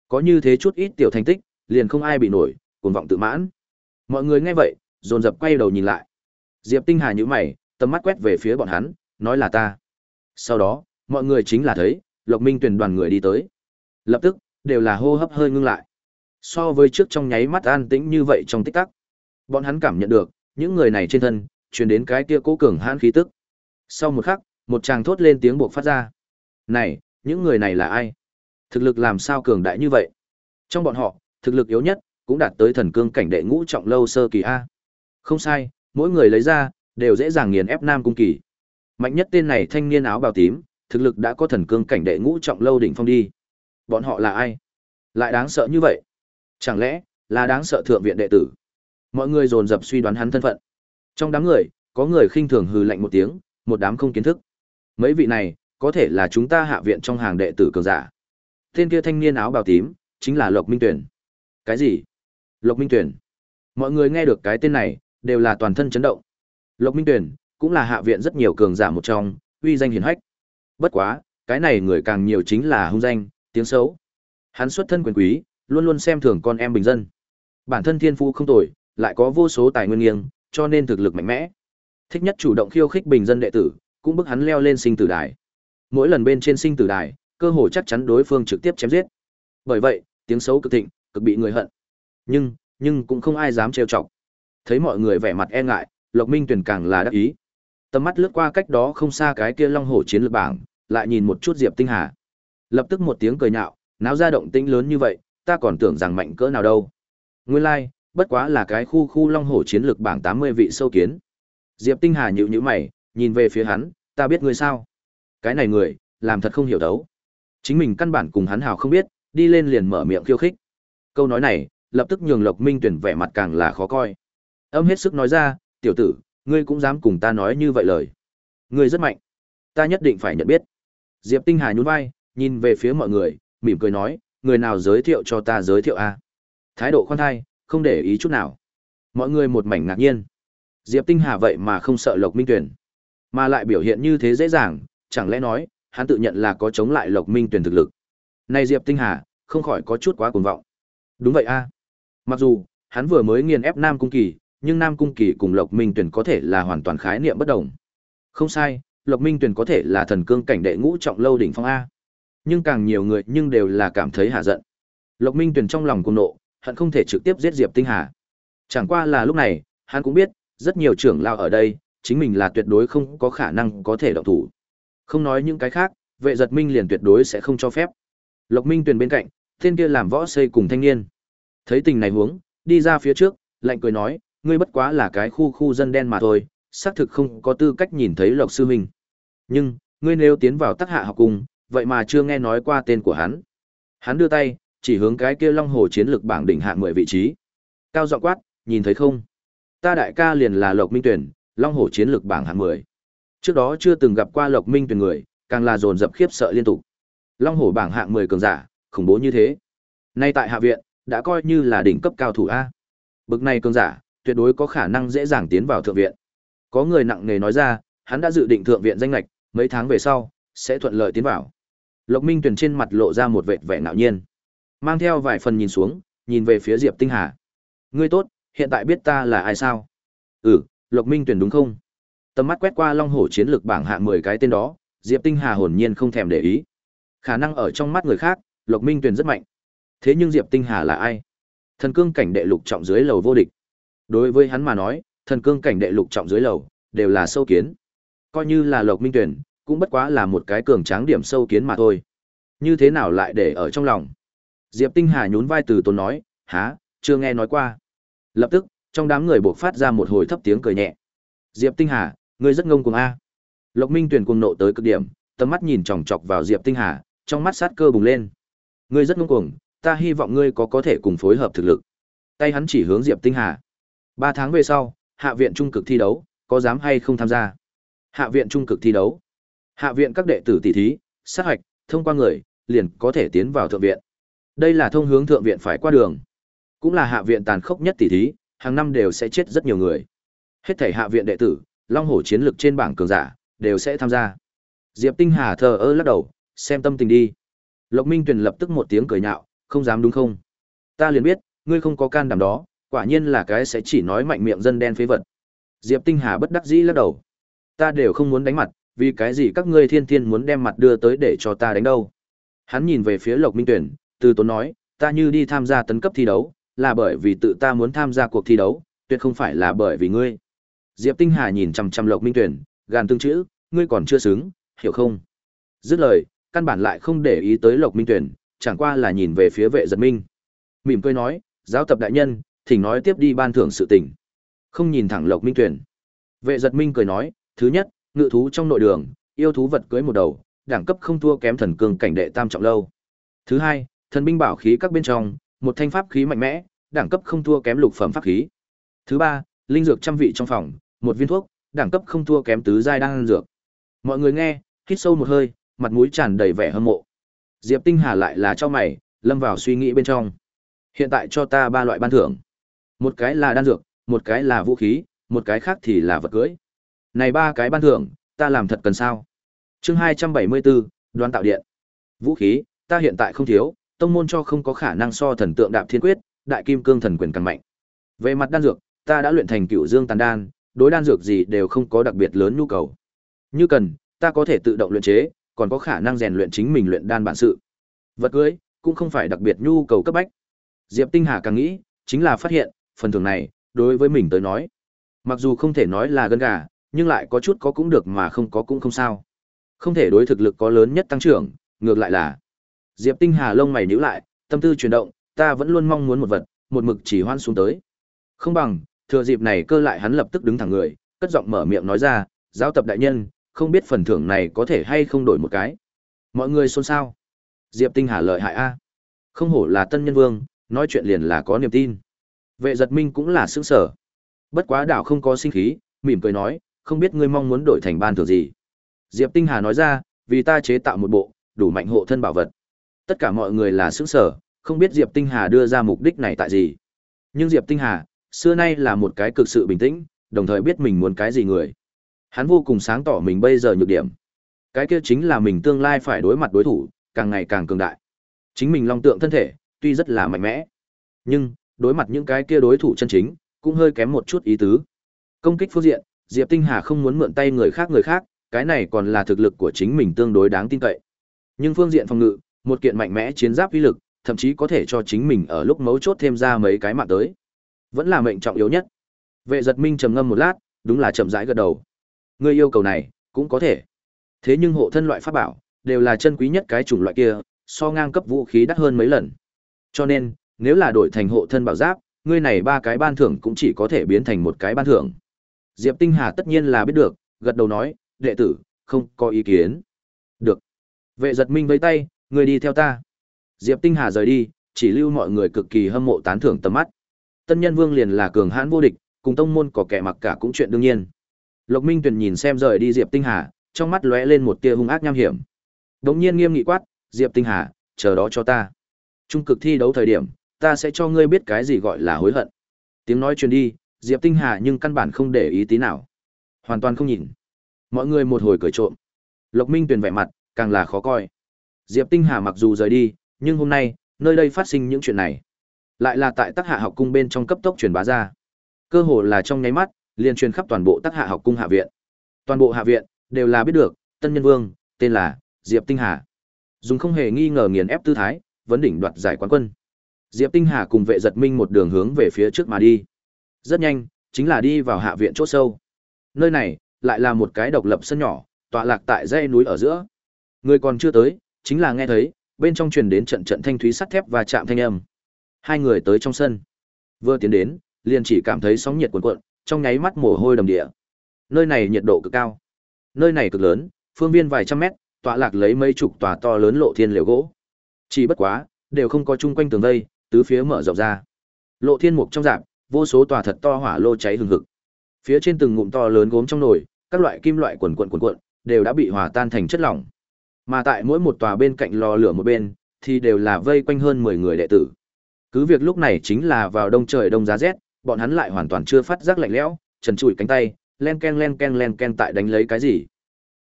Có như thế chút ít tiểu thành tích, liền không ai bị nổi, cuồng vọng tự mãn. Mọi người nghe vậy, dồn dập quay đầu nhìn lại. Diệp Tinh Hà nhíu mày, tầm mắt quét về phía bọn hắn, nói là ta. Sau đó, mọi người chính là thấy, Lộc Minh tuyển đoàn người đi tới. Lập tức, đều là hô hấp hơi ngưng lại. So với trước trong nháy mắt an tĩnh như vậy trong tích tắc, bọn hắn cảm nhận được, những người này trên thân, truyền đến cái kia cố cường hãn khí tức. Sau một khắc, một chàng thốt lên tiếng buộc phát ra. Này, những người này là ai? Thực lực làm sao cường đại như vậy? Trong bọn họ, thực lực yếu nhất, cũng đạt tới thần cương cảnh đệ ngũ trọng lâu sơ kỳ A. Không sai, mỗi người lấy ra, đều dễ dàng nghiền ép nam cung kỳ. Mạnh nhất tên này thanh niên áo bào tím, thực lực đã có thần cương cảnh đệ ngũ trọng lâu đỉnh phong đi. Bọn họ là ai? Lại đáng sợ như vậy? Chẳng lẽ là đáng sợ thượng viện đệ tử? Mọi người dồn dập suy đoán hắn thân phận. Trong đám người, có người khinh thường hừ lạnh một tiếng, một đám không kiến thức. Mấy vị này, có thể là chúng ta hạ viện trong hàng đệ tử cường giả. Tên kia thanh niên áo bào tím, chính là Lộc Minh Tuyển. Cái gì? Lộc Minh Tuyển. Mọi người nghe được cái tên này, đều là toàn thân chấn động. Lộc Minh Tuyển, cũng là hạ viện rất nhiều cường giả một trong, uy danh hiển hách. Bất quá, cái này người càng nhiều chính là hung danh, tiếng xấu. Hắn xuất thân quyền quý, luôn luôn xem thường con em bình dân. Bản thân thiên phú không tồi, lại có vô số tài nguyên nghiêng, cho nên thực lực mạnh mẽ. Thích nhất chủ động khiêu khích bình dân đệ tử, cũng bức hắn leo lên sinh tử đài. Mỗi lần bên trên sinh tử đài, cơ hội chắc chắn đối phương trực tiếp chém giết. Bởi vậy, tiếng xấu cực thịnh, cực bị người hận. Nhưng, nhưng cũng không ai dám trêu chọc. Thấy mọi người vẻ mặt e ngại, Lộc Minh Tuyển càng là đắc ý. Tầm mắt lướt qua cách đó không xa cái kia Long Hổ chiến lược bảng, lại nhìn một chút Diệp Tinh Hà. Lập tức một tiếng cười nhạo, náo ra động tĩnh lớn như vậy, ta còn tưởng rằng mạnh cỡ nào đâu. Nguyên lai, like, bất quá là cái khu khu Long Hổ chiến lược bảng 80 vị sâu kiến. Diệp Tinh Hà nhíu nhíu mày, nhìn về phía hắn, ta biết ngươi sao? Cái này người, làm thật không hiểu đấu. Chính mình căn bản cùng hắn hào không biết, đi lên liền mở miệng khiêu khích. Câu nói này, lập tức nhường Lộc Minh tuyển vẻ mặt càng là khó coi. Âm hết sức nói ra, tiểu tử, ngươi cũng dám cùng ta nói như vậy lời. Ngươi rất mạnh. Ta nhất định phải nhận biết. Diệp Tinh Hà nhún vai, nhìn về phía mọi người, mỉm cười nói, người nào giới thiệu cho ta giới thiệu a? Thái độ khoan thai, không để ý chút nào. Mọi người một mảnh ngạc nhiên. Diệp Tinh Hà vậy mà không sợ Lộc Minh Tuyển, mà lại biểu hiện như thế dễ dàng, chẳng lẽ nói, hắn tự nhận là có chống lại Lộc Minh Tuyển thực lực. Này Diệp Tinh Hà, không khỏi có chút quá cuồng vọng. Đúng vậy a. Mặc dù, hắn vừa mới nghiền ép Nam Cung Kỳ, nhưng Nam Cung Kỳ cùng Lộc Minh Tuyển có thể là hoàn toàn khái niệm bất đồng. Không sai, Lộc Minh Tuyền có thể là thần cương cảnh đệ ngũ trọng lâu đỉnh phong a. Nhưng càng nhiều người nhưng đều là cảm thấy hạ giận. Lộc Minh Tuyền trong lòng cuồng nộ, hận không thể trực tiếp giết Diệp Tinh Hà. Chẳng qua là lúc này, hắn cũng biết, rất nhiều trưởng lao ở đây, chính mình là tuyệt đối không có khả năng có thể động thủ. Không nói những cái khác, vệ giật minh liền tuyệt đối sẽ không cho phép. Lộc Minh Tuyền bên cạnh, tên kia làm võ xây cùng thanh niên. Thấy tình này huống, đi ra phía trước, lạnh cười nói, ngươi bất quá là cái khu khu dân đen mà thôi, xác thực không có tư cách nhìn thấy Lộc sư huynh. Nhưng, ngươi nếu tiến vào tắc hạ học cùng, vậy mà chưa nghe nói qua tên của hắn. Hắn đưa tay, chỉ hướng cái kia Long Hồ chiến lực bảng đỉnh hạng 10 vị trí. Cao giọng quát, nhìn thấy không? Ta đại ca liền là Lộc Minh Tuyển, Long Hổ chiến lực bảng hạng 10. Trước đó chưa từng gặp qua Lộc Minh Tuyển người, càng là dồn dập khiếp sợ liên tục. Long Hổ bảng hạng 10 cường giả, khủng bố như thế. Nay tại hạ viện, đã coi như là đỉnh cấp cao thủ a. Bực này cường giả, tuyệt đối có khả năng dễ dàng tiến vào thượng viện. Có người nặng nề nói ra, hắn đã dự định thượng viện danh lệch, mấy tháng về sau sẽ thuận lợi tiến vào. Lộc Minh Tuyền trên mặt lộ ra một vệt vẻ ngạo nhiên, mang theo vài phần nhìn xuống, nhìn về phía Diệp Tinh Hà. Ngươi tốt, hiện tại biết ta là ai sao? Ừ, Lộc Minh Tuyền đúng không? Tầm mắt quét qua Long Hổ chiến lược bảng hạng 10 cái tên đó, Diệp Tinh Hà hồn nhiên không thèm để ý. Khả năng ở trong mắt người khác, Lộc Minh Tuyền rất mạnh. Thế nhưng Diệp Tinh Hà là ai? Thần cương cảnh đệ lục trọng dưới lầu vô địch. Đối với hắn mà nói, thần cương cảnh đệ lục trọng dưới lầu đều là sâu kiến. Coi như là Lộc Minh tuyển, cũng bất quá là một cái cường tráng điểm sâu kiến mà thôi. Như thế nào lại để ở trong lòng? Diệp Tinh Hà nhún vai từ tốn nói, há, chưa nghe nói qua." Lập tức, Trong đám người buộc phát ra một hồi thấp tiếng cười nhẹ. Diệp Tinh Hà, ngươi rất ngông cuồng a. Lộc Minh Tuyền cuồng nộ tới cực điểm, tầm mắt nhìn chòng chọc vào Diệp Tinh Hà, trong mắt sát cơ bùng lên. Ngươi rất ngông cuồng, ta hy vọng ngươi có có thể cùng phối hợp thực lực. Tay hắn chỉ hướng Diệp Tinh Hà. Ba tháng về sau, hạ viện trung cực thi đấu, có dám hay không tham gia? Hạ viện trung cực thi đấu. Hạ viện các đệ tử tỷ thí, sát hoạch, thông qua người, liền có thể tiến vào thượng viện. Đây là thông hướng thượng viện phải qua đường. Cũng là hạ viện tàn khốc nhất tỷ thí, hàng năm đều sẽ chết rất nhiều người. Hết thảy hạ viện đệ tử, long hổ chiến lực trên bảng cường giả, đều sẽ tham gia. Diệp Tinh Hà thờ ơ lắc đầu, xem tâm tình đi. Lộc Minh Tuyền lập tức một tiếng cười nhạo, không dám đúng không? Ta liền biết, ngươi không có can đảm đó, quả nhiên là cái sẽ chỉ nói mạnh miệng dân đen phế vật. Diệp Tinh Hà bất đắc dĩ lắc đầu. Ta đều không muốn đánh mặt, vì cái gì các ngươi thiên thiên muốn đem mặt đưa tới để cho ta đánh đâu? Hắn nhìn về phía Lộc Minh Tuyển, từ tốn nói, ta như đi tham gia tấn cấp thi đấu, là bởi vì tự ta muốn tham gia cuộc thi đấu, tuyệt không phải là bởi vì ngươi. Diệp Tinh Hà nhìn chằm chằm Lộc Minh Tuyển, gàn tương chữ, ngươi còn chưa xứng, hiểu không? Dứt lời, căn bản lại không để ý tới Lộc Minh Tuyển, chẳng qua là nhìn về phía vệ giật minh. Mỉm cười nói, giáo tập đại nhân, thỉnh nói tiếp đi ban thưởng sự tình. Không nhìn thẳng Lộc Minh Tuyển. Vệ giật minh cười nói, thứ nhất, ngự thú trong nội đường, yêu thú vật cưới một đầu, đẳng cấp không thua kém thần cương cảnh đệ tam trọng lâu. Thứ hai, thần binh bảo khí các bên trong, một thanh pháp khí mạnh mẽ, đẳng cấp không thua kém lục phẩm pháp khí. Thứ ba, linh dược trăm vị trong phòng, một viên thuốc, đẳng cấp không thua kém tứ giai đan dược. Mọi người nghe, hít sâu một hơi, mặt mũi tràn đầy vẻ hâm mộ. Diệp Tinh Hà lại là cho mày, lâm vào suy nghĩ bên trong. Hiện tại cho ta ba loại ban thưởng. Một cái là đan dược, một cái là vũ khí, một cái khác thì là vật cưới. Này ba cái ban thưởng, ta làm thật cần sao? Chương 274, đoan tạo điện. Vũ khí, ta hiện tại không thiếu, tông môn cho không có khả năng so thần tượng đạp thiên quyết, đại kim cương thần quyền càng mạnh. Về mặt đan dược, ta đã luyện thành cựu dương tàn đan, đối đan dược gì đều không có đặc biệt lớn nhu cầu. Như cần, ta có thể tự động luyện chế, còn có khả năng rèn luyện chính mình luyện đan bản sự. Vật cưới, cũng không phải đặc biệt nhu cầu cấp bách. Diệp Tinh Hà càng nghĩ, chính là phát hiện, phần thưởng này, đối với mình tới nói, mặc dù không thể nói là gân gà, nhưng lại có chút có cũng được mà không có cũng không sao. Không thể đối thực lực có lớn nhất tăng trưởng, ngược lại là Diệp Tinh Hà lông mày nhíu lại, tâm tư chuyển động, ta vẫn luôn mong muốn một vật, một mực chỉ hoan xuống tới. Không bằng, thừa dịp này cơ lại hắn lập tức đứng thẳng người, cất giọng mở miệng nói ra, giáo tập đại nhân, không biết phần thưởng này có thể hay không đổi một cái. Mọi người xôn xao. Diệp Tinh Hà lợi hại a. Không hổ là tân nhân vương, nói chuyện liền là có niềm tin. Vệ giật minh cũng là sững sở. Bất quá đảo không có sinh khí, mỉm cười nói, không biết ngươi mong muốn đổi thành ban thưởng gì. Diệp Tinh Hà nói ra, vì ta chế tạo một bộ, đủ mạnh hộ thân bảo vật. Tất cả mọi người là xứng sở, không biết Diệp Tinh Hà đưa ra mục đích này tại gì. Nhưng Diệp Tinh Hà, xưa nay là một cái cực sự bình tĩnh, đồng thời biết mình muốn cái gì người. Hắn vô cùng sáng tỏ mình bây giờ nhược điểm. Cái kia chính là mình tương lai phải đối mặt đối thủ, càng ngày càng cường đại. Chính mình long tượng thân thể, tuy rất là mạnh mẽ, nhưng đối mặt những cái kia đối thủ chân chính, cũng hơi kém một chút ý tứ. Công kích phương diện, Diệp Tinh Hà không muốn mượn tay người khác người khác, cái này còn là thực lực của chính mình tương đối đáng tin cậy. Nhưng phương diện phòng ngự, một kiện mạnh mẽ chiến giáp uy lực, thậm chí có thể cho chính mình ở lúc mấu chốt thêm ra mấy cái mạng tới. Vẫn là mệnh trọng yếu nhất. Vệ giật minh trầm ngâm một lát, đúng là chậm rãi gật đầu. Người yêu cầu này, cũng có thể. Thế nhưng hộ thân loại pháp bảo, đều là chân quý nhất cái chủng loại kia, so ngang cấp vũ khí đắt hơn mấy lần. Cho nên, nếu là đổi thành hộ thân bảo giáp, ngươi này ba cái ban thưởng cũng chỉ có thể biến thành một cái ban thưởng. Diệp Tinh Hà tất nhiên là biết được, gật đầu nói, đệ tử, không có ý kiến. Được. Vệ giật minh với tay, người đi theo ta. Diệp Tinh Hà rời đi, chỉ lưu mọi người cực kỳ hâm mộ tán thưởng tầm mắt. Tân nhân vương liền là cường hãn vô địch, cùng tông môn có kẻ mặc cả cũng chuyện đương nhiên. Lộc Minh Tuyền nhìn xem rời đi Diệp Tinh Hà, trong mắt lóe lên một tia hung ác nham hiểm. Đống nhiên nghiêm nghị quát, Diệp Tinh Hà, chờ đó cho ta. Trung cực thi đấu thời điểm, ta sẽ cho ngươi biết cái gì gọi là hối hận. Tiếng nói truyền đi, Diệp Tinh Hà nhưng căn bản không để ý tí nào. Hoàn toàn không nhìn. Mọi người một hồi cười trộm. Lộc Minh Tuyền vẻ mặt, càng là khó coi. Diệp Tinh Hà mặc dù rời đi, nhưng hôm nay, nơi đây phát sinh những chuyện này. Lại là tại Tắc Hạ học cung bên trong cấp tốc truyền bá ra. Cơ hồ là trong nháy mắt, liền truyền khắp toàn bộ Tắc Hạ học cung hạ viện. Toàn bộ hạ viện đều là biết được, Tân Nhân Vương, tên là Diệp Tinh Hà. Dùng không hề nghi ngờ nghiền ép tư thái, vấn đỉnh đoạt giải quán quân. Diệp Tinh Hà cùng vệ giật minh một đường hướng về phía trước mà đi. Rất nhanh, chính là đi vào hạ viện chỗ sâu. Nơi này, lại là một cái độc lập sân nhỏ, tọa lạc tại dãy núi ở giữa. Người còn chưa tới, chính là nghe thấy, bên trong truyền đến trận trận thanh thúy sắt thép và chạm thanh âm. Hai người tới trong sân. Vừa tiến đến, liền chỉ cảm thấy sóng nhiệt cuồn cuộn, trong nháy mắt mồ hôi đầm địa. Nơi này nhiệt độ cực cao. Nơi này cực lớn, phương viên vài trăm mét, tọa lạc lấy mấy chục tòa to lớn lộ thiên liều gỗ. Chỉ bất quá, đều không có chung quanh tường vây, tứ phía mở rộng ra. Lộ thiên mục trong dạng, vô số tòa thật to hỏa lô cháy hừng hực. Phía trên từng ngụm to lớn gốm trong nồi, các loại kim loại quần quần quần quần, đều đã bị hòa tan thành chất lỏng. Mà tại mỗi một tòa bên cạnh lò lửa một bên, thì đều là vây quanh hơn 10 người đệ tử. Cứ việc lúc này chính là vào đông trời đông giá rét, bọn hắn lại hoàn toàn chưa phát giác lạnh lẽo, trần trụi cánh tay, len ken len ken len ken tại đánh lấy cái gì.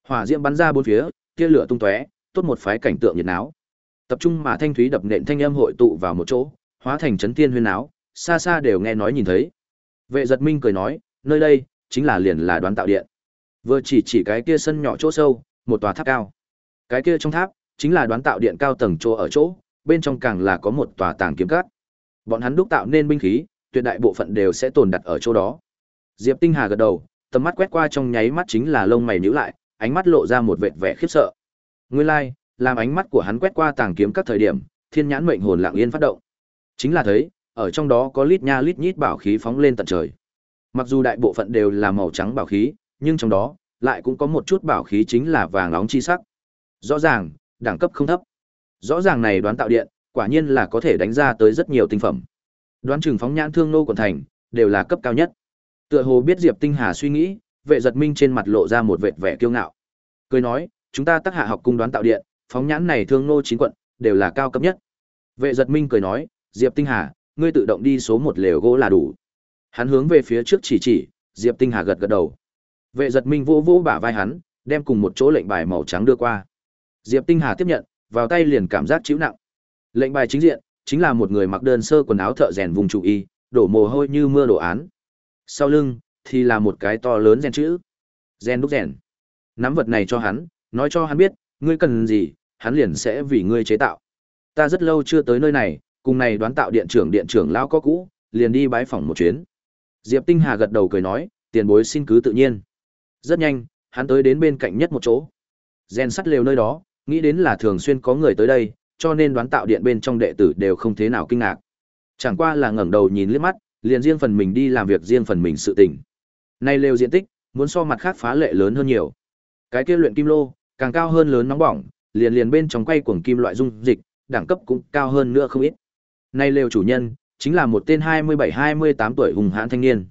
Hỏa diễm bắn ra bốn phía, tia lửa tung tóe, tốt một phái cảnh tượng nhiệt náo. Tập trung mà thanh thúy đập nện thanh âm hội tụ vào một chỗ, hóa thành chấn thiên huyên náo, xa xa đều nghe nói nhìn thấy. Vệ giật minh cười nói, nơi đây chính là liền là đoán tạo điện. Vừa chỉ chỉ cái kia sân nhỏ chỗ sâu, một tòa tháp cao. Cái kia trong tháp chính là đoán tạo điện cao tầng chỗ ở chỗ, bên trong càng là có một tòa tàng kiếm cát. Bọn hắn đúc tạo nên binh khí, tuyệt đại bộ phận đều sẽ tồn đặt ở chỗ đó. Diệp Tinh Hà gật đầu, tầm mắt quét qua trong nháy mắt chính là lông mày nhíu lại, ánh mắt lộ ra một vệt vẻ khiếp sợ. Nguyên lai, like, làm ánh mắt của hắn quét qua tàng kiếm các thời điểm, thiên nhãn mệnh hồn lặng yên phát động. Chính là thấy, ở trong đó có lít nha lít nhít bảo khí phóng lên tận trời. Mặc dù đại bộ phận đều là màu trắng bảo khí, nhưng trong đó lại cũng có một chút bảo khí chính là vàng nóng chi sắc. Rõ ràng, đẳng cấp không thấp. Rõ ràng này đoán tạo điện, quả nhiên là có thể đánh ra tới rất nhiều tinh phẩm. Đoán chừng phóng nhãn thương nô quận thành, đều là cấp cao nhất. Tựa hồ biết Diệp Tinh Hà suy nghĩ, vệ giật minh trên mặt lộ ra một vệt vẻ kiêu ngạo. Cười nói, chúng ta tác hạ học cung đoán tạo điện, phóng nhãn này thương nô chín quận, đều là cao cấp nhất. Vệ giật minh cười nói, Diệp Tinh Hà, ngươi tự động đi số một lều gỗ là đủ. Hắn hướng về phía trước chỉ chỉ, Diệp Tinh Hà gật gật đầu. Vệ giật minh vỗ vỗ bả vai hắn, đem cùng một chỗ lệnh bài màu trắng đưa qua. Diệp Tinh Hà tiếp nhận, vào tay liền cảm giác chịu nặng. Lệnh bài chính diện chính là một người mặc đơn sơ quần áo thợ rèn vùng chủ y, đổ mồ hôi như mưa đổ án. Sau lưng thì là một cái to lớn rèn chữ. Rèn đúc rèn. Nắm vật này cho hắn, nói cho hắn biết, ngươi cần gì, hắn liền sẽ vì ngươi chế tạo. Ta rất lâu chưa tới nơi này, cùng này đoán tạo điện trưởng điện trưởng lão có cũ, liền đi bái phỏng một chuyến. Diệp Tinh Hà gật đầu cười nói, tiền bối xin cứ tự nhiên. Rất nhanh, hắn tới đến bên cạnh nhất một chỗ. Gen sắt lều nơi đó, nghĩ đến là thường xuyên có người tới đây, cho nên đoán tạo điện bên trong đệ tử đều không thế nào kinh ngạc. Chẳng qua là ngẩng đầu nhìn liếc mắt, liền riêng phần mình đi làm việc riêng phần mình sự tình. Nay lều diện tích, muốn so mặt khác phá lệ lớn hơn nhiều. Cái kia luyện kim lô, càng cao hơn lớn nóng bỏng, liền liền bên trong quay cuồng kim loại dung dịch, đẳng cấp cũng cao hơn nữa không ít. Nay lều chủ nhân, chính là một tên 27-28 tuổi hùng hãn thanh niên.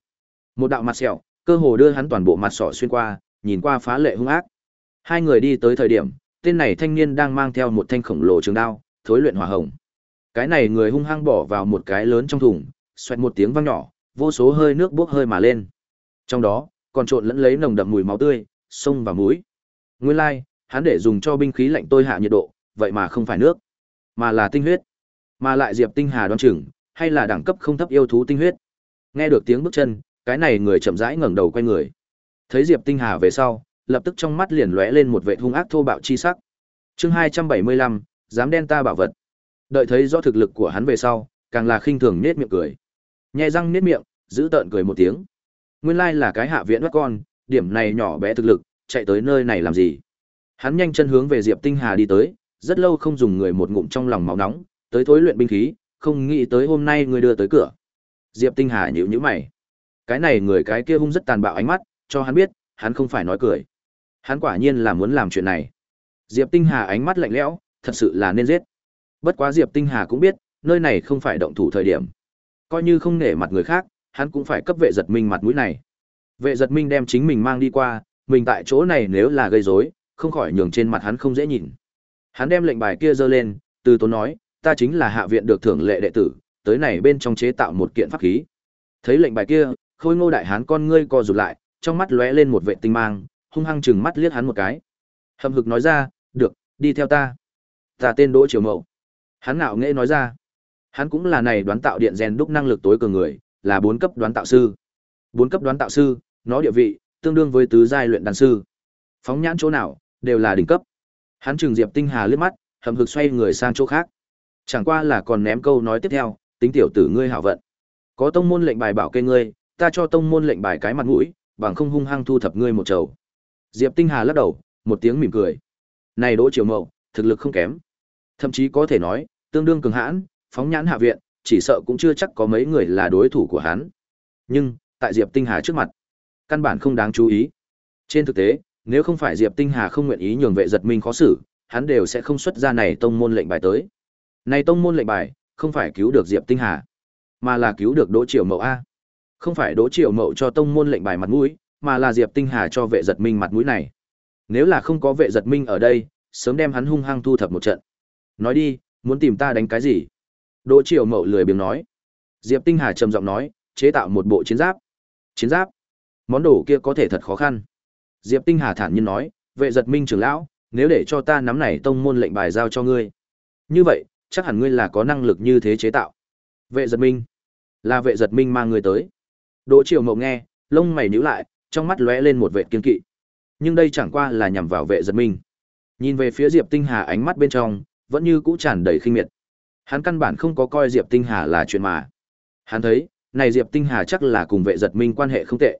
Một đạo mặt sẹo, cơ hồ đưa hắn toàn bộ mặt sọ xuyên qua, nhìn qua phá lệ hung ác. Hai người đi tới thời điểm, tên này thanh niên đang mang theo một thanh khổng lồ trường đao, thối luyện hỏa hồng. Cái này người hung hăng bỏ vào một cái lớn trong thùng, xoẹt một tiếng vang nhỏ, vô số hơi nước bốc hơi mà lên. Trong đó, còn trộn lẫn lấy nồng đậm mùi máu tươi, sông và mũi. Nguyên lai, like, hắn để dùng cho binh khí lạnh tôi hạ nhiệt độ, vậy mà không phải nước, mà là tinh huyết. Mà lại Diệp Tinh Hà đoan chừng, hay là đẳng cấp không thấp yêu thú tinh huyết. Nghe được tiếng bước chân, cái này người chậm rãi ngẩng đầu quay người. Thấy Diệp Tinh Hà về sau, lập tức trong mắt liền lóe lên một vẻ hung ác thô bạo chi sắc. Chương 275, dám đen ta bảo vật. Đợi thấy rõ thực lực của hắn về sau, càng là khinh thường nết miệng cười. nhai răng nết miệng, giữ tợn cười một tiếng. Nguyên lai là cái hạ viện bắt con, điểm này nhỏ bé thực lực, chạy tới nơi này làm gì? Hắn nhanh chân hướng về Diệp Tinh Hà đi tới, rất lâu không dùng người một ngụm trong lòng máu nóng, tới thối luyện binh khí, không nghĩ tới hôm nay người đưa tới cửa. Diệp Tinh Hà nhíu nhíu mày. Cái này người cái kia hung rất tàn bạo ánh mắt, cho hắn biết, hắn không phải nói cười. Hắn quả nhiên là muốn làm chuyện này. Diệp Tinh Hà ánh mắt lạnh lẽo, thật sự là nên giết. Bất quá Diệp Tinh Hà cũng biết, nơi này không phải động thủ thời điểm. Coi như không nể mặt người khác, hắn cũng phải cấp vệ giật minh mặt mũi này. Vệ giật minh đem chính mình mang đi qua, mình tại chỗ này nếu là gây rối, không khỏi nhường trên mặt hắn không dễ nhìn. Hắn đem lệnh bài kia giơ lên, từ tốn nói, ta chính là hạ viện được thưởng lệ đệ tử, tới này bên trong chế tạo một kiện pháp khí. Thấy lệnh bài kia, khôi ngô đại hán con ngươi co rụt lại, trong mắt lóe lên một vệ tinh mang, hung hăng chừng mắt liếc hắn một cái. Hầm hực nói ra, được, đi theo ta. Ta tên Đỗ Triều Mậu. Hắn ngạo nghễ nói ra. Hắn cũng là này đoán tạo điện rèn đúc năng lực tối cường người, là bốn cấp đoán tạo sư. Bốn cấp đoán tạo sư, nó địa vị tương đương với tứ giai luyện đan sư. Phóng nhãn chỗ nào, đều là đỉnh cấp. Hắn trừng Diệp Tinh Hà liếc mắt, hầm hực xoay người sang chỗ khác. Chẳng qua là còn ném câu nói tiếp theo, tính tiểu tử ngươi hảo vận. Có tông môn lệnh bài bảo kê ngươi, ta cho tông môn lệnh bài cái mặt mũi, bằng không hung hăng thu thập ngươi một chầu. Diệp Tinh Hà lắc đầu, một tiếng mỉm cười. Này Đỗ Triều Mậu, thực lực không kém. Thậm chí có thể nói, tương đương cường hãn, phóng nhãn hạ viện, chỉ sợ cũng chưa chắc có mấy người là đối thủ của hắn. Nhưng, tại Diệp Tinh Hà trước mặt, căn bản không đáng chú ý. Trên thực tế, nếu không phải Diệp Tinh Hà không nguyện ý nhường vệ giật minh khó xử, hắn đều sẽ không xuất ra này tông môn lệnh bài tới. Này tông môn lệnh bài, không phải cứu được Diệp Tinh Hà, mà là cứu được Đỗ Triều Mậu a. Không phải Đỗ Triều Mậu cho tông môn lệnh bài mặt mũi, mà là Diệp Tinh Hà cho vệ giật minh mặt mũi này. Nếu là không có vệ giật minh ở đây, sớm đem hắn hung hăng thu thập một trận. Nói đi, muốn tìm ta đánh cái gì? Đỗ Triều Mậu lười biếng nói. Diệp Tinh Hà trầm giọng nói, chế tạo một bộ chiến giáp. Chiến giáp? Món đồ kia có thể thật khó khăn. Diệp Tinh Hà thản nhiên nói, vệ giật minh trưởng lão, nếu để cho ta nắm này tông môn lệnh bài giao cho ngươi. Như vậy, chắc hẳn ngươi là có năng lực như thế chế tạo. Vệ giật minh. Là vệ giật minh mang ngươi tới. Đỗ Triều Mậu nghe, lông mày nhíu lại, trong mắt lóe lên một vệ kiên kỵ. Nhưng đây chẳng qua là nhằm vào vệ giật minh. Nhìn về phía Diệp Tinh Hà ánh mắt bên trong, vẫn như cũ tràn đầy khinh miệt. Hắn căn bản không có coi Diệp Tinh Hà là chuyện mà. Hắn thấy, này Diệp Tinh Hà chắc là cùng vệ giật minh quan hệ không tệ.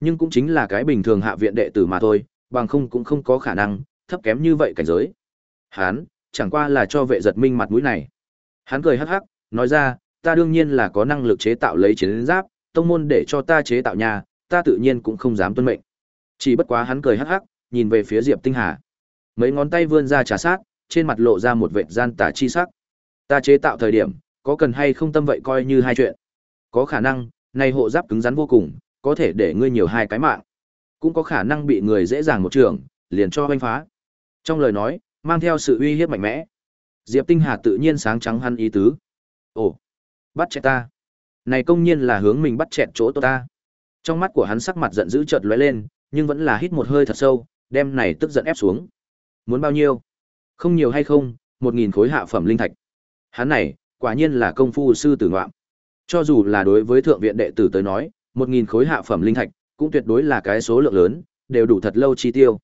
Nhưng cũng chính là cái bình thường hạ viện đệ tử mà thôi, bằng không cũng không có khả năng, thấp kém như vậy cảnh giới. Hắn, chẳng qua là cho vệ giật minh mặt mũi này. Hắn cười hắc hắc, nói ra, ta đương nhiên là có năng lực chế tạo lấy chiến giáp, tông môn để cho ta chế tạo nhà, ta tự nhiên cũng không dám tuân mệnh. Chỉ bất quá hắn cười hắc hắc, nhìn về phía Diệp Tinh Hà. Mấy ngón tay vươn ra trà sát, trên mặt lộ ra một vệt gian tà chi sắc. Ta chế tạo thời điểm, có cần hay không tâm vậy coi như hai chuyện. Có khả năng, này hộ giáp cứng rắn vô cùng, có thể để ngươi nhiều hai cái mạng. Cũng có khả năng bị người dễ dàng một trường, liền cho hoanh phá. Trong lời nói, mang theo sự uy hiếp mạnh mẽ. Diệp Tinh Hà tự nhiên sáng trắng hắn ý tứ. Ồ, bắt chẹt ta. Này công nhiên là hướng mình bắt chẹt chỗ tôi ta. Trong mắt của hắn sắc mặt giận dữ chợt lóe lên, nhưng vẫn là hít một hơi thật sâu, đem này tức giận ép xuống. Muốn bao nhiêu? Không nhiều hay không, một nghìn khối hạ phẩm linh thạch. Hắn này, quả nhiên là công phu sư tử ngoạm. Cho dù là đối với thượng viện đệ tử tới nói, một nghìn khối hạ phẩm linh thạch, cũng tuyệt đối là cái số lượng lớn, đều đủ thật lâu chi tiêu.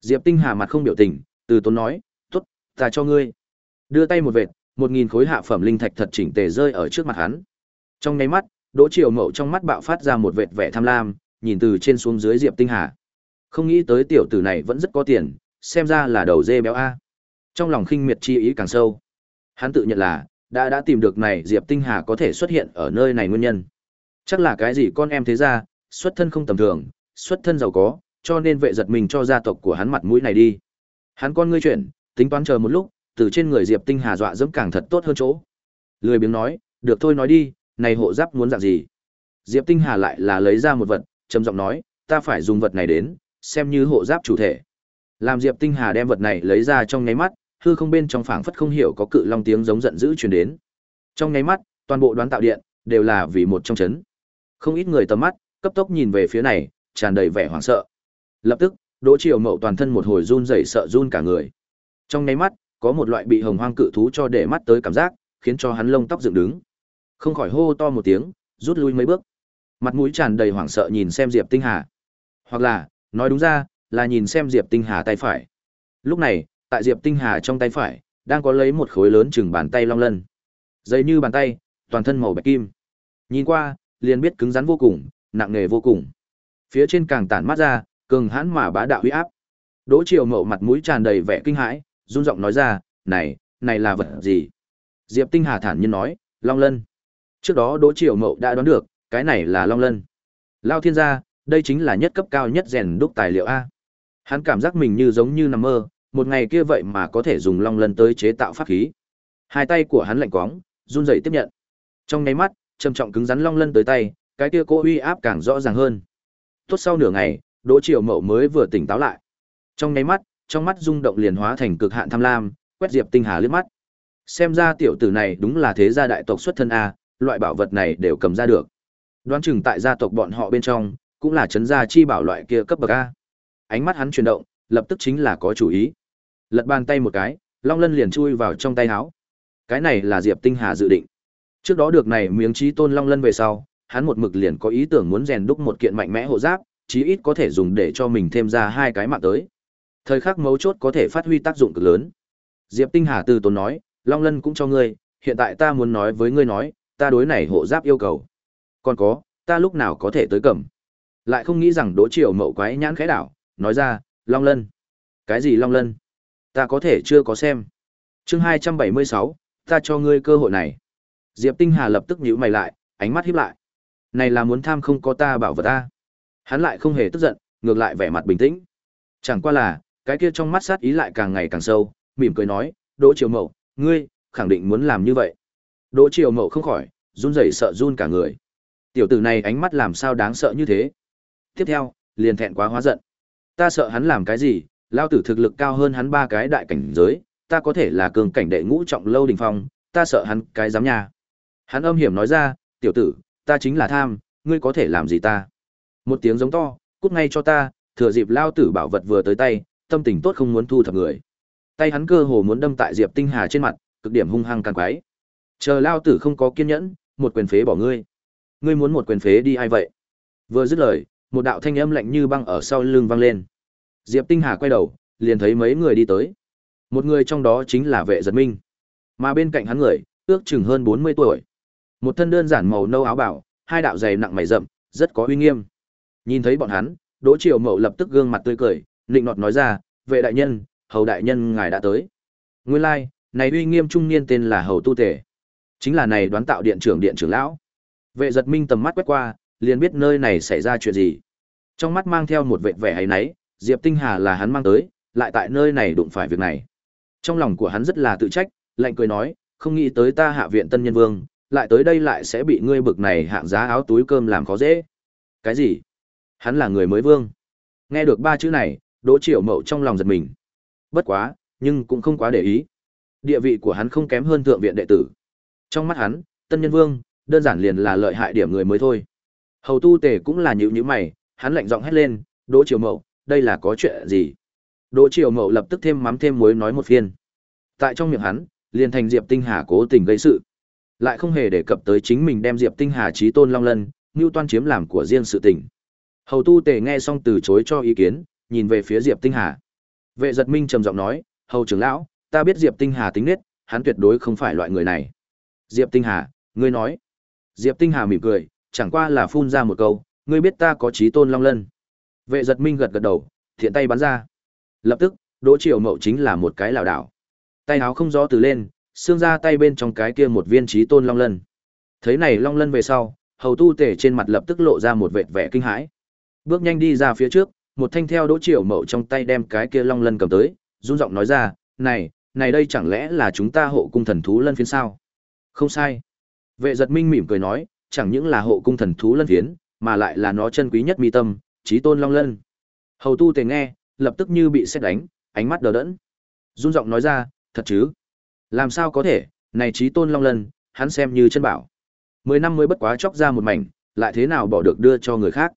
Diệp Tinh Hà mặt không biểu tình, từ tốn nói, tốt, ta cho ngươi. Đưa tay một vệt, một nghìn khối hạ phẩm linh thạch thật chỉnh tề rơi ở trước mặt hắn. Trong nháy mắt, Đỗ Triều Mậu trong mắt bạo phát ra một vệt vẻ tham lam, nhìn từ trên xuống dưới Diệp Tinh Hà. Không nghĩ tới tiểu tử này vẫn rất có tiền, xem ra là đầu dê béo a. Trong lòng khinh miệt chi ý càng sâu. Hắn tự nhận là đã đã tìm được này Diệp Tinh Hà có thể xuất hiện ở nơi này nguyên nhân. Chắc là cái gì con em thế ra, xuất thân không tầm thường, xuất thân giàu có, cho nên vệ giật mình cho gia tộc của hắn mặt mũi này đi. Hắn con ngươi chuyển, tính toán chờ một lúc, từ trên người Diệp Tinh Hà dọa dẫm càng thật tốt hơn chỗ. Lười biếng nói, được thôi nói đi, này hộ giáp muốn dạng gì? Diệp Tinh Hà lại là lấy ra một vật, trầm giọng nói, ta phải dùng vật này đến, xem như hộ giáp chủ thể. Làm Diệp Tinh Hà đem vật này lấy ra trong nháy mắt, hư không bên trong phảng phất không hiểu có cự long tiếng giống giận dữ truyền đến. Trong nháy mắt, toàn bộ đoán tạo điện đều là vì một trong chấn. Không ít người tầm mắt cấp tốc nhìn về phía này, tràn đầy vẻ hoảng sợ. Lập tức, Đỗ Triều Mậu toàn thân một hồi run rẩy sợ run cả người. Trong nháy mắt, có một loại bị hồng hoang cự thú cho để mắt tới cảm giác, khiến cho hắn lông tóc dựng đứng. Không khỏi hô to một tiếng, rút lui mấy bước. Mặt mũi tràn đầy hoảng sợ nhìn xem Diệp Tinh Hà. Hoặc là, nói đúng ra, là nhìn xem Diệp Tinh Hà tay phải. Lúc này, tại Diệp Tinh Hà trong tay phải, đang có lấy một khối lớn chừng bàn tay long lân. Dày như bàn tay, toàn thân màu bạch kim. Nhìn qua, liền biết cứng rắn vô cùng, nặng nề vô cùng. Phía trên càng tản mát ra, cường hãn mà bá đạo uy áp. Đỗ Triều Mậu mặt mũi tràn đầy vẻ kinh hãi, run giọng nói ra, "Này, này là vật gì?" Diệp Tinh Hà thản nhiên nói, "Long Lân." Trước đó Đỗ Triều Mậu đã đoán được, cái này là Long Lân. Lao Thiên gia, đây chính là nhất cấp cao nhất rèn đúc tài liệu a. Hắn cảm giác mình như giống như nằm mơ, một ngày kia vậy mà có thể dùng Long Lân tới chế tạo pháp khí. Hai tay của hắn lạnh quóng, run rẩy tiếp nhận. Trong nháy mắt, trầm trọng cứng rắn Long Lân tới tay, cái kia cô uy áp càng rõ ràng hơn. Tốt sau nửa ngày, Đỗ Triều Mậu mới vừa tỉnh táo lại. Trong nháy mắt, trong mắt rung động liền hóa thành cực hạn tham lam, quét Diệp Tinh Hà liếc mắt. Xem ra tiểu tử này đúng là thế gia đại tộc xuất thân a, loại bảo vật này đều cầm ra được. Đoán chừng tại gia tộc bọn họ bên trong, cũng là chấn gia chi bảo loại kia cấp bậc a. Ánh mắt hắn chuyển động, lập tức chính là có chủ ý. Lật bàn tay một cái, Long Lân liền chui vào trong tay áo. Cái này là Diệp Tinh Hà dự định. Trước đó được này miếng trí tôn Long Lân về sau, hắn một mực liền có ý tưởng muốn rèn đúc một kiện mạnh mẽ hộ giáp, chí ít có thể dùng để cho mình thêm ra hai cái mạng tới. Thời khắc mấu chốt có thể phát huy tác dụng cực lớn. Diệp Tinh Hà từ tốn nói, Long Lân cũng cho ngươi, hiện tại ta muốn nói với ngươi nói, ta đối này hộ giáp yêu cầu. Còn có, ta lúc nào có thể tới cầm. Lại không nghĩ rằng Đỗ Triều Mậu quái nhãn khẽ đảo, nói ra, Long Lân. Cái gì Long Lân? Ta có thể chưa có xem. Chương 276, ta cho ngươi cơ hội này. Diệp Tinh Hà lập tức nhíu mày lại, ánh mắt híp lại. Này là muốn tham không có ta bảo vật ta. Hắn lại không hề tức giận, ngược lại vẻ mặt bình tĩnh. Chẳng qua là, cái kia trong mắt sát ý lại càng ngày càng sâu, mỉm cười nói, Đỗ Triều Mậu, ngươi, khẳng định muốn làm như vậy. Đỗ Triều Mậu không khỏi, run rẩy sợ run cả người. Tiểu tử này ánh mắt làm sao đáng sợ như thế. Tiếp theo, liền thẹn quá hóa giận. Ta sợ hắn làm cái gì, lao tử thực lực cao hơn hắn ba cái đại cảnh giới, ta có thể là cường cảnh đệ ngũ trọng lâu đỉnh phong, ta sợ hắn cái dám nha. Hắn âm hiểm nói ra, tiểu tử, ta chính là tham, ngươi có thể làm gì ta? Một tiếng giống to, cút ngay cho ta, thừa dịp lao tử bảo vật vừa tới tay, tâm tình tốt không muốn thu thập người. Tay hắn cơ hồ muốn đâm tại Diệp Tinh Hà trên mặt, cực điểm hung hăng càng quái. Chờ lao tử không có kiên nhẫn, một quyền phế bỏ ngươi. Ngươi muốn một quyền phế đi ai vậy? Vừa dứt lời, một đạo thanh âm lạnh như băng ở sau lưng vang lên. Diệp Tinh Hà quay đầu, liền thấy mấy người đi tới. Một người trong đó chính là vệ giật minh. Mà bên cạnh hắn người, ước chừng hơn 40 tuổi. Một thân đơn giản màu nâu áo bảo, hai đạo giày nặng mày rậm, rất có uy nghiêm. Nhìn thấy bọn hắn, Đỗ Triều Mậu lập tức gương mặt tươi cười, nịnh nọt nói ra, "Vệ đại nhân, hầu đại nhân ngài đã tới." Nguyên lai, like, này uy nghiêm trung niên tên là Hầu Tu Tề. Chính là này đoán tạo điện trưởng điện trưởng lão. Vệ giật minh tầm mắt quét qua, liền biết nơi này xảy ra chuyện gì. Trong mắt mang theo một vệ vẻ hay náy, Diệp Tinh Hà là hắn mang tới, lại tại nơi này đụng phải việc này. Trong lòng của hắn rất là tự trách, lạnh cười nói, không nghĩ tới ta hạ viện tân nhân vương, lại tới đây lại sẽ bị ngươi bực này hạng giá áo túi cơm làm khó dễ. Cái gì? Hắn là người mới vương. Nghe được ba chữ này, Đỗ Triệu Mậu trong lòng giật mình. Bất quá, nhưng cũng không quá để ý. Địa vị của hắn không kém hơn thượng viện đệ tử. Trong mắt hắn, tân nhân vương, đơn giản liền là lợi hại điểm người mới thôi. Hầu tu tề cũng là nhữ nhữ mày, hắn lạnh giọng hét lên, Đỗ Triều Mậu, đây là có chuyện gì? Đỗ Triều Mậu lập tức thêm mắm thêm muối nói một phiên. Tại trong miệng hắn, liền thành Diệp Tinh Hà cố tình gây sự. Lại không hề đề cập tới chính mình đem Diệp Tinh Hà trí tôn long lân, Ngưu toan chiếm làm của riêng sự tình. Hầu tu tề nghe xong từ chối cho ý kiến, nhìn về phía Diệp Tinh Hà. Vệ giật minh trầm giọng nói, hầu trưởng lão, ta biết Diệp Tinh Hà tính nết, hắn tuyệt đối không phải loại người này. Diệp Tinh Hà, ngươi nói. Diệp Tinh Hà mỉm cười, chẳng qua là phun ra một câu, ngươi biết ta có trí tôn long lân. Vệ giật minh gật gật đầu, thiện tay bắn ra. Lập tức, Đỗ Triều Mậu chính là một cái lảo đảo. Tay áo không rõ từ lên, xương ra tay bên trong cái kia một viên trí tôn long lân. Thấy này long lân về sau, hầu tu tể trên mặt lập tức lộ ra một vệt vẻ kinh hãi. Bước nhanh đi ra phía trước, một thanh theo Đỗ Triều Mậu trong tay đem cái kia long lân cầm tới, run giọng nói ra, "Này, này đây chẳng lẽ là chúng ta hộ cung thần thú lân phiến sao?" Không sai. Vệ giật minh mỉm cười nói, chẳng những là hộ cung thần thú lân phiến, mà lại là nó chân quý nhất mi tâm, trí tôn long lân. Hầu tu tề nghe, lập tức như bị xét đánh, ánh mắt đờ đẫn. Run giọng nói ra, thật chứ? Làm sao có thể, này trí tôn long lân, hắn xem như chân bảo. Mười năm mới bất quá chóc ra một mảnh, lại thế nào bỏ được đưa cho người khác.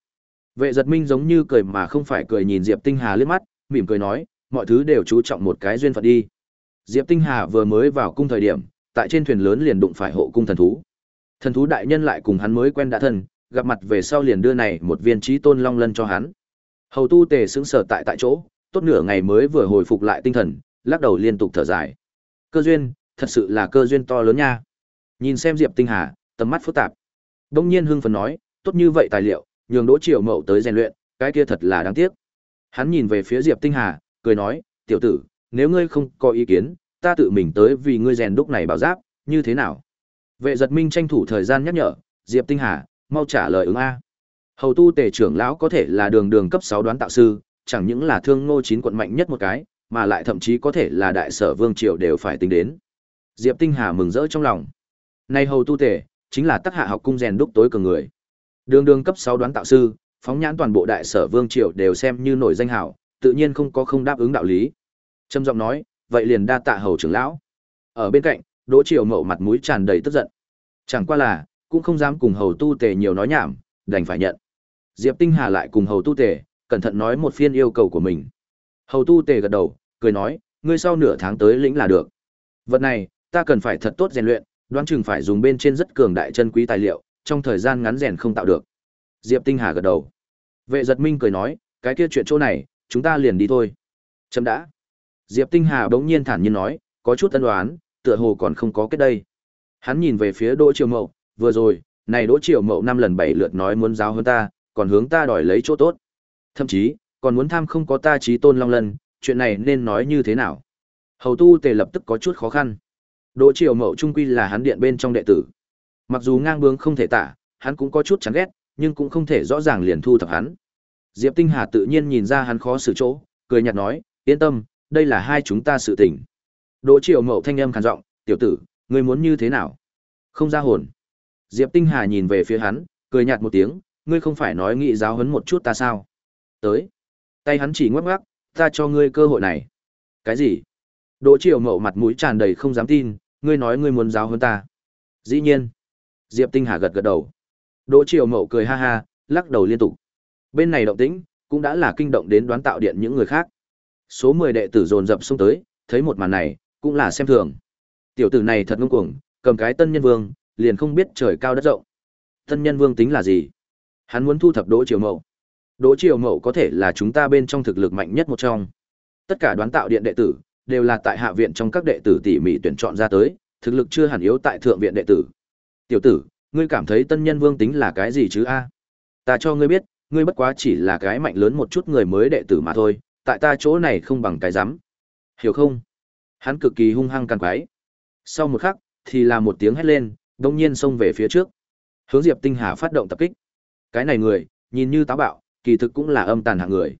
Vệ giật minh giống như cười mà không phải cười nhìn Diệp Tinh Hà liếc mắt, mỉm cười nói, mọi thứ đều chú trọng một cái duyên phận đi. Diệp Tinh Hà vừa mới vào cung thời điểm, tại trên thuyền lớn liền đụng phải hộ cung thần thú. Thần thú đại nhân lại cùng hắn mới quen đã thân, gặp mặt về sau liền đưa này một viên trí tôn long lân cho hắn. Hầu tu tề sững sở tại tại chỗ, tốt nửa ngày mới vừa hồi phục lại tinh thần, lắc đầu liên tục thở dài. Cơ duyên, thật sự là cơ duyên to lớn nha. Nhìn xem Diệp Tinh Hà, tầm mắt phức tạp. Đông nhiên hưng phấn nói, tốt như vậy tài liệu, nhường Đỗ Triều Mậu tới rèn luyện, cái kia thật là đáng tiếc. Hắn nhìn về phía Diệp Tinh Hà, cười nói, tiểu tử, nếu ngươi không có ý kiến, ta tự mình tới vì ngươi rèn đúc này bảo giáp, như thế nào? Vệ giật minh tranh thủ thời gian nhắc nhở, Diệp Tinh Hà, mau trả lời ứng A. Hầu tu tề trưởng lão có thể là đường đường cấp 6 đoán tạo sư, chẳng những là thương ngô chín quận mạnh nhất một cái, mà lại thậm chí có thể là đại sở vương triều đều phải tính đến. Diệp Tinh Hà mừng rỡ trong lòng. nay hầu tu tề, chính là tác hạ học cung rèn đúc tối cường người. Đường đường cấp 6 đoán tạo sư, phóng nhãn toàn bộ đại sở vương triều đều xem như nổi danh hảo, tự nhiên không có không đáp ứng đạo lý. Trâm giọng nói, vậy liền đa tạ hầu trưởng lão. Ở bên cạnh, Đỗ Triều Mậu mặt mũi tràn đầy tức giận. Chẳng qua là, cũng không dám cùng hầu tu tề nhiều nói nhảm, đành phải nhận. Diệp Tinh Hà lại cùng hầu tu tề, cẩn thận nói một phiên yêu cầu của mình. Hầu tu tề gật đầu, cười nói, ngươi sau nửa tháng tới lĩnh là được. Vật này, ta cần phải thật tốt rèn luyện, đoán chừng phải dùng bên trên rất cường đại chân quý tài liệu, trong thời gian ngắn rèn không tạo được. Diệp Tinh Hà gật đầu. Vệ giật minh cười nói, cái kia chuyện chỗ này, chúng ta liền đi thôi. Chấm đã. Diệp Tinh Hà bỗng nhiên thản nhiên nói, có chút tân đoán, tựa hồ còn không có kết đây. Hắn nhìn về phía Đỗ Triều Mậu, vừa rồi, này Đỗ Triều Mậu năm lần bảy lượt nói muốn giáo hơn ta, còn hướng ta đòi lấy chỗ tốt. Thậm chí, còn muốn tham không có ta trí tôn long lân, chuyện này nên nói như thế nào? Hầu tu tề lập tức có chút khó khăn. Đỗ Triều Mậu trung quy là hắn điện bên trong đệ tử. Mặc dù ngang bướng không thể tả, hắn cũng có chút chán ghét, nhưng cũng không thể rõ ràng liền thu thập hắn. Diệp Tinh Hà tự nhiên nhìn ra hắn khó xử chỗ, cười nhạt nói, yên tâm, đây là hai chúng ta sự tình. Đỗ Triệu Mậu thanh âm khàn giọng, tiểu tử, ngươi muốn như thế nào? Không ra hồn. Diệp Tinh Hà nhìn về phía hắn, cười nhạt một tiếng, ngươi không phải nói nghị giáo huấn một chút ta sao? Tới. Tay hắn chỉ ngoắc ngoắc, ta cho ngươi cơ hội này. Cái gì? Đỗ Triệu Mậu mặt mũi tràn đầy không dám tin, ngươi nói ngươi muốn giáo huấn ta. Dĩ nhiên. Diệp Tinh Hà gật gật đầu. Đỗ Triều Mậu cười ha ha, lắc đầu liên tục. Bên này động tĩnh, cũng đã là kinh động đến đoán tạo điện những người khác. Số 10 đệ tử dồn dập xông tới, thấy một màn này, cũng là xem thường. Tiểu tử này thật ngông cuồng, cầm cái tân nhân vương, liền không biết trời cao đất rộng. Tân nhân vương tính là gì? Hắn muốn thu thập Đỗ Triều Mậu. Đỗ Triều Mậu có thể là chúng ta bên trong thực lực mạnh nhất một trong. Tất cả đoán tạo điện đệ tử đều là tại hạ viện trong các đệ tử tỉ mỉ tuyển chọn ra tới, thực lực chưa hẳn yếu tại thượng viện đệ tử. Tiểu tử, ngươi cảm thấy tân nhân vương tính là cái gì chứ a? Ta cho ngươi biết, ngươi bất quá chỉ là cái mạnh lớn một chút người mới đệ tử mà thôi, tại ta chỗ này không bằng cái rắm. Hiểu không? Hắn cực kỳ hung hăng càng quái. Sau một khắc, thì là một tiếng hét lên, đông nhiên xông về phía trước. Hướng Diệp Tinh Hà phát động tập kích. Cái này người, nhìn như táo bạo, kỳ thực cũng là âm tàn hạng người.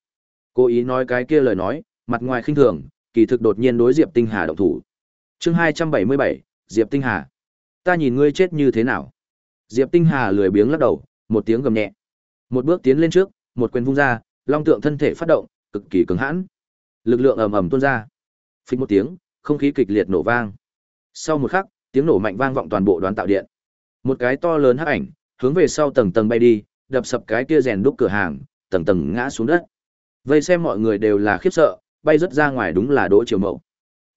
Cố ý nói cái kia lời nói, mặt ngoài khinh thường, kỳ thực đột nhiên đối Diệp Tinh Hà động thủ. Chương 277, Diệp Tinh Hà. Ta nhìn ngươi chết như thế nào? Diệp Tinh Hà lười biếng lắc đầu, một tiếng gầm nhẹ. Một bước tiến lên trước, một quyền vung ra, long tượng thân thể phát động, cực kỳ cứng hãn. Lực lượng ầm ầm tuôn ra. phịch một tiếng, không khí kịch liệt nổ vang. Sau một khắc, tiếng nổ mạnh vang vọng toàn bộ đoàn tạo điện. Một cái to lớn hắc ảnh, hướng về sau tầng tầng bay đi, đập sập cái kia rèn đúc cửa hàng, tầng tầng ngã xuống đất. Vây xem mọi người đều là khiếp sợ, bay rất ra ngoài đúng là Đỗ Triều Mậu.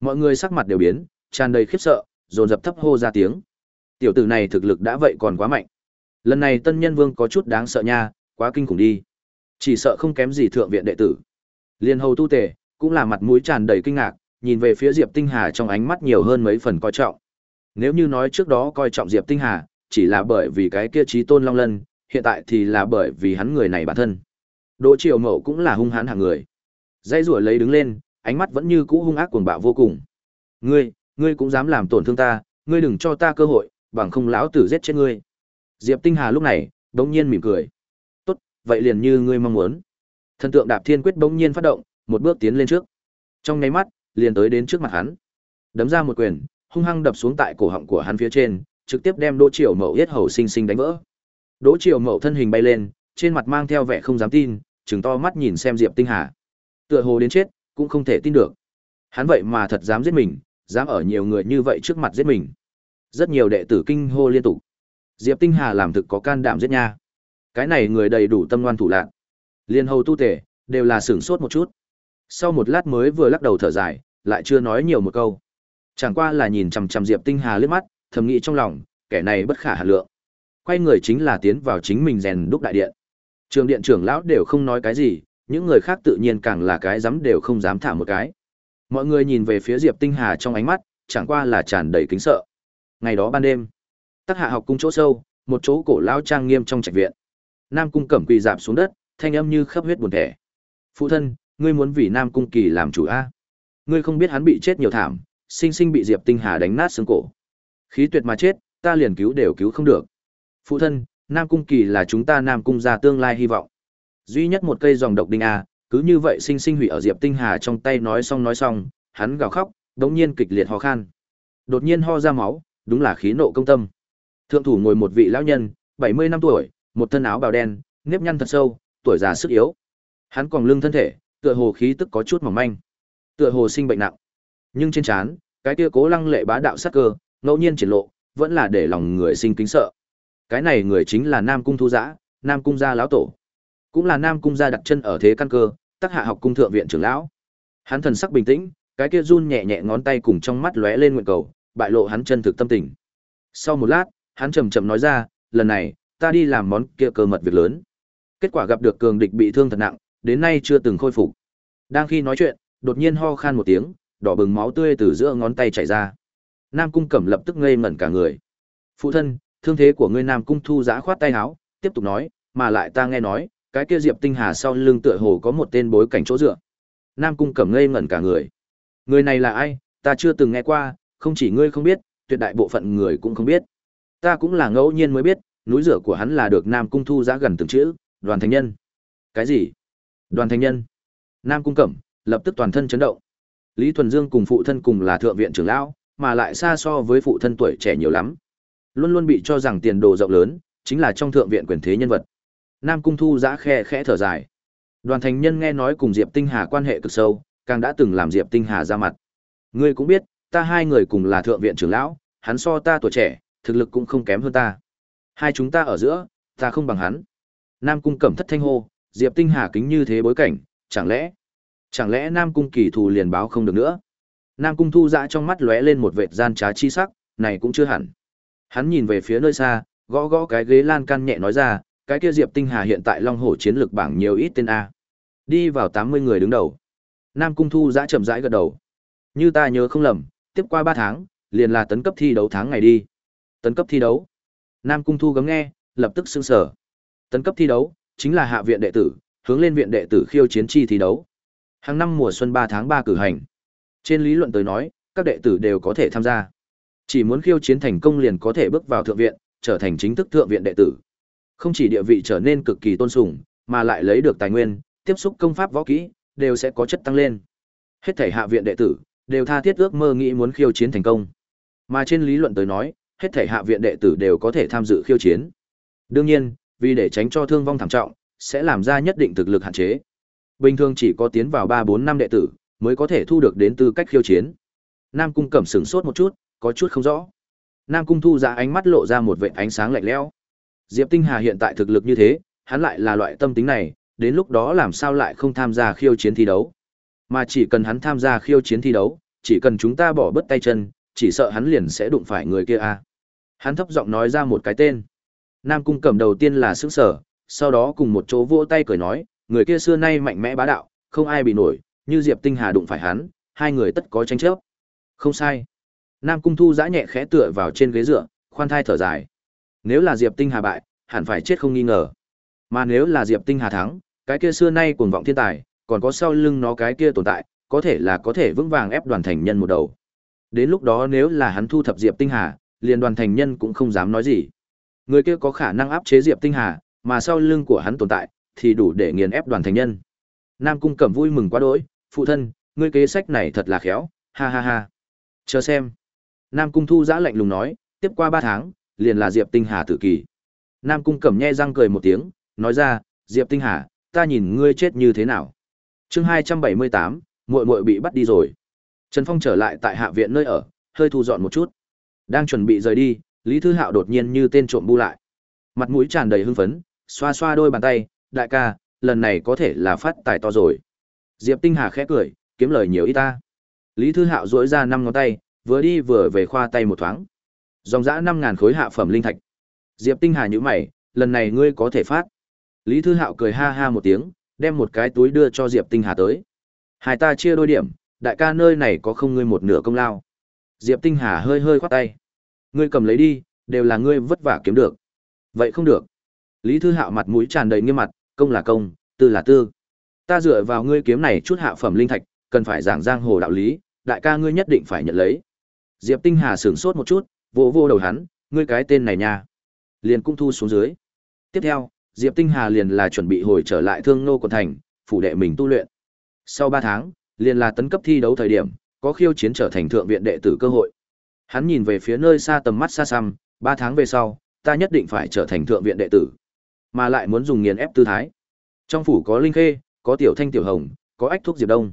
Mọi người sắc mặt đều biến, tràn đầy khiếp sợ, dồn dập thấp hô ra tiếng. Tiểu tử này thực lực đã vậy còn quá mạnh. Lần này Tân Nhân Vương có chút đáng sợ nha, quá kinh khủng đi. Chỉ sợ không kém gì thượng viện đệ tử. Liên hầu tu tề, cũng là mặt mũi tràn đầy kinh ngạc, nhìn về phía Diệp Tinh Hà trong ánh mắt nhiều hơn mấy phần coi trọng. Nếu như nói trước đó coi trọng Diệp Tinh Hà, chỉ là bởi vì cái kia trí tôn long lân, hiện tại thì là bởi vì hắn người này bản thân. Đỗ Triều Mậu cũng là hung hãn hạng người. Dây rủa lấy đứng lên, ánh mắt vẫn như cũ hung ác cuồng bạo vô cùng. Ngươi, ngươi cũng dám làm tổn thương ta, ngươi đừng cho ta cơ hội, bằng không lão tử giết chết ngươi. Diệp Tinh Hà lúc này, đống nhiên mỉm cười. Tốt, vậy liền như ngươi mong muốn. Thần tượng đạp thiên quyết bỗng nhiên phát động, một bước tiến lên trước. Trong nháy mắt, liền tới đến trước mặt hắn. Đấm ra một quyền, hung hăng đập xuống tại cổ họng của hắn phía trên, trực tiếp đem Đỗ Triều Mậu yết hầu sinh sinh đánh vỡ. Đỗ Triều Mậu thân hình bay lên, trên mặt mang theo vẻ không dám tin, trừng to mắt nhìn xem Diệp Tinh Hà. Tựa hồ đến chết, cũng không thể tin được. Hắn vậy mà thật dám giết mình, dám ở nhiều người như vậy trước mặt giết mình. Rất nhiều đệ tử kinh hô liên tục. Diệp Tinh Hà làm thực có can đảm giết nha. Cái này người đầy đủ tâm ngoan thủ lạn. Liên hầu tu tể, đều là sửng sốt một chút. Sau một lát mới vừa lắc đầu thở dài, lại chưa nói nhiều một câu. Chẳng qua là nhìn chằm chằm Diệp Tinh Hà liếc mắt, thầm nghĩ trong lòng, kẻ này bất khả hà lượng. Quay người chính là tiến vào chính mình rèn đúc đại điện. Trường điện trưởng lão đều không nói cái gì, những người khác tự nhiên càng là cái dám đều không dám thả một cái. Mọi người nhìn về phía Diệp Tinh Hà trong ánh mắt, chẳng qua là tràn đầy kính sợ. Ngày đó ban đêm, Tắc Hạ học cung chỗ sâu, một chỗ cổ lão trang nghiêm trong trạch viện. Nam cung Cẩm quỳ dạp xuống đất, thanh âm như khắp huyết buồn thẻ. "Phụ thân, ngươi muốn vì Nam cung Kỳ làm chủ a? Ngươi không biết hắn bị chết nhiều thảm, sinh sinh bị Diệp Tinh Hà đánh nát xương cổ. Khí tuyệt mà chết, ta liền cứu đều cứu không được. Phụ thân, Nam cung Kỳ là chúng ta Nam cung gia tương lai hy vọng. Duy nhất một cây dòng độc đinh a, cứ như vậy sinh sinh hủy ở Diệp Tinh Hà trong tay nói xong nói xong, hắn gào khóc, đống nhiên kịch liệt ho khan. Đột nhiên ho ra máu, đúng là khí nộ công tâm. Thượng thủ ngồi một vị lão nhân, 70 năm tuổi, một thân áo bào đen, nếp nhăn thật sâu, tuổi già sức yếu. Hắn còn lưng thân thể, tựa hồ khí tức có chút mỏng manh, tựa hồ sinh bệnh nặng. Nhưng trên trán, cái kia cố lăng lệ bá đạo sát cơ, ngẫu nhiên triển lộ, vẫn là để lòng người sinh kính sợ. Cái này người chính là Nam cung Thu Dã, Nam cung gia lão tổ. Cũng là Nam cung gia đặt chân ở thế căn cơ, tác hạ học cung thượng viện trưởng lão. Hắn thần sắc bình tĩnh, cái kia run nhẹ nhẹ ngón tay cùng trong mắt lóe lên nguyện cầu, bại lộ hắn chân thực tâm tình. Sau một lát, hắn chậm chậm nói ra, lần này, ta đi làm món kia cơ mật việc lớn. Kết quả gặp được cường địch bị thương thật nặng, đến nay chưa từng khôi phục. Đang khi nói chuyện, đột nhiên ho khan một tiếng, đỏ bừng máu tươi từ giữa ngón tay chảy ra. Nam Cung Cẩm lập tức ngây ngẩn cả người. "Phụ thân, thương thế của ngươi Nam Cung Thu giã khoát tay áo, tiếp tục nói, mà lại ta nghe nói, cái kia Diệp Tinh Hà sau lưng tựa hồ có một tên bối cảnh chỗ dựa." Nam Cung Cẩm ngây ngẩn cả người. Người này là ai, ta chưa từng nghe qua, không chỉ ngươi không biết, tuyệt đại bộ phận người cũng không biết. Ta cũng là ngẫu nhiên mới biết, núi rửa của hắn là được Nam Cung Thu giã gần từng chữ, đoàn thành nhân. Cái gì? Đoàn thành nhân. Nam Cung Cẩm, lập tức toàn thân chấn động. Lý Thuần Dương cùng phụ thân cùng là thượng viện trưởng lão, mà lại xa so với phụ thân tuổi trẻ nhiều lắm. Luôn luôn bị cho rằng tiền đồ rộng lớn, chính là trong thượng viện quyền thế nhân vật. Nam Cung Thu giã khe khẽ thở dài. Đoàn thành nhân nghe nói cùng Diệp Tinh Hà quan hệ cực sâu, càng đã từng làm Diệp Tinh Hà ra mặt. Ngươi cũng biết, ta hai người cùng là thượng viện trưởng lão, hắn so ta tuổi trẻ, thực lực cũng không kém hơn ta. Hai chúng ta ở giữa, ta không bằng hắn. Nam Cung Cẩm thất thanh hô, Diệp Tinh Hà kính như thế bối cảnh, chẳng lẽ chẳng lẽ Nam Cung kỳ thù liền báo không được nữa? Nam Cung Thu Dã trong mắt lóe lên một vệt gian trá chi sắc, này cũng chưa hẳn. Hắn nhìn về phía nơi xa, gõ gõ cái ghế lan can nhẹ nói ra, cái kia Diệp Tinh Hà hiện tại Long Hổ chiến lược bảng nhiều ít tên a. Đi vào 80 người đứng đầu. Nam Cung Thu Dã chậm rãi gật đầu. Như ta nhớ không lầm, tiếp qua 3 tháng, liền là tấn cấp thi đấu tháng ngày đi. Tấn cấp thi đấu. Nam Cung Thu gấm nghe, lập tức sững sờ. Tấn cấp thi đấu chính là hạ viện đệ tử, hướng lên viện đệ tử khiêu chiến chi thi đấu. Hàng năm mùa xuân 3 tháng 3 cử hành. Trên lý luận tới nói, các đệ tử đều có thể tham gia. Chỉ muốn khiêu chiến thành công liền có thể bước vào thượng viện, trở thành chính thức thượng viện đệ tử. Không chỉ địa vị trở nên cực kỳ tôn sùng, mà lại lấy được tài nguyên, tiếp xúc công pháp võ kỹ, đều sẽ có chất tăng lên. Hết thể hạ viện đệ tử đều tha thiết ước mơ nghĩ muốn khiêu chiến thành công. Mà trên lý luận tới nói, hết thể hạ viện đệ tử đều có thể tham dự khiêu chiến. Đương nhiên, vì để tránh cho thương vong thảm trọng, sẽ làm ra nhất định thực lực hạn chế. Bình thường chỉ có tiến vào 3 4 năm đệ tử mới có thể thu được đến tư cách khiêu chiến. Nam Cung Cẩm sửng sốt một chút, có chút không rõ. Nam Cung Thu ra ánh mắt lộ ra một vệt ánh sáng lạnh lẽo. Diệp Tinh Hà hiện tại thực lực như thế, hắn lại là loại tâm tính này, đến lúc đó làm sao lại không tham gia khiêu chiến thi đấu. Mà chỉ cần hắn tham gia khiêu chiến thi đấu, chỉ cần chúng ta bỏ bớt tay chân, chỉ sợ hắn liền sẽ đụng phải người kia a. À. Hắn thấp giọng nói ra một cái tên. Nam Cung Cẩm đầu tiên là sững sở, sau đó cùng một chỗ vỗ tay cười nói, người kia xưa nay mạnh mẽ bá đạo, không ai bị nổi, như Diệp Tinh Hà đụng phải hắn, hai người tất có tranh chấp. Không sai. Nam Cung Thu giã nhẹ khẽ tựa vào trên ghế dựa, khoan thai thở dài. Nếu là Diệp Tinh Hà bại, hẳn phải chết không nghi ngờ. Mà nếu là Diệp Tinh Hà thắng, cái kia xưa nay cuồng vọng thiên tài, còn có sau lưng nó cái kia tồn tại, có thể là có thể vững vàng ép đoàn thành nhân một đầu. Đến lúc đó nếu là hắn thu thập Diệp Tinh Hà, liền đoàn thành nhân cũng không dám nói gì. Người kia có khả năng áp chế Diệp Tinh Hà, mà sau lưng của hắn tồn tại, thì đủ để nghiền ép đoàn thành nhân. Nam Cung Cẩm vui mừng quá đỗi, phụ thân, ngươi kế sách này thật là khéo, ha ha ha. Chờ xem. Nam Cung Thu giã lạnh lùng nói, tiếp qua 3 tháng, liền là Diệp Tinh Hà tử kỳ. Nam Cung Cẩm nhe răng cười một tiếng, nói ra, Diệp Tinh Hà, ta nhìn ngươi chết như thế nào chương 278, muội muội bị bắt đi rồi. Trần Phong trở lại tại hạ viện nơi ở, hơi thu dọn một chút. Đang chuẩn bị rời đi, Lý Thư Hạo đột nhiên như tên trộm bu lại. Mặt mũi tràn đầy hưng phấn, xoa xoa đôi bàn tay, đại ca, lần này có thể là phát tài to rồi. Diệp Tinh Hà khẽ cười, kiếm lời nhiều ít ta. Lý Thư Hạo duỗi ra năm ngón tay, vừa đi vừa về khoa tay một thoáng. Dòng dã năm ngàn khối hạ phẩm linh thạch. Diệp Tinh Hà nhíu mày, lần này ngươi có thể phát. Lý Thư Hạo cười ha ha một tiếng, đem một cái túi đưa cho Diệp Tinh Hà tới. Hai ta chia đôi điểm, đại ca nơi này có không ngươi một nửa công lao. Diệp Tinh Hà hơi hơi khoát tay. Ngươi cầm lấy đi, đều là ngươi vất vả kiếm được. Vậy không được. Lý Thư Hạo mặt mũi tràn đầy nghiêm mặt, công là công, tư là tư. Ta dựa vào ngươi kiếm này chút hạ phẩm linh thạch, cần phải giảng giang hồ đạo lý, đại ca ngươi nhất định phải nhận lấy. Diệp Tinh Hà sửng sốt một chút, vỗ vô đầu hắn, ngươi cái tên này nha. Liền cũng thu xuống dưới. Tiếp theo, Diệp Tinh Hà liền là chuẩn bị hồi trở lại Thương Nô quận thành, phủ đệ mình tu luyện. Sau 3 tháng, liền là tấn cấp thi đấu thời điểm, có khiêu chiến trở thành thượng viện đệ tử cơ hội. Hắn nhìn về phía nơi xa tầm mắt xa xăm, 3 tháng về sau, ta nhất định phải trở thành thượng viện đệ tử, mà lại muốn dùng nghiền ép tư thái. Trong phủ có Linh Khê, có Tiểu Thanh Tiểu Hồng, có Ách Thuốc Diệp Đông.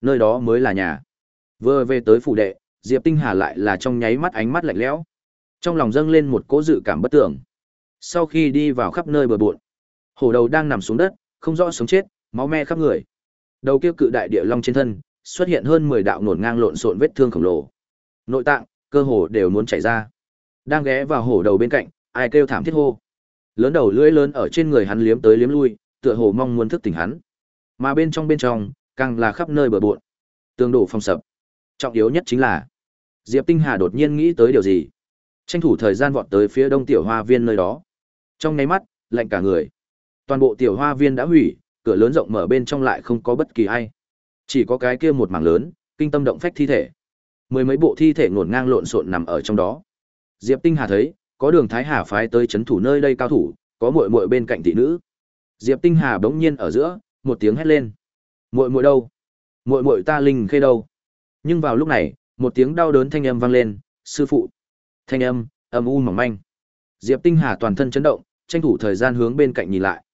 Nơi đó mới là nhà. Vừa về tới phủ đệ, Diệp Tinh Hà lại là trong nháy mắt ánh mắt lạnh lẽo. Trong lòng dâng lên một cỗ dự cảm bất tưởng. Sau khi đi vào khắp nơi bờ bộn, hổ đầu đang nằm xuống đất, không rõ sống chết, máu me khắp người. Đầu kia cự đại địa long trên thân, xuất hiện hơn 10 đạo nổn ngang lộn xộn vết thương khổng lồ. Nội tạng, cơ hồ đều muốn chảy ra. Đang ghé vào hổ đầu bên cạnh, ai kêu thảm thiết hô. Lớn đầu lưỡi lớn ở trên người hắn liếm tới liếm lui, tựa hồ mong muốn thức tỉnh hắn. Mà bên trong bên trong, càng là khắp nơi bờ bộn. Tường đổ phong sập. Trọng yếu nhất chính là, Diệp Tinh Hà đột nhiên nghĩ tới điều gì. Tranh thủ thời gian vọt tới phía đông tiểu hoa viên nơi đó. Trong nháy mắt, lạnh cả người. Toàn bộ tiểu hoa viên đã hủy, cửa lớn rộng mở bên trong lại không có bất kỳ ai. Chỉ có cái kia một mảng lớn, kinh tâm động phách thi thể. Mười mấy bộ thi thể ngổn ngang lộn xộn nằm ở trong đó. Diệp Tinh Hà thấy, có đường Thái Hà phái tới chấn thủ nơi đây cao thủ, có muội muội bên cạnh thị nữ. Diệp Tinh Hà bỗng nhiên ở giữa, một tiếng hét lên. Muội muội đâu? Muội muội ta Linh Khê đâu? Nhưng vào lúc này, một tiếng đau đớn thanh âm vang lên, "Sư phụ." Thanh âm âm u mỏng manh. Diệp Tinh Hà toàn thân chấn động, tranh thủ thời gian hướng bên cạnh nhìn lại.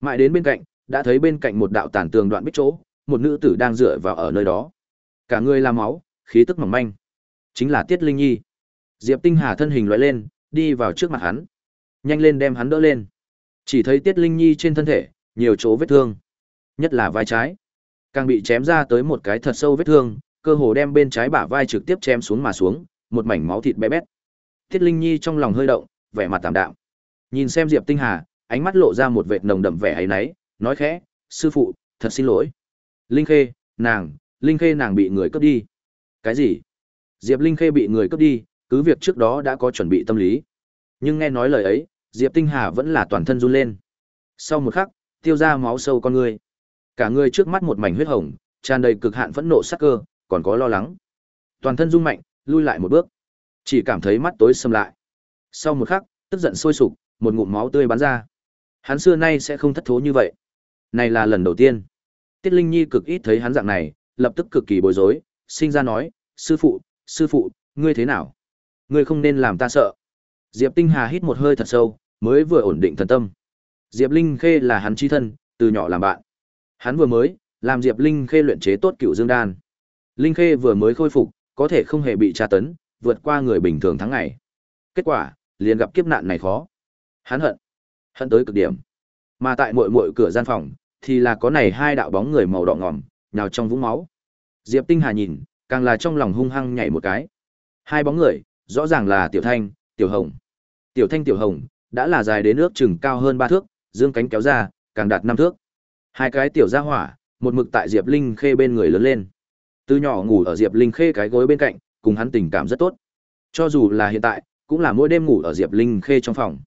Mãi đến bên cạnh, đã thấy bên cạnh một đạo tàn tường đoạn bích chỗ, một nữ tử đang dựa vào ở nơi đó. Cả người là máu, khí tức mỏng manh. Chính là Tiết Linh Nhi. Diệp Tinh Hà thân hình lóe lên, đi vào trước mặt hắn. Nhanh lên đem hắn đỡ lên. Chỉ thấy Tiết Linh Nhi trên thân thể, nhiều chỗ vết thương. Nhất là vai trái. Càng bị chém ra tới một cái thật sâu vết thương, cơ hồ đem bên trái bả vai trực tiếp chém xuống mà xuống, một mảnh máu thịt bé bét. Tiết Linh Nhi trong lòng hơi động, vẻ mặt tạm đạm. Nhìn xem Diệp Tinh Hà, ánh mắt lộ ra một vệt nồng đậm vẻ ấy nấy, nói khẽ, "Sư phụ, thật xin lỗi." Linh Khê, nàng, Linh Khê nàng bị người cướp đi. Cái gì? Diệp Linh Khê bị người cướp đi, cứ việc trước đó đã có chuẩn bị tâm lý. Nhưng nghe nói lời ấy, Diệp Tinh Hà vẫn là toàn thân run lên. Sau một khắc, tiêu ra máu sâu con người. Cả người trước mắt một mảnh huyết hồng, tràn đầy cực hạn phẫn nộ sắc cơ, còn có lo lắng. Toàn thân rung mạnh, lui lại một bước. Chỉ cảm thấy mắt tối sầm lại. Sau một khắc, tức giận sôi sục, một ngụm máu tươi bắn ra. Hắn xưa nay sẽ không thất thố như vậy. Này là lần đầu tiên. Tiết Linh Nhi cực ít thấy hắn dạng này, lập tức cực kỳ bối rối, sinh ra nói, sư phụ, sư phụ, ngươi thế nào? Ngươi không nên làm ta sợ. Diệp Tinh Hà hít một hơi thật sâu, mới vừa ổn định thần tâm. Diệp Linh Khê là hắn chi thân, từ nhỏ làm bạn. Hắn vừa mới làm Diệp Linh Khê luyện chế tốt cựu dương đan. Linh Khê vừa mới khôi phục, có thể không hề bị tra tấn, vượt qua người bình thường tháng ngày. Kết quả, liền gặp kiếp nạn này khó. Hắn hận, hận tới cực điểm. Mà tại muội muội cửa gian phòng, thì là có này hai đạo bóng người màu đỏ ngòm, nhào trong vũng máu. Diệp Tinh Hà nhìn, càng là trong lòng hung hăng nhảy một cái. Hai bóng người, rõ ràng là Tiểu Thanh, Tiểu Hồng. Tiểu Thanh Tiểu Hồng đã là dài đến nước chừng cao hơn ba thước, dương cánh kéo ra, càng đạt năm thước. Hai cái tiểu gia hỏa, một mực tại Diệp Linh Khê bên người lớn lên. Từ nhỏ ngủ ở Diệp Linh Khê cái gối bên cạnh, cùng hắn tình cảm rất tốt. Cho dù là hiện tại, cũng là mỗi đêm ngủ ở Diệp Linh Khê trong phòng.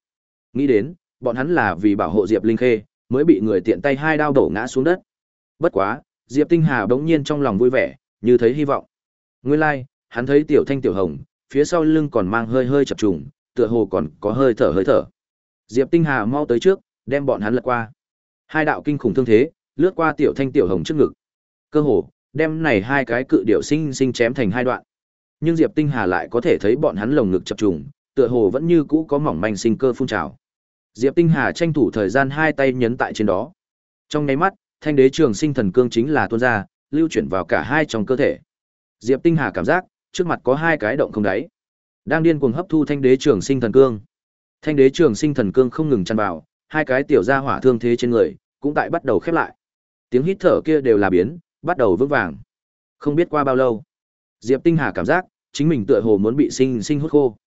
Nghĩ đến, bọn hắn là vì bảo hộ Diệp Linh Khê, mới bị người tiện tay hai đao đổ ngã xuống đất. Bất quá, Diệp Tinh Hà bỗng nhiên trong lòng vui vẻ, như thấy hy vọng. Nguyên lai, like, hắn thấy Tiểu Thanh Tiểu Hồng, phía sau lưng còn mang hơi hơi chập trùng, tựa hồ còn có hơi thở hơi thở. Diệp Tinh Hà mau tới trước, đem bọn hắn lật qua. Hai đạo kinh khủng thương thế, lướt qua Tiểu Thanh Tiểu Hồng trước ngực. Cơ hồ, đem này hai cái cự điểu sinh sinh chém thành hai đoạn. Nhưng Diệp Tinh Hà lại có thể thấy bọn hắn lồng ngực chập trùng, tựa hồ vẫn như cũ có mỏng manh sinh cơ phun trào. Diệp Tinh Hà tranh thủ thời gian hai tay nhấn tại trên đó. Trong nháy mắt, thanh đế trường sinh thần cương chính là tuôn ra, lưu chuyển vào cả hai trong cơ thể. Diệp Tinh Hà cảm giác, trước mặt có hai cái động không đáy. Đang điên cuồng hấp thu thanh đế trường sinh thần cương. Thanh đế trường sinh thần cương không ngừng chăn vào, hai cái tiểu gia hỏa thương thế trên người cũng tại bắt đầu khép lại. Tiếng hít thở kia đều là biến, bắt đầu vững vàng. Không biết qua bao lâu, Diệp Tinh Hà cảm giác chính mình tựa hồ muốn bị sinh sinh hút khô.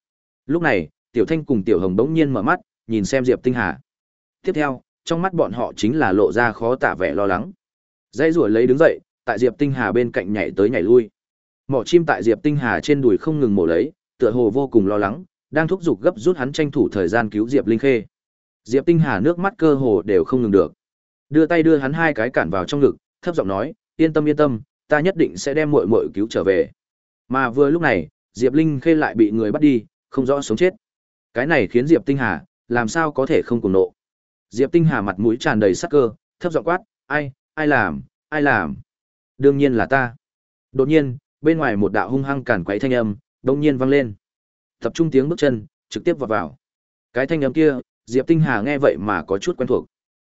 Lúc này, Tiểu Thanh cùng Tiểu Hồng bỗng nhiên mở mắt, nhìn xem Diệp Tinh Hà. Tiếp theo, trong mắt bọn họ chính là lộ ra khó tả vẻ lo lắng. Dãy rủa lấy đứng dậy, tại Diệp Tinh Hà bên cạnh nhảy tới nhảy lui. Mỏ chim tại Diệp Tinh Hà trên đùi không ngừng mổ lấy, tựa hồ vô cùng lo lắng, đang thúc giục gấp rút hắn tranh thủ thời gian cứu Diệp Linh Khê. Diệp Tinh Hà nước mắt cơ hồ đều không ngừng được. Đưa tay đưa hắn hai cái cản vào trong ngực, thấp giọng nói, "Yên tâm yên tâm, ta nhất định sẽ đem muội muội cứu trở về." Mà vừa lúc này, Diệp Linh Khê lại bị người bắt đi, không rõ sống chết. Cái này khiến Diệp Tinh Hà làm sao có thể không cùng nộ. Diệp Tinh Hà mặt mũi tràn đầy sắc cơ, thấp giọng quát, "Ai, ai làm, ai làm?" "Đương nhiên là ta." Đột nhiên, bên ngoài một đạo hung hăng cản quấy thanh âm, đột nhiên vang lên. Tập trung tiếng bước chân, trực tiếp vào vào. Cái thanh âm kia, Diệp Tinh Hà nghe vậy mà có chút quen thuộc.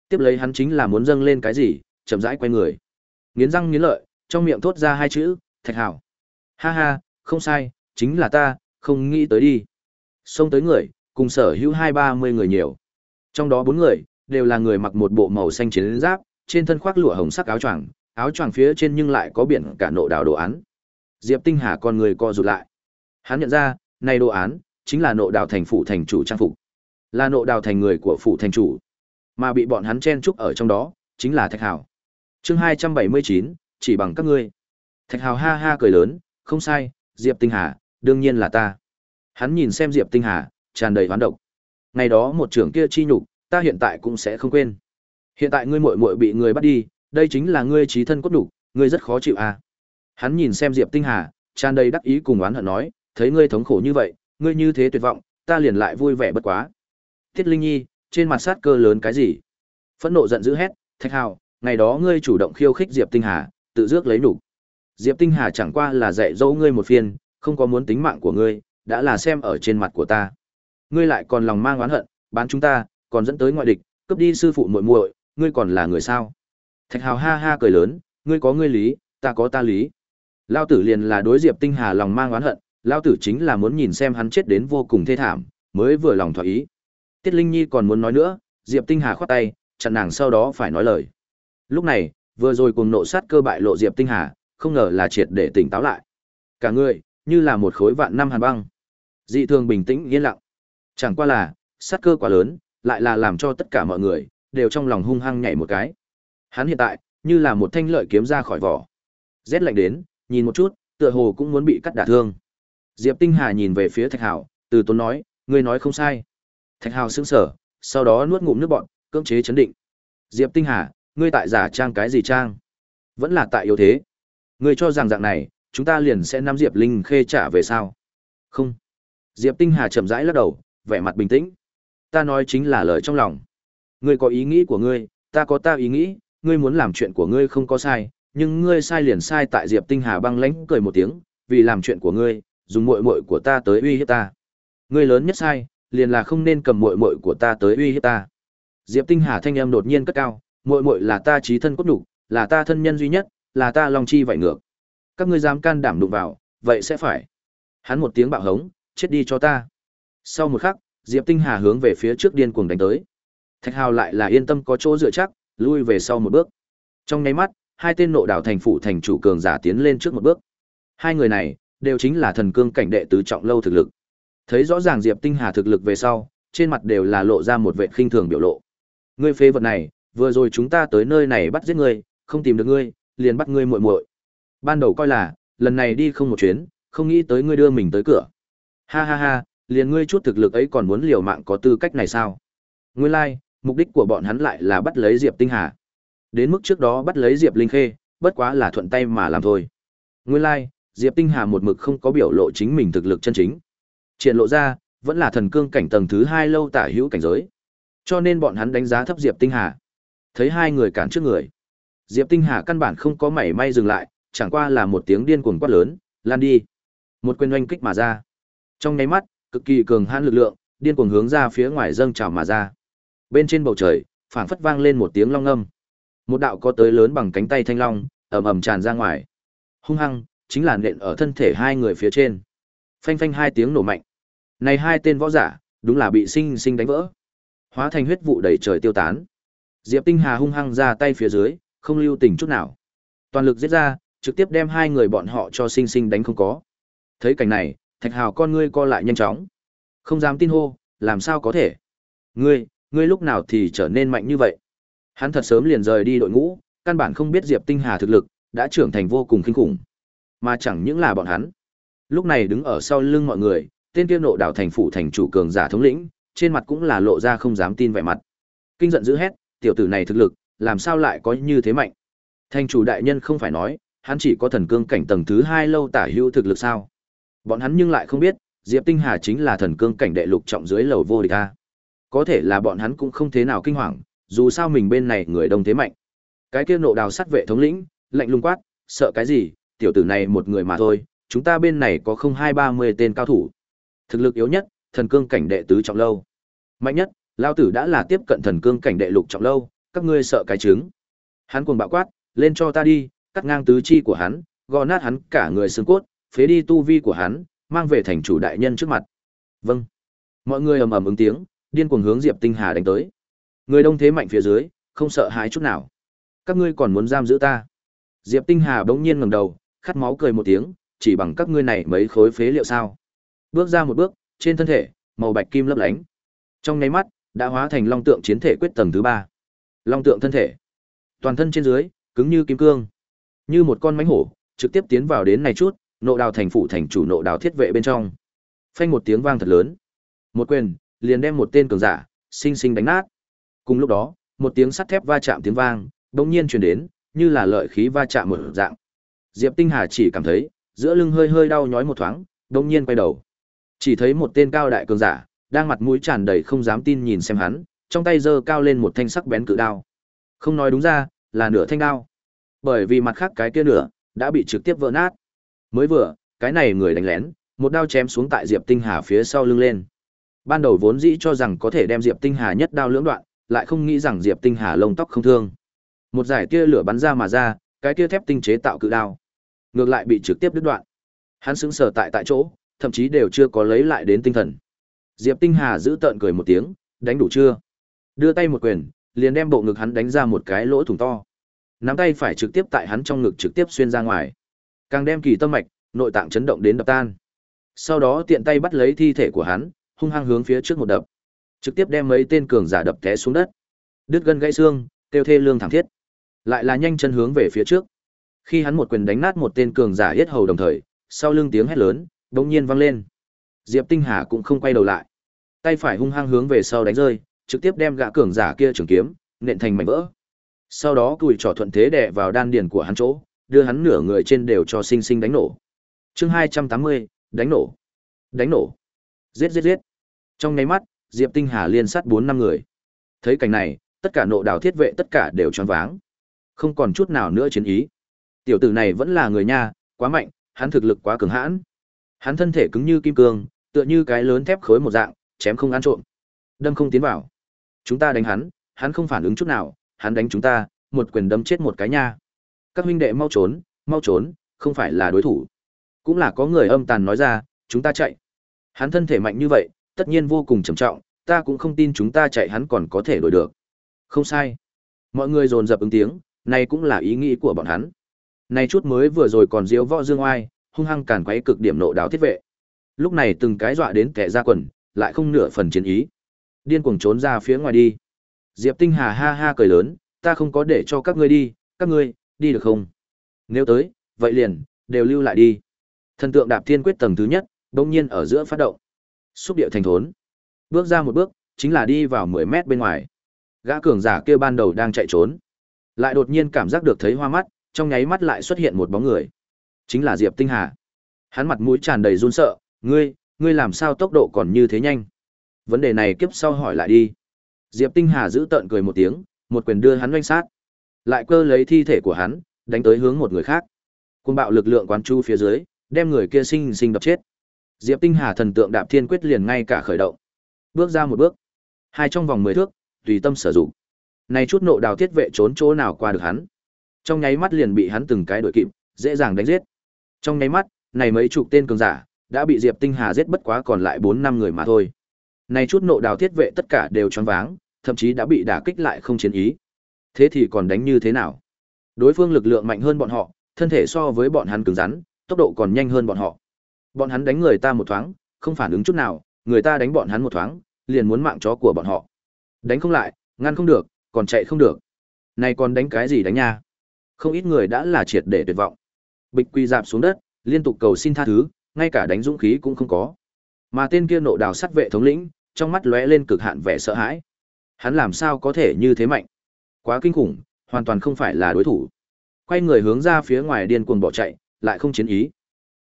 Tiếp lấy hắn chính là muốn dâng lên cái gì, chậm rãi quay người. Nghiến răng nghiến lợi, trong miệng thốt ra hai chữ, "Thạch Hảo." Ha ha, không sai, chính là ta, không nghĩ tới đi. Xông tới người, cùng sở hữu hai ba mươi người nhiều. Trong đó bốn người, đều là người mặc một bộ màu xanh chiến giáp, trên thân khoác lụa hồng sắc áo choàng, áo choàng phía trên nhưng lại có biển cả nộ đào đồ án. Diệp Tinh Hà con người co rụt lại. Hắn nhận ra, này đồ án chính là nộ đào thành phủ thành chủ trang phục, là nộ đào thành người của phủ thành chủ, mà bị bọn hắn chen chúc ở trong đó, chính là Thạch Hào. Chương hai trăm bảy mươi chín chỉ bằng các ngươi. Thạch Hào ha ha cười lớn, không sai, Diệp Tinh Hà, đương nhiên là ta. Hắn nhìn xem Diệp Tinh Hà, tràn đầy hoán độc. Ngày đó một trưởng kia chi nhục, ta hiện tại cũng sẽ không quên. Hiện tại ngươi muội muội bị người bắt đi, đây chính là ngươi trí thân cốt nhục, ngươi rất khó chịu à? Hắn nhìn xem Diệp Tinh Hà, tràn đầy đắc ý cùng oán hận nói, thấy ngươi thống khổ như vậy, ngươi như thế tuyệt vọng, ta liền lại vui vẻ bất quá. Thiết Linh Nhi, trên mặt sát cơ lớn cái gì? Phẫn nộ giận dữ hét, Thạch Hào, ngày đó ngươi chủ động khiêu khích Diệp Tinh Hà, tự dước lấy đủ. Diệp Tinh Hà chẳng qua là dạy dỗ ngươi một phiên, không có muốn tính mạng của ngươi, đã là xem ở trên mặt của ta. Ngươi lại còn lòng mang oán hận, bán chúng ta, còn dẫn tới ngoại địch, cướp đi sư phụ muội muội, ngươi còn là người sao? Thạch Hào ha ha cười lớn, ngươi có ngươi lý, ta có ta lý. Lão tử liền là đối Diệp Tinh Hà lòng mang oán hận, Lão tử chính là muốn nhìn xem hắn chết đến vô cùng thê thảm, mới vừa lòng thỏa ý. Tiết Linh Nhi còn muốn nói nữa, Diệp Tinh Hà khoát tay, chặn nàng sau đó phải nói lời. Lúc này, vừa rồi cùng nộ sát cơ bại lộ Diệp Tinh Hà, không ngờ là triệt để tỉnh táo lại. Cả người, như là một khối vạn năm hàn băng. Dị thường bình tĩnh yên lặng. Chẳng qua là, sát cơ quá lớn, lại là làm cho tất cả mọi người đều trong lòng hung hăng nhảy một cái. Hắn hiện tại, như là một thanh lợi kiếm ra khỏi vỏ. Rét lạnh đến, nhìn một chút, tựa hồ cũng muốn bị cắt đả thương. Diệp Tinh Hà nhìn về phía Thạch Hạo, từ tốn nói, ngươi nói không sai. Thạch Hạo sững sờ, sau đó nuốt ngụm nước bọt, cưỡng chế chấn định. Diệp Tinh Hà, ngươi tại giả trang cái gì trang? Vẫn là tại yếu thế. Ngươi cho rằng dạng này, chúng ta liền sẽ nắm Diệp Linh Khê trả về sao? Không. Diệp Tinh Hà chậm rãi lắc đầu, vẻ mặt bình tĩnh. Ta nói chính là lời trong lòng. Ngươi có ý nghĩ của ngươi, ta có ta ý nghĩ, ngươi muốn làm chuyện của ngươi không có sai, nhưng ngươi sai liền sai tại Diệp Tinh Hà băng lãnh cười một tiếng, vì làm chuyện của ngươi, dùng muội muội của ta tới uy hiếp ta. Ngươi lớn nhất sai, liền là không nên cầm muội muội của ta tới uy hiếp ta. Diệp Tinh Hà thanh âm đột nhiên cất cao, muội muội là ta chí thân cốt đủ, là ta thân nhân duy nhất, là ta long chi vậy ngược. Các ngươi dám can đảm đụng vào, vậy sẽ phải. Hắn một tiếng bạo hống, chết đi cho ta. Sau một khắc, Diệp Tinh Hà hướng về phía trước điên cuồng đánh tới. Thạch Hào lại là yên tâm có chỗ dựa chắc, lui về sau một bước. Trong nháy mắt, hai tên nộ đạo thành phủ thành chủ cường giả tiến lên trước một bước. Hai người này đều chính là thần cương cảnh đệ tứ trọng lâu thực lực. Thấy rõ ràng Diệp Tinh Hà thực lực về sau, trên mặt đều là lộ ra một vẻ khinh thường biểu lộ. Ngươi phế vật này, vừa rồi chúng ta tới nơi này bắt giết ngươi, không tìm được ngươi, liền bắt ngươi muội muội. Ban đầu coi là, lần này đi không một chuyến, không nghĩ tới ngươi đưa mình tới cửa. Ha ha ha, liền ngươi chút thực lực ấy còn muốn liều mạng có tư cách này sao? Nguyên lai, like, mục đích của bọn hắn lại là bắt lấy Diệp Tinh Hà. Đến mức trước đó bắt lấy Diệp Linh Khê, bất quá là thuận tay mà làm thôi. Nguyên lai, like, Diệp Tinh Hà một mực không có biểu lộ chính mình thực lực chân chính. Triển lộ ra, vẫn là thần cương cảnh tầng thứ hai lâu tả hữu cảnh giới. Cho nên bọn hắn đánh giá thấp Diệp Tinh Hà. Thấy hai người cản trước người. Diệp Tinh Hà căn bản không có mảy may dừng lại, chẳng qua là một tiếng điên cuồng quát lớn, lan đi. Một quyền oanh kích mà ra. Trong nháy mắt, cực kỳ cường hãn lực lượng, điên cuồng hướng ra phía ngoài dâng trào mà ra. Bên trên bầu trời, phảng phất vang lên một tiếng long ngâm. Một đạo có tới lớn bằng cánh tay thanh long, ầm ầm tràn ra ngoài. Hung hăng, chính là nện ở thân thể hai người phía trên. Phanh phanh hai tiếng nổ mạnh. Này hai tên võ giả, đúng là bị sinh sinh đánh vỡ. Hóa thành huyết vụ đầy trời tiêu tán. Diệp Tinh Hà hung hăng ra tay phía dưới, không lưu tình chút nào. Toàn lực giết ra, trực tiếp đem hai người bọn họ cho sinh sinh đánh không có. Thấy cảnh này, Thạch Hào con ngươi co lại nhanh chóng. Không dám tin hô, làm sao có thể? Ngươi, ngươi lúc nào thì trở nên mạnh như vậy? Hắn thật sớm liền rời đi đội ngũ, căn bản không biết Diệp Tinh Hà thực lực đã trưởng thành vô cùng kinh khủng. Mà chẳng những là bọn hắn. Lúc này đứng ở sau lưng mọi người, tên kia nộ đảo thành phủ thành chủ cường giả thống lĩnh, trên mặt cũng là lộ ra không dám tin vẻ mặt. Kinh giận dữ hét, tiểu tử này thực lực, làm sao lại có như thế mạnh? Thành chủ đại nhân không phải nói, hắn chỉ có thần cương cảnh tầng thứ hai lâu tả hữu thực lực sao? Bọn hắn nhưng lại không biết, Diệp Tinh Hà chính là thần cương cảnh đệ lục trọng dưới lầu vô địch a. Có thể là bọn hắn cũng không thế nào kinh hoàng, dù sao mình bên này người đông thế mạnh. Cái kia nộ đào sát vệ thống lĩnh, lạnh lùng quát, sợ cái gì, tiểu tử này một người mà thôi, chúng ta bên này có không hai ba mươi tên cao thủ. Thực lực yếu nhất, thần cương cảnh đệ tứ trọng lâu. Mạnh nhất, lao tử đã là tiếp cận thần cương cảnh đệ lục trọng lâu, các ngươi sợ cái trứng. Hắn cuồng bạo quát, lên cho ta đi, cắt ngang tứ chi của hắn, gò nát hắn cả người xương cốt, phế đi tu vi của hắn, mang về thành chủ đại nhân trước mặt. Vâng. Mọi người ầm ầm ứng tiếng, điên cuồng hướng Diệp Tinh Hà đánh tới. Người đông thế mạnh phía dưới, không sợ hãi chút nào. Các ngươi còn muốn giam giữ ta? Diệp Tinh Hà bỗng nhiên ngẩng đầu, khát máu cười một tiếng, chỉ bằng các ngươi này mấy khối phế liệu sao? Bước ra một bước, trên thân thể, màu bạch kim lấp lánh. Trong nháy mắt, đã hóa thành long tượng chiến thể quyết tầng thứ ba. Long tượng thân thể, toàn thân trên dưới, cứng như kim cương, như một con mãnh hổ, trực tiếp tiến vào đến này chút, nộ đào thành phủ thành chủ nộ đào thiết vệ bên trong. Phanh một tiếng vang thật lớn. Một quyền, liền đem một tên cường giả, sinh sinh đánh nát. Cùng lúc đó, một tiếng sắt thép va chạm tiếng vang, đột nhiên truyền đến, như là lợi khí va chạm một dạng. Diệp Tinh Hà chỉ cảm thấy, giữa lưng hơi hơi đau nhói một thoáng, đột nhiên quay đầu. Chỉ thấy một tên cao đại cường giả, đang mặt mũi tràn đầy không dám tin nhìn xem hắn, trong tay giơ cao lên một thanh sắc bén cự đao. Không nói đúng ra, là nửa thanh đao. Bởi vì mặt khác cái kia nửa đã bị trực tiếp vỡ nát. Mới vừa, cái này người đánh lén, một đao chém xuống tại Diệp Tinh Hà phía sau lưng lên. Ban đầu vốn dĩ cho rằng có thể đem Diệp Tinh Hà nhất đao lưỡng đoạn, lại không nghĩ rằng Diệp Tinh Hà lông tóc không thương. Một giải tia lửa bắn ra mà ra, cái tia thép tinh chế tạo cự đao, ngược lại bị trực tiếp đứt đoạn. Hắn sững sờ tại tại chỗ, thậm chí đều chưa có lấy lại đến tinh thần. Diệp Tinh Hà giữ tợn cười một tiếng, đánh đủ chưa? Đưa tay một quyền, liền đem bộ ngực hắn đánh ra một cái lỗ thủng to. Nắm tay phải trực tiếp tại hắn trong ngực trực tiếp xuyên ra ngoài. Càng đem kỳ tâm mạch, nội tạng chấn động đến đập tan. Sau đó tiện tay bắt lấy thi thể của hắn, hung hăng hướng phía trước một đập. Trực tiếp đem mấy tên cường giả đập té xuống đất. Đứt gân gãy xương, tiêu thê lương thảm thiết. Lại là nhanh chân hướng về phía trước. Khi hắn một quyền đánh nát một tên cường giả yết hầu đồng thời, sau lưng tiếng hét lớn, bỗng nhiên vang lên. Diệp Tinh Hà cũng không quay đầu lại. Tay phải hung hăng hướng về sau đánh rơi, trực tiếp đem gã cường giả kia trường kiếm nện thành mảnh vỡ. Sau đó cùi trỏ thuận thế đè vào đan điền của hắn chỗ, đưa hắn nửa người trên đều cho sinh sinh đánh nổ. Chương 280, đánh nổ. Đánh nổ. Giết giết giết. Trong nháy mắt, Diệp Tinh Hà liên sát 4 năm người. Thấy cảnh này, tất cả nộ đào thiết vệ tất cả đều choáng váng. Không còn chút nào nữa chiến ý. Tiểu tử này vẫn là người nha, quá mạnh, hắn thực lực quá cường hãn. Hắn thân thể cứng như kim cương, tựa như cái lớn thép khối một dạng, chém không ăn trộm. Đâm không tiến vào. Chúng ta đánh hắn, hắn không phản ứng chút nào, hắn đánh chúng ta, một quyền đâm chết một cái nha. Các huynh đệ mau trốn, mau trốn, không phải là đối thủ. Cũng là có người âm tàn nói ra, chúng ta chạy. Hắn thân thể mạnh như vậy, tất nhiên vô cùng trầm trọng, ta cũng không tin chúng ta chạy hắn còn có thể đổi được. Không sai. Mọi người dồn dập ứng tiếng, này cũng là ý nghĩ của bọn hắn. Này chút mới vừa rồi còn diếu võ dương oai, hung hăng càn quấy cực điểm nộ đào thiết vệ. Lúc này từng cái dọa đến kẻ ra quần, lại không nửa phần chiến ý. Điên cuồng trốn ra phía ngoài đi. Diệp Tinh Hà ha ha cười lớn, ta không có để cho các ngươi đi, các ngươi, đi được không? Nếu tới, vậy liền, đều lưu lại đi. Thần tượng đạp thiên quyết tầng thứ nhất, đông nhiên ở giữa phát động. Xúc điệu thành thốn. Bước ra một bước, chính là đi vào 10 mét bên ngoài. Gã cường giả kia ban đầu đang chạy trốn. Lại đột nhiên cảm giác được thấy hoa mắt, trong nháy mắt lại xuất hiện một bóng người. Chính là Diệp Tinh Hà. Hắn mặt mũi tràn đầy run sợ, ngươi, ngươi làm sao tốc độ còn như thế nhanh? Vấn đề này kiếp sau hỏi lại đi. Diệp Tinh Hà giữ tợn cười một tiếng, một quyền đưa hắn oanh sát. Lại cơ lấy thi thể của hắn, đánh tới hướng một người khác. Cuồng bạo lực lượng quán chu phía dưới, đem người kia sinh sinh đập chết. Diệp Tinh Hà thần tượng đạp thiên quyết liền ngay cả khởi động. Bước ra một bước, hai trong vòng 10 thước, tùy tâm sử dụng. Này chút nộ đào thiết vệ trốn chỗ nào qua được hắn. Trong nháy mắt liền bị hắn từng cái đuổi kịp, dễ dàng đánh giết. Trong nháy mắt, này mấy chục tên cường giả đã bị Diệp Tinh Hà giết bất quá còn lại 4 năm người mà thôi. Này chút nộ đào thiết vệ tất cả đều choáng váng, thậm chí đã bị đả kích lại không chiến ý. Thế thì còn đánh như thế nào? Đối phương lực lượng mạnh hơn bọn họ, thân thể so với bọn hắn cứng rắn, tốc độ còn nhanh hơn bọn họ. Bọn hắn đánh người ta một thoáng, không phản ứng chút nào, người ta đánh bọn hắn một thoáng, liền muốn mạng chó của bọn họ. Đánh không lại, ngăn không được, còn chạy không được. Này còn đánh cái gì đánh nha? Không ít người đã là triệt để tuyệt vọng. Bịch quy dạp xuống đất, liên tục cầu xin tha thứ, ngay cả đánh dũng khí cũng không có. Mà tên kia nộ đào sắt vệ thống lĩnh, trong mắt lóe lên cực hạn vẻ sợ hãi. Hắn làm sao có thể như thế mạnh? Quá kinh khủng, hoàn toàn không phải là đối thủ. Quay người hướng ra phía ngoài điên cuồng bỏ chạy, lại không chiến ý.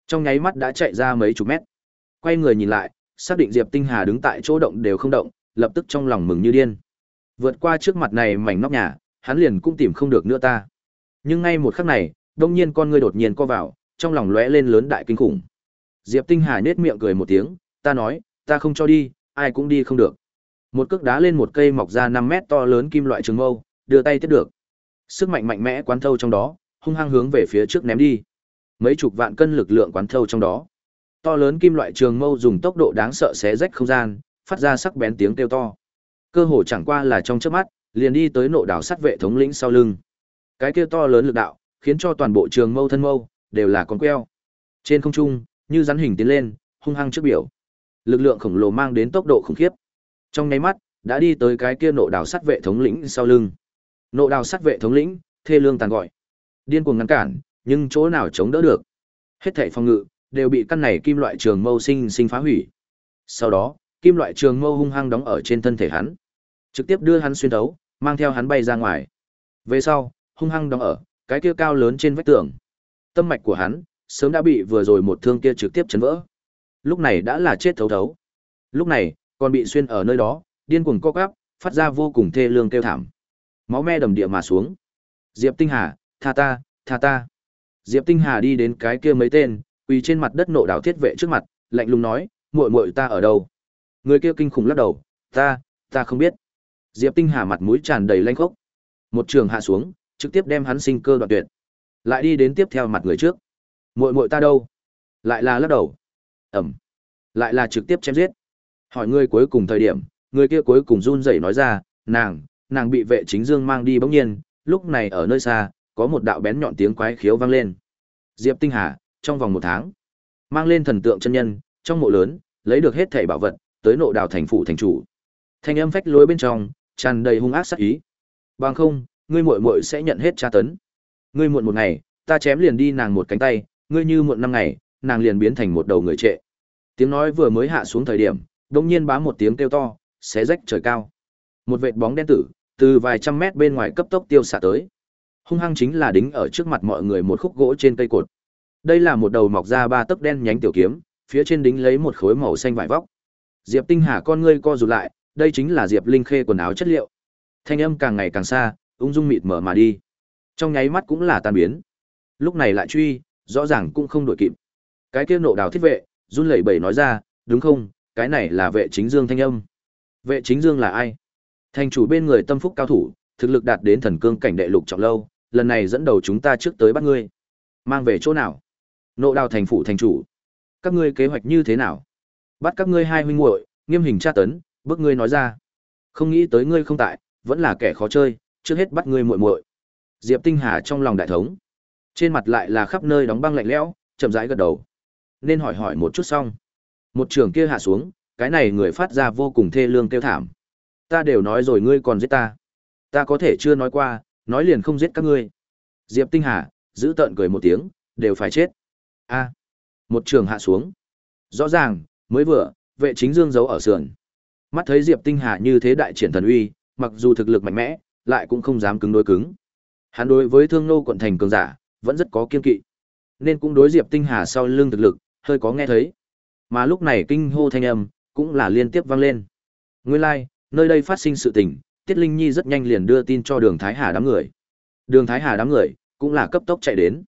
Trong nháy mắt đã chạy ra mấy chục mét. Quay người nhìn lại, xác định Diệp Tinh Hà đứng tại chỗ động đều không động, lập tức trong lòng mừng như điên. Vượt qua trước mặt này mảnh nóc nhà, hắn liền cũng tìm không được nữa ta. Nhưng ngay một khắc này, đông nhiên con ngươi đột nhiên co vào, trong lòng lóe lên lớn đại kinh khủng. Diệp Tinh Hà nết miệng cười một tiếng, ta nói, ta không cho đi, ai cũng đi không được. Một cước đá lên một cây mọc ra 5 mét to lớn kim loại trường mâu, đưa tay tiếp được. Sức mạnh mạnh mẽ quán thâu trong đó, hung hăng hướng về phía trước ném đi. Mấy chục vạn cân lực lượng quán thâu trong đó. To lớn kim loại trường mâu dùng tốc độ đáng sợ xé rách không gian, phát ra sắc bén tiếng kêu to. Cơ hồ chẳng qua là trong chớp mắt, liền đi tới nộ đảo sắt vệ thống lĩnh sau lưng. Cái kia to lớn lực đạo, khiến cho toàn bộ trường mâu thân mâu đều là con queo. Trên không trung, như rắn hình tiến lên, hung hăng trước biểu. Lực lượng khổng lồ mang đến tốc độ khủng khiếp. Trong nháy mắt, đã đi tới cái kia nộ đảo sắt vệ thống lĩnh sau lưng. Nộ đào sát vệ thống lĩnh, thê lương tàn gọi. Điên cuồng ngăn cản, nhưng chỗ nào chống đỡ được. Hết thảy phòng ngự đều bị căn này kim loại trường mâu sinh sinh phá hủy. Sau đó, kim loại trường mâu hung hăng đóng ở trên thân thể hắn, trực tiếp đưa hắn xuyên thấu, mang theo hắn bay ra ngoài. Về sau, hung hăng đóng ở cái kia cao lớn trên vách tường. Tâm mạch của hắn sớm đã bị vừa rồi một thương kia trực tiếp chấn vỡ. Lúc này đã là chết thấu thấu. Lúc này, còn bị xuyên ở nơi đó, điên cuồng co quắp, phát ra vô cùng thê lương kêu thảm. Máu me đầm địa mà xuống. Diệp Tinh Hà, tha ta, tha ta. Diệp Tinh Hà đi đến cái kia mấy tên, quỳ trên mặt đất nộ đảo thiết vệ trước mặt, lạnh lùng nói, muội muội ta ở đâu? Người kia kinh khủng lắc đầu, ta, ta không biết. Diệp Tinh Hà mặt mũi tràn đầy lanh khốc. Một trường hạ xuống, trực tiếp đem hắn sinh cơ đoạn tuyệt. Lại đi đến tiếp theo mặt người trước. Muội muội ta đâu? Lại là lắc đầu. Ẩm. Lại là trực tiếp chém giết. Hỏi người cuối cùng thời điểm, người kia cuối cùng run rẩy nói ra, nàng, nàng bị vệ chính dương mang đi bỗng nhiên, lúc này ở nơi xa, có một đạo bén nhọn tiếng quái khiếu vang lên. Diệp Tinh Hà, trong vòng một tháng, mang lên thần tượng chân nhân, trong mộ lớn, lấy được hết thảy bảo vật, tới nộ đào thành phủ thành chủ. Thanh âm phách lối bên trong, tràn đầy hung ác sát ý. Bằng không, ngươi muội muội sẽ nhận hết tra tấn. Ngươi muộn một ngày, ta chém liền đi nàng một cánh tay, ngươi như muộn năm ngày, nàng liền biến thành một đầu người trệ. Tiếng nói vừa mới hạ xuống thời điểm, đột nhiên bá một tiếng kêu to, xé rách trời cao. Một vệt bóng đen tử, từ vài trăm mét bên ngoài cấp tốc tiêu xạ tới. Hung hăng chính là đính ở trước mặt mọi người một khúc gỗ trên cây cột. Đây là một đầu mọc ra ba tấc đen nhánh tiểu kiếm, phía trên đính lấy một khối màu xanh vải vóc. Diệp Tinh Hà con ngươi co rụt lại, đây chính là Diệp Linh Khê quần áo chất liệu. Thanh âm càng ngày càng xa, ung dung mịt mở mà đi. Trong nháy mắt cũng là tan biến. Lúc này lại truy, rõ ràng cũng không đổi kịp. Cái kia nộ đào thiết vệ, run lẩy bẩy nói ra, đúng không, cái này là vệ chính dương thanh âm. Vệ chính dương là ai? Thành chủ bên người tâm phúc cao thủ, thực lực đạt đến thần cương cảnh đệ lục trọng lâu, lần này dẫn đầu chúng ta trước tới bắt ngươi. Mang về chỗ nào? Nộ đào thành phủ thành chủ. Các ngươi kế hoạch như thế nào? Bắt các ngươi hai huynh muội, nghiêm hình tra tấn, bước ngươi nói ra. Không nghĩ tới ngươi không tại, vẫn là kẻ khó chơi, trước hết bắt ngươi muội muội. Diệp Tinh Hà trong lòng đại thống, trên mặt lại là khắp nơi đóng băng lạnh lẽo, chậm rãi gật đầu. Nên hỏi hỏi một chút xong. Một trường kia hạ xuống, cái này người phát ra vô cùng thê lương kêu thảm. Ta đều nói rồi ngươi còn giết ta. Ta có thể chưa nói qua, nói liền không giết các ngươi. Diệp Tinh Hà, giữ tợn cười một tiếng, đều phải chết. A. một trường hạ xuống. Rõ ràng, mới vừa, vệ chính dương giấu ở sườn. Mắt thấy Diệp Tinh Hà như thế đại triển thần uy, mặc dù thực lực mạnh mẽ, lại cũng không dám cứng đối cứng. Hắn đối với Thương Nô quận thành cường giả, vẫn rất có kiên kỵ. Nên cũng đối Diệp Tinh Hà sau lưng thực lực, hơi có nghe thấy. Mà lúc này kinh hô thanh âm, cũng là liên tiếp vang lên. Nguyên lai, like, nơi đây phát sinh sự tình, Tiết Linh Nhi rất nhanh liền đưa tin cho Đường Thái Hà đám người. Đường Thái Hà đám người, cũng là cấp tốc chạy đến.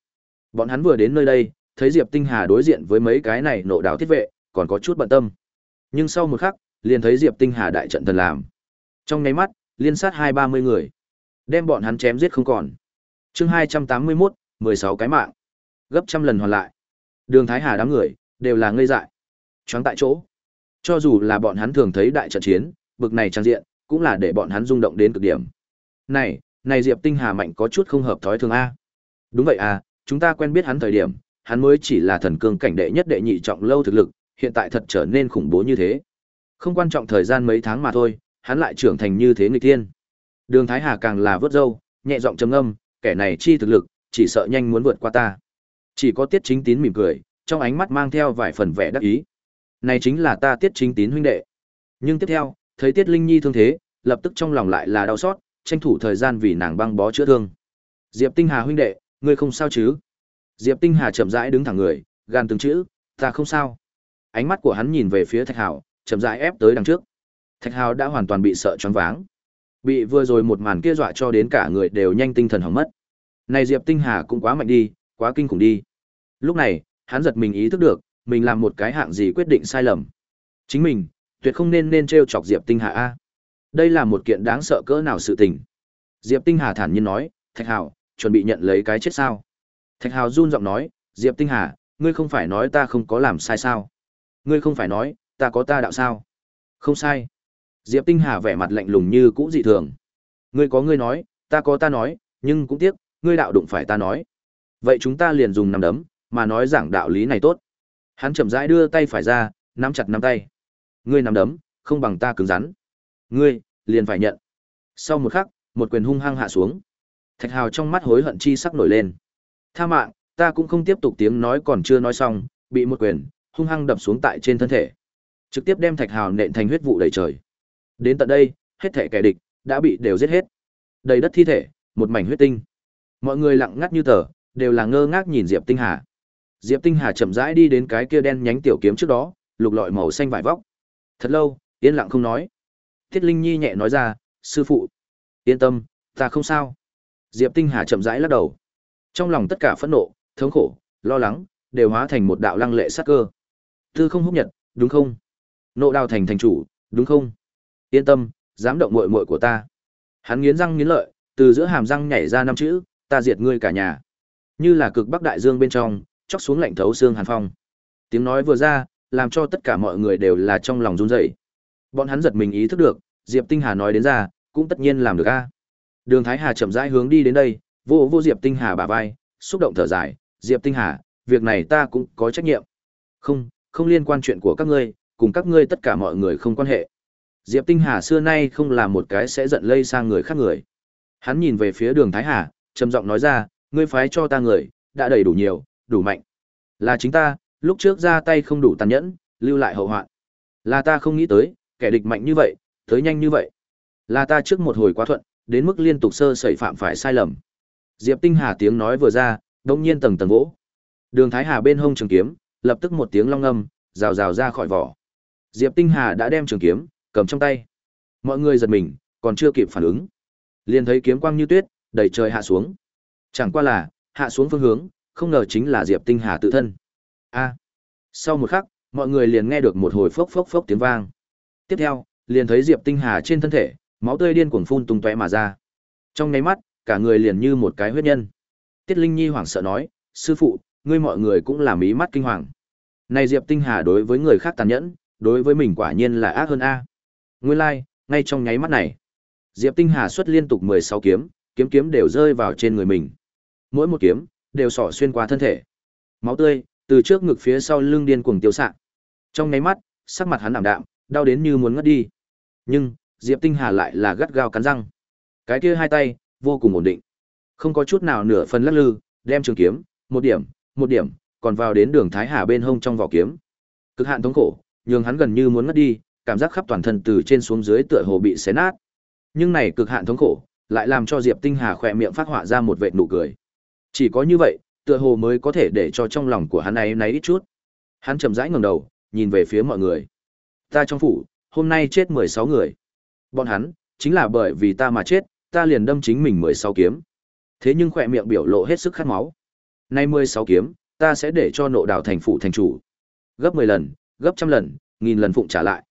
Bọn hắn vừa đến nơi đây, thấy Diệp Tinh Hà đối diện với mấy cái này nộ đảo thiết vệ, còn có chút bận tâm. Nhưng sau một khắc, liền thấy Diệp Tinh Hà đại trận thần làm. Trong nháy mắt, liên sát hai ba mươi người, đem bọn hắn chém giết không còn. Chương hai trăm tám mươi 281, mười sáu cái mạng, gấp trăm lần hoàn lại. Đường Thái Hà đám người đều là ngây dại, choáng tại chỗ. Cho dù là bọn hắn thường thấy đại trận chiến, bực này trang diện, cũng là để bọn hắn rung động đến cực điểm. Này, này Diệp Tinh Hà mạnh có chút không hợp thói thường a. Đúng vậy à, chúng ta quen biết hắn thời điểm, hắn mới chỉ là thần cương cảnh đệ nhất đệ nhị trọng lâu thực lực, hiện tại thật trở nên khủng bố như thế. Không quan trọng thời gian mấy tháng mà thôi, hắn lại trưởng thành như thế nghịch thiên. Đường Thái Hà càng là vớt râu, nhẹ giọng trầm ngâm, kẻ này chi thực lực, chỉ sợ nhanh muốn vượt qua ta. Chỉ có Tiết Chính Tín mỉm cười, trong ánh mắt mang theo vài phần vẻ đắc ý. Này chính là ta Tiết Chính Tín huynh đệ. Nhưng tiếp theo, thấy Tiết Linh Nhi thương thế, lập tức trong lòng lại là đau xót, tranh thủ thời gian vì nàng băng bó chữa thương. Diệp Tinh Hà huynh đệ, ngươi không sao chứ? Diệp Tinh Hà chậm rãi đứng thẳng người, gan từng chữ, ta không sao. Ánh mắt của hắn nhìn về phía Thạch Hào, chậm rãi ép tới đằng trước. Thạch Hào đã hoàn toàn bị sợ choáng váng. Bị vừa rồi một màn kia dọa cho đến cả người đều nhanh tinh thần hỏng mất. Này Diệp Tinh Hà cũng quá mạnh đi, quá kinh khủng đi. Lúc này, hắn giật mình ý thức được, mình làm một cái hạng gì quyết định sai lầm. Chính mình, tuyệt không nên nên trêu chọc Diệp Tinh Hà a. Đây là một kiện đáng sợ cỡ nào sự tình. Diệp Tinh Hà thản nhiên nói, Thạch Hạo, chuẩn bị nhận lấy cái chết sao? Thạch Hào run giọng nói, Diệp Tinh Hà, ngươi không phải nói ta không có làm sai sao? Ngươi không phải nói, ta có ta đạo sao? Không sai. Diệp Tinh Hà vẻ mặt lạnh lùng như cũ dị thường. Ngươi có ngươi nói, ta có ta nói, nhưng cũng tiếc, ngươi đạo đụng phải ta nói. Vậy chúng ta liền dùng nắm đấm, mà nói giảng đạo lý này tốt. Hắn chậm rãi đưa tay phải ra, nắm chặt nắm tay. Ngươi nằm đấm, không bằng ta cứng rắn. Ngươi, liền phải nhận. Sau một khắc, một quyền hung hăng hạ xuống. Thạch Hào trong mắt hối hận chi sắc nổi lên. Tha mạng, ta cũng không tiếp tục tiếng nói còn chưa nói xong, bị một quyền hung hăng đập xuống tại trên thân thể. Trực tiếp đem Thạch Hào nện thành huyết vụ đầy trời. Đến tận đây, hết thể kẻ địch đã bị đều giết hết. Đầy đất thi thể, một mảnh huyết tinh. Mọi người lặng ngắt như tờ, đều là ngơ ngác nhìn Diệp Tinh Hà. Diệp Tinh Hà chậm rãi đi đến cái kia đen nhánh tiểu kiếm trước đó, lục lọi màu xanh vải vóc. Thật lâu, Yên lặng không nói. Tiết Linh Nhi nhẹ nói ra, sư phụ. Yên tâm, ta không sao. Diệp Tinh Hà chậm rãi lắc đầu. Trong lòng tất cả phẫn nộ, thống khổ, lo lắng, đều hóa thành một đạo lăng lệ sát cơ. Tư không húc nhật, đúng không? Nộ đào thành thành chủ, đúng không? Yên tâm, dám động muội muội của ta. Hắn nghiến răng nghiến lợi, từ giữa hàm răng nhảy ra năm chữ, ta diệt ngươi cả nhà. Như là cực bắc đại dương bên trong, chóc xuống lạnh thấu xương hàn phong. Tiếng nói vừa ra, làm cho tất cả mọi người đều là trong lòng run rẩy. Bọn hắn giật mình ý thức được, Diệp Tinh Hà nói đến ra, cũng tất nhiên làm được a. Đường Thái Hà chậm rãi hướng đi đến đây, vô vô Diệp Tinh Hà bả vai, xúc động thở dài, "Diệp Tinh Hà, việc này ta cũng có trách nhiệm." "Không, không liên quan chuyện của các ngươi, cùng các ngươi tất cả mọi người không quan hệ." Diệp Tinh Hà xưa nay không là một cái sẽ giận lây sang người khác người. Hắn nhìn về phía Đường Thái Hà, trầm giọng nói ra, "Ngươi phái cho ta người, đã đầy đủ nhiều, đủ mạnh. Là chính ta, lúc trước ra tay không đủ tàn nhẫn, lưu lại hậu hoạn. Là ta không nghĩ tới, kẻ địch mạnh như vậy, tới nhanh như vậy. Là ta trước một hồi quá thuận, đến mức liên tục sơ sẩy phạm phải sai lầm. Diệp Tinh Hà tiếng nói vừa ra, đông nhiên tầng tầng gỗ. Đường Thái Hà bên hông trường kiếm, lập tức một tiếng long âm, rào rào ra khỏi vỏ. Diệp Tinh Hà đã đem trường kiếm cầm trong tay. Mọi người giật mình, còn chưa kịp phản ứng, liền thấy kiếm quang như tuyết, đầy trời hạ xuống. Chẳng qua là, hạ xuống phương hướng, không ngờ chính là Diệp Tinh Hà tự thân. A. Sau một khắc, mọi người liền nghe được một hồi phốc phốc phốc tiếng vang. Tiếp theo, liền thấy Diệp Tinh Hà trên thân thể, máu tươi điên cuồng phun tung tóe mà ra. Trong nháy mắt, cả người liền như một cái huyết nhân. Tiết Linh Nhi hoảng sợ nói, "Sư phụ, ngươi mọi người cũng là mí mắt kinh hoàng." Này Diệp Tinh Hà đối với người khác tàn nhẫn, đối với mình quả nhiên là ác hơn a. Nguyên lai, like, ngay trong nháy mắt này, Diệp Tinh Hà xuất liên tục 16 kiếm, kiếm kiếm đều rơi vào trên người mình. Mỗi một kiếm đều sỏ xuyên qua thân thể. Máu tươi từ trước ngực phía sau lưng điên cuồng tiêu xạ. Trong nháy mắt, sắc mặt hắn ảm đạm, đau đến như muốn ngất đi. Nhưng, Diệp Tinh Hà lại là gắt gao cắn răng. Cái kia hai tay, vô cùng ổn định. Không có chút nào nửa phần lắc lư, đem trường kiếm, một điểm, một điểm, còn vào đến đường Thái Hà bên hông trong vỏ kiếm. Cực hạn thống khổ, nhường hắn gần như muốn ngất đi, cảm giác khắp toàn thân từ trên xuống dưới tựa hồ bị xé nát. Nhưng này cực hạn thống khổ, lại làm cho Diệp Tinh Hà khỏe miệng phát họa ra một vệt nụ cười. Chỉ có như vậy, tựa hồ mới có thể để cho trong lòng của hắn ấy náy ít chút. Hắn chậm rãi ngẩng đầu, nhìn về phía mọi người. Ta trong phủ, hôm nay chết 16 người. Bọn hắn, chính là bởi vì ta mà chết, ta liền đâm chính mình 16 kiếm. Thế nhưng khỏe miệng biểu lộ hết sức khát máu. Nay 16 kiếm, ta sẽ để cho nộ đào thành phủ thành chủ. Gấp 10 lần, gấp trăm lần, nghìn lần phụng trả lại.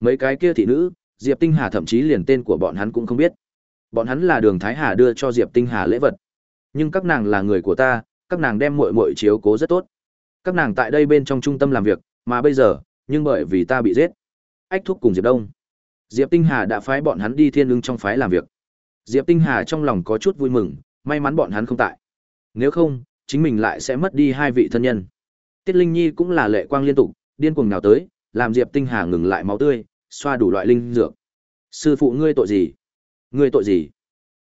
Mấy cái kia thị nữ, Diệp Tinh Hà thậm chí liền tên của bọn hắn cũng không biết. Bọn hắn là Đường Thái Hà đưa cho Diệp Tinh Hà lễ vật. Nhưng các nàng là người của ta, các nàng đem muội muội chiếu cố rất tốt. Các nàng tại đây bên trong trung tâm làm việc, mà bây giờ, nhưng bởi vì ta bị giết. Ách thúc cùng Diệp Đông. Diệp Tinh Hà đã phái bọn hắn đi thiên ưng trong phái làm việc. Diệp Tinh Hà trong lòng có chút vui mừng, may mắn bọn hắn không tại. Nếu không, chính mình lại sẽ mất đi hai vị thân nhân. Tiết Linh Nhi cũng là lệ quang liên tục, điên cuồng nào tới, làm Diệp Tinh Hà ngừng lại máu tươi, xoa đủ loại linh dược. Sư phụ ngươi tội gì? Ngươi tội gì?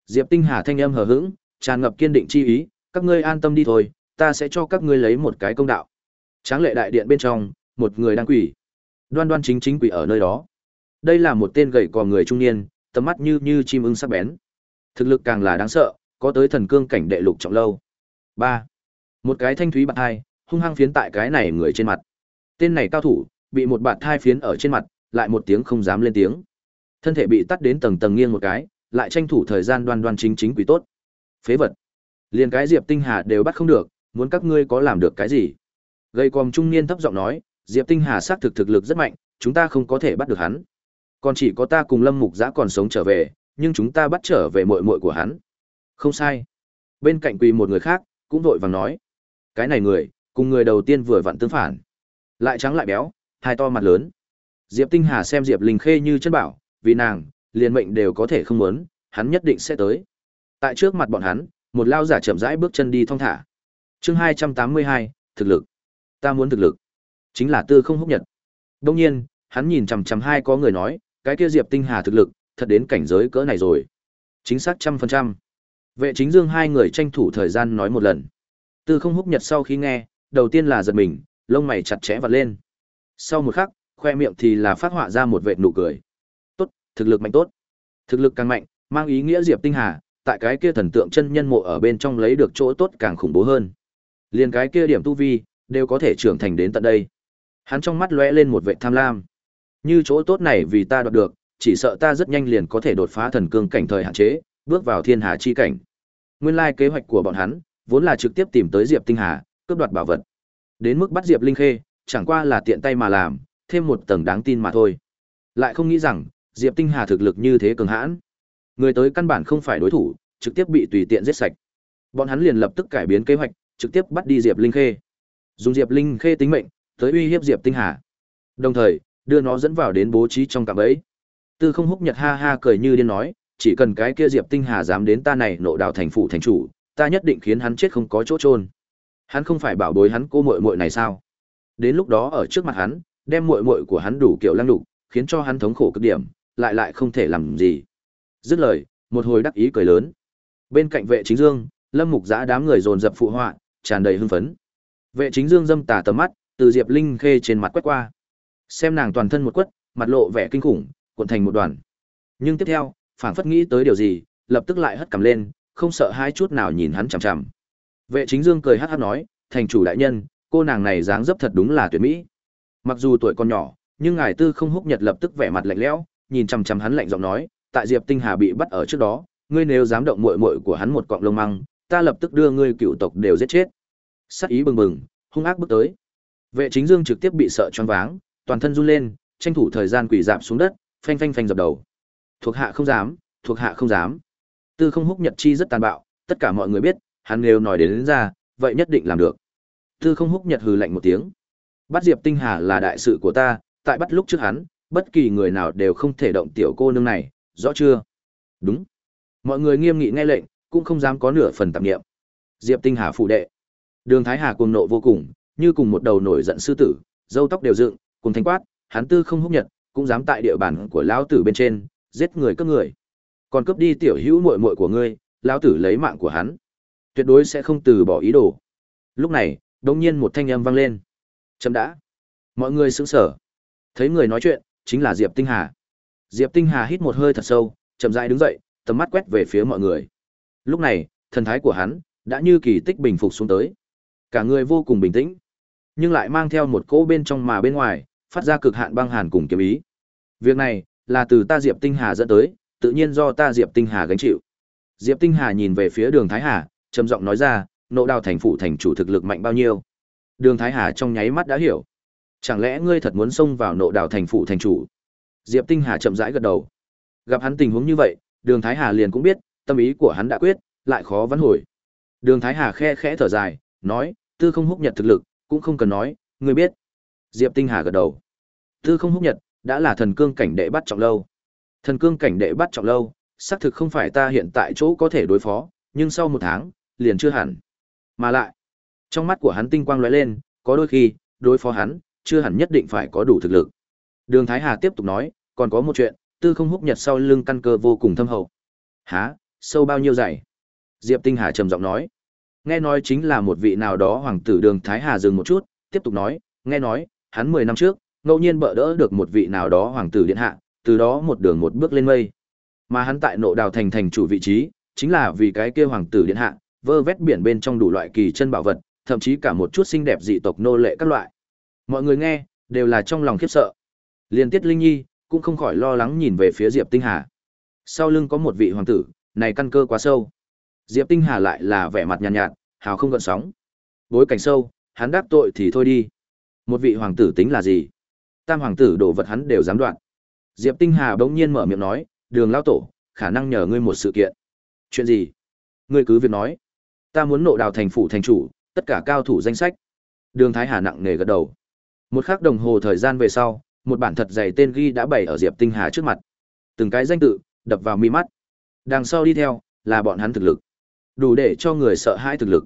Diệp Tinh Hà thanh âm hờ hững, tràn ngập kiên định chi ý, các ngươi an tâm đi thôi, ta sẽ cho các ngươi lấy một cái công đạo. Tráng lệ đại điện bên trong, một người đang quỳ. Đoan đoan chính chính quỳ ở nơi đó. Đây là một tên gầy cò người trung niên, tầm mắt như như chim ưng sắc bén. Thực lực càng là đáng sợ, có tới thần cương cảnh đệ lục trọng lâu. ba, Một cái thanh thúy bạt hai, hung hăng phiến tại cái này người trên mặt. Tên này cao thủ, bị một bạt thai phiến ở trên mặt, lại một tiếng không dám lên tiếng. Thân thể bị tắt đến tầng tầng nghiêng một cái, lại tranh thủ thời gian đoan đoan chính chính quỷ tốt. Phế vật. Liền cái Diệp Tinh Hà đều bắt không được, muốn các ngươi có làm được cái gì? Gây còm trung niên thấp giọng nói, Diệp Tinh Hà xác thực thực lực rất mạnh, chúng ta không có thể bắt được hắn. Còn chỉ có ta cùng Lâm Mục Giã còn sống trở về, nhưng chúng ta bắt trở về muội muội của hắn. Không sai. Bên cạnh quỳ một người khác, cũng vội vàng nói. Cái này người, cùng người đầu tiên vừa vặn tương phản. Lại trắng lại béo, hai to mặt lớn. Diệp Tinh Hà xem Diệp Linh Khê như chân bảo, vì nàng, liền mệnh đều có thể không muốn, hắn nhất định sẽ tới. Tại trước mặt bọn hắn, một lao giả chậm rãi bước chân đi thong thả. Chương 282, thực lực. Ta muốn thực lực. Chính là Tư Không Húc Nhật. Đương nhiên, hắn nhìn chằm chằm hai có người nói, cái kia Diệp Tinh Hà thực lực, thật đến cảnh giới cỡ này rồi. Chính xác trăm phần trăm. Vệ chính dương hai người tranh thủ thời gian nói một lần. Tư Không Húc Nhật sau khi nghe, đầu tiên là giật mình, lông mày chặt chẽ vặn lên. Sau một khắc, khoe miệng thì là phát họa ra một vệt nụ cười. Tốt, thực lực mạnh tốt. Thực lực càng mạnh, mang ý nghĩa Diệp Tinh Hà, tại cái kia thần tượng chân nhân mộ ở bên trong lấy được chỗ tốt càng khủng bố hơn. Liên cái kia điểm tu vi, đều có thể trưởng thành đến tận đây. Hắn trong mắt lóe lên một vẻ tham lam. Như chỗ tốt này vì ta đoạt được, chỉ sợ ta rất nhanh liền có thể đột phá thần cương cảnh thời hạn chế, bước vào thiên hà chi cảnh. Nguyên lai kế hoạch của bọn hắn vốn là trực tiếp tìm tới Diệp Tinh Hà, cướp đoạt bảo vật. Đến mức bắt Diệp Linh Khê, chẳng qua là tiện tay mà làm, thêm một tầng đáng tin mà thôi. Lại không nghĩ rằng, Diệp Tinh Hà thực lực như thế cường hãn. Người tới căn bản không phải đối thủ, trực tiếp bị tùy tiện giết sạch. Bọn hắn liền lập tức cải biến kế hoạch, trực tiếp bắt đi Diệp Linh Khê. Dùng Diệp Linh Khê tính mệnh, tới uy hiếp Diệp Tinh Hà. Đồng thời, đưa nó dẫn vào đến bố trí trong cạm bẫy. Tư Không Húc Nhật ha ha cười như điên nói, chỉ cần cái kia Diệp Tinh Hà dám đến ta này nộ đạo thành phủ thành chủ, ta nhất định khiến hắn chết không có chỗ trôn. Hắn không phải bảo bối hắn cô muội muội này sao? Đến lúc đó ở trước mặt hắn, đem muội muội của hắn đủ kiểu lăng đục, khiến cho hắn thống khổ cực điểm, lại lại không thể làm gì. Dứt lời, một hồi đắc ý cười lớn. Bên cạnh vệ chính dương, Lâm Mục Giã đám người dồn dập phụ họa, tràn đầy hưng phấn. Vệ chính dương dâm tà tầm mắt, từ Diệp Linh Khê trên mặt quét qua. Xem nàng toàn thân một quất, mặt lộ vẻ kinh khủng, cuộn thành một đoàn. Nhưng tiếp theo, phảng phất nghĩ tới điều gì, lập tức lại hất cằm lên, không sợ hai chút nào nhìn hắn chằm chằm. Vệ chính dương cười hát hát nói, thành chủ đại nhân, cô nàng này dáng dấp thật đúng là tuyệt mỹ. Mặc dù tuổi còn nhỏ, nhưng ngài tư không húc nhật lập tức vẻ mặt lạnh lẽo, nhìn chằm chằm hắn lạnh giọng nói, tại Diệp Tinh Hà bị bắt ở trước đó, ngươi nếu dám động muội muội của hắn một cọng lông măng, ta lập tức đưa ngươi cựu tộc đều giết chết. Sát ý bừng bừng, hung ác bước tới. Vệ Chính Dương trực tiếp bị sợ choáng váng, toàn thân run lên, tranh thủ thời gian quỳ dạp xuống đất, phanh phanh phanh dập đầu. Thuộc hạ không dám, thuộc hạ không dám. Tư Không Húc Nhật chi rất tàn bạo, tất cả mọi người biết, hắn nếu nói đến, đến ra, vậy nhất định làm được. Tư Không Húc Nhật hừ lạnh một tiếng. Bắt Diệp Tinh Hà là đại sự của ta, tại bắt lúc trước hắn, bất kỳ người nào đều không thể động tiểu cô nương này, rõ chưa? Đúng. Mọi người nghiêm nghị nghe lệnh, cũng không dám có nửa phần tạp niệm. Diệp Tinh Hà phụ đệ. Đường Thái Hà cuồng nộ vô cùng, như cùng một đầu nổi giận sư tử, râu tóc đều dựng, cùng thanh quát, hắn tư không húc nhật, cũng dám tại địa bàn của lão tử bên trên, giết người cướp người. Còn cướp đi tiểu hữu muội muội của ngươi, lão tử lấy mạng của hắn. Tuyệt đối sẽ không từ bỏ ý đồ. Lúc này, đột nhiên một thanh âm vang lên. Chấm đã. Mọi người sững sờ. Thấy người nói chuyện, chính là Diệp Tinh Hà. Diệp Tinh Hà hít một hơi thật sâu, chậm rãi đứng dậy, tầm mắt quét về phía mọi người. Lúc này, thần thái của hắn đã như kỳ tích bình phục xuống tới. Cả người vô cùng bình tĩnh, nhưng lại mang theo một cỗ bên trong mà bên ngoài, phát ra cực hạn băng hàn cùng kiếm ý. Việc này là từ ta Diệp Tinh Hà dẫn tới, tự nhiên do ta Diệp Tinh Hà gánh chịu. Diệp Tinh Hà nhìn về phía Đường Thái Hà, trầm giọng nói ra, nộ đào thành phủ thành chủ thực lực mạnh bao nhiêu. Đường Thái Hà trong nháy mắt đã hiểu. Chẳng lẽ ngươi thật muốn xông vào nộ đào thành phủ thành chủ? Diệp Tinh Hà chậm rãi gật đầu. Gặp hắn tình huống như vậy, Đường Thái Hà liền cũng biết, tâm ý của hắn đã quyết, lại khó vãn hồi. Đường Thái Hà khe khẽ thở dài, nói, Tư Không Húc Nhật thực lực, cũng không cần nói, ngươi biết. Diệp Tinh Hà gật đầu. Tư Không Húc Nhật đã là thần cương cảnh đệ bắt trọng lâu. Thần cương cảnh đệ bắt trọng lâu, xác thực không phải ta hiện tại chỗ có thể đối phó, nhưng sau một tháng, liền chưa hẳn. Mà lại, trong mắt của hắn tinh quang lóe lên, có đôi khi, đối phó hắn, chưa hẳn nhất định phải có đủ thực lực. Đường Thái Hà tiếp tục nói, còn có một chuyện, tư không húc nhật sau lưng căn cơ vô cùng thâm hậu. Hả, sâu bao nhiêu dày? Diệp Tinh Hà trầm giọng nói. Nghe nói chính là một vị nào đó hoàng tử đường Thái Hà dừng một chút, tiếp tục nói, nghe nói, hắn 10 năm trước, ngẫu nhiên bỡ đỡ được một vị nào đó hoàng tử điện hạ, từ đó một đường một bước lên mây. Mà hắn tại nộ đào thành thành chủ vị trí, chính là vì cái kia hoàng tử điện hạ, vơ vét biển bên trong đủ loại kỳ chân bảo vật, thậm chí cả một chút xinh đẹp dị tộc nô lệ các loại. Mọi người nghe, đều là trong lòng khiếp sợ. Liên Tiết Linh Nhi cũng không khỏi lo lắng nhìn về phía Diệp Tinh Hà. Sau lưng có một vị hoàng tử, này căn cơ quá sâu. Diệp Tinh Hà lại là vẻ mặt nhàn nhạt, nhạt, hào không gợn sóng. Bối cảnh sâu, hắn đáp tội thì thôi đi. Một vị hoàng tử tính là gì? Tam hoàng tử đổ vật hắn đều dám đoạn. Diệp Tinh Hà bỗng nhiên mở miệng nói, "Đường lão tổ, khả năng nhờ ngươi một sự kiện." "Chuyện gì?" "Ngươi cứ việc nói." "Ta muốn nộ đào thành phủ thành chủ, tất cả cao thủ danh sách." Đường Thái Hà nặng nề gật đầu. Một khắc đồng hồ thời gian về sau, một bản thật dày tên ghi đã bày ở Diệp Tinh Hà trước mặt. Từng cái danh tự đập vào mi mắt. Đằng sau đi theo là bọn hắn thực lực, đủ để cho người sợ hãi thực lực.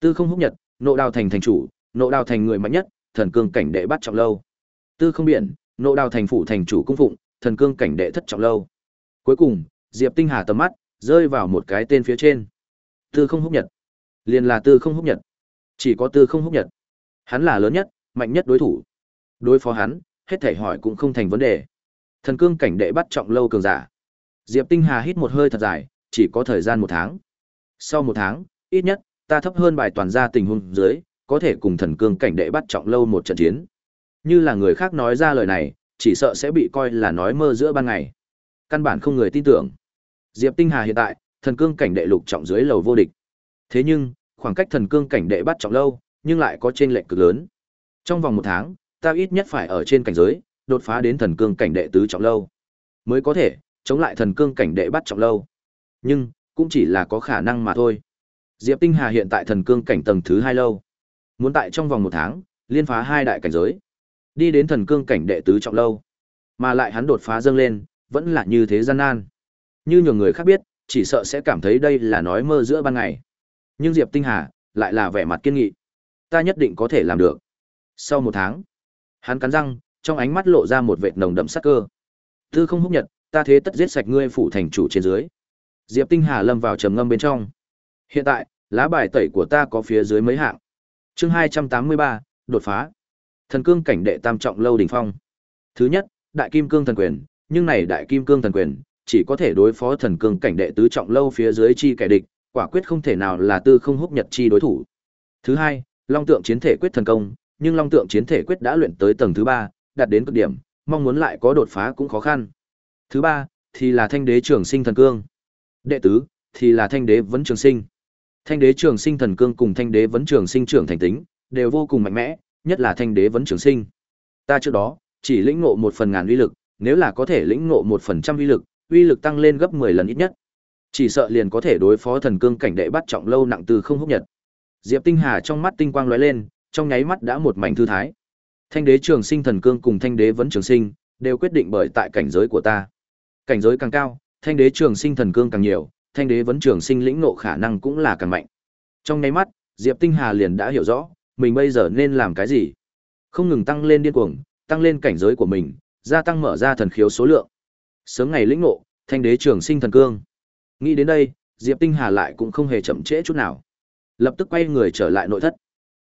Tư không húc nhật, nộ đào thành thành chủ, nộ đào thành người mạnh nhất, thần cương cảnh đệ bắt trọng lâu. Tư không biển, nộ đào thành phủ thành chủ cung phụng, thần cương cảnh đệ thất trọng lâu. Cuối cùng, Diệp Tinh Hà tầm mắt rơi vào một cái tên phía trên. Tư không húc nhật. Liền là Tư không húc nhật. Chỉ có Tư không húc nhật. Hắn là lớn nhất, mạnh nhất đối thủ. Đối phó hắn, hết thể hỏi cũng không thành vấn đề. Thần cương cảnh đệ bắt trọng lâu cường giả. Diệp Tinh Hà hít một hơi thật dài, chỉ có thời gian một tháng. Sau một tháng, ít nhất, ta thấp hơn bài toàn gia tình huống dưới, có thể cùng thần cương cảnh đệ bắt trọng lâu một trận chiến. Như là người khác nói ra lời này, chỉ sợ sẽ bị coi là nói mơ giữa ban ngày. Căn bản không người tin tưởng. Diệp Tinh Hà hiện tại, thần cương cảnh đệ lục trọng dưới lầu vô địch. Thế nhưng, khoảng cách thần cương cảnh đệ bắt trọng lâu, nhưng lại có trên lệnh cực lớn. Trong vòng một tháng, ta ít nhất phải ở trên cảnh giới, đột phá đến thần cương cảnh đệ tứ trọng lâu, mới có thể chống lại thần cương cảnh đệ bắt trọng lâu. Nhưng, cũng chỉ là có khả năng mà thôi. Diệp Tinh Hà hiện tại thần cương cảnh tầng thứ hai lâu, muốn tại trong vòng một tháng liên phá hai đại cảnh giới, đi đến thần cương cảnh đệ tứ trọng lâu, mà lại hắn đột phá dâng lên, vẫn là như thế gian nan. Như nhiều người khác biết, chỉ sợ sẽ cảm thấy đây là nói mơ giữa ban ngày. Nhưng Diệp Tinh Hà lại là vẻ mặt kiên nghị. Ta nhất định có thể làm được. Sau một tháng, hắn cắn răng, trong ánh mắt lộ ra một vệt nồng đậm sắc cơ. Tư không húc nhật, ta thế tất giết sạch ngươi phủ thành chủ trên dưới. Diệp Tinh Hà lâm vào trầm ngâm bên trong. Hiện tại, lá bài tẩy của ta có phía dưới mấy hạng. Chương 283, đột phá. Thần cương cảnh đệ tam trọng lâu đỉnh phong. Thứ nhất, đại kim cương thần quyền, nhưng này đại kim cương thần quyền chỉ có thể đối phó thần cương cảnh đệ tứ trọng lâu phía dưới chi kẻ địch, quả quyết không thể nào là tư không húc nhật chi đối thủ. Thứ hai, long tượng chiến thể quyết thần công, nhưng long tượng chiến thể quyết đã luyện tới tầng thứ ba, đạt đến cực điểm, mong muốn lại có đột phá cũng khó khăn. Thứ ba, thì là thanh đế trường sinh thần cương. Đệ tứ, thì là thanh đế vấn trường sinh. Thanh đế trường sinh thần cương cùng thanh đế vấn trường sinh trưởng thành tính, đều vô cùng mạnh mẽ, nhất là thanh đế vấn trường sinh. Ta trước đó, chỉ lĩnh ngộ một phần ngàn uy lực, nếu là có thể lĩnh ngộ một phần trăm uy lực, uy lực tăng lên gấp 10 lần ít nhất. Chỉ sợ liền có thể đối phó thần cương cảnh đệ bắt trọng lâu nặng từ không húc nhật. Diệp Tinh Hà trong mắt tinh quang lóe lên, trong nháy mắt đã một mảnh thư thái. Thanh đế trường sinh thần cương cùng thanh đế vẫn trường sinh, đều quyết định bởi tại cảnh giới của ta. Cảnh giới càng cao, thanh đế trường sinh thần cương càng nhiều, thanh đế vẫn trường sinh lĩnh ngộ khả năng cũng là càng mạnh. Trong nháy mắt, Diệp Tinh Hà liền đã hiểu rõ, mình bây giờ nên làm cái gì. Không ngừng tăng lên điên cuồng, tăng lên cảnh giới của mình, gia tăng mở ra thần khiếu số lượng. Sớm ngày lĩnh ngộ, thanh đế trường sinh thần cương. Nghĩ đến đây, Diệp Tinh Hà lại cũng không hề chậm trễ chút nào. Lập tức quay người trở lại nội thất.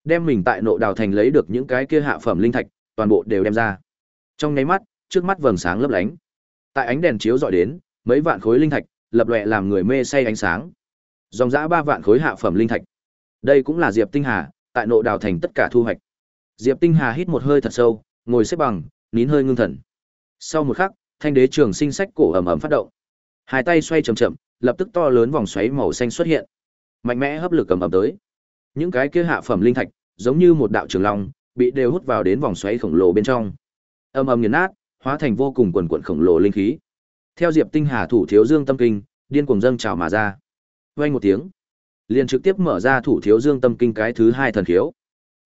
Đem mình tại nộ đào thành lấy được những cái kia hạ phẩm linh thạch, toàn bộ đều đem ra. Trong nháy mắt, trước mắt vầng sáng lấp lánh. Tại ánh đèn chiếu dọi đến, mấy vạn khối linh thạch, lập lòe làm người mê say ánh sáng. Dòng dã ba vạn khối hạ phẩm linh thạch. Đây cũng là Diệp Tinh Hà, tại nộ đào thành tất cả thu hoạch. Diệp Tinh Hà hít một hơi thật sâu, ngồi xếp bằng, nín hơi ngưng thần. Sau một khắc, thanh đế trường sinh sách cổ ầm ầm phát động. Hai tay xoay chậm chậm, lập tức to lớn vòng xoáy màu xanh xuất hiện. Mạnh mẽ hấp lực cầm ầm tới. Những cái kia hạ phẩm linh thạch, giống như một đạo trường long, bị đều hút vào đến vòng xoáy khổng lồ bên trong. âm âm nghiền nát, hóa thành vô cùng quần quần khổng lồ linh khí. Theo Diệp Tinh Hà thủ thiếu dương tâm kinh, điên cuồng dâng trào mà ra. Vang một tiếng, liền trực tiếp mở ra thủ thiếu dương tâm kinh cái thứ hai thần khiếu.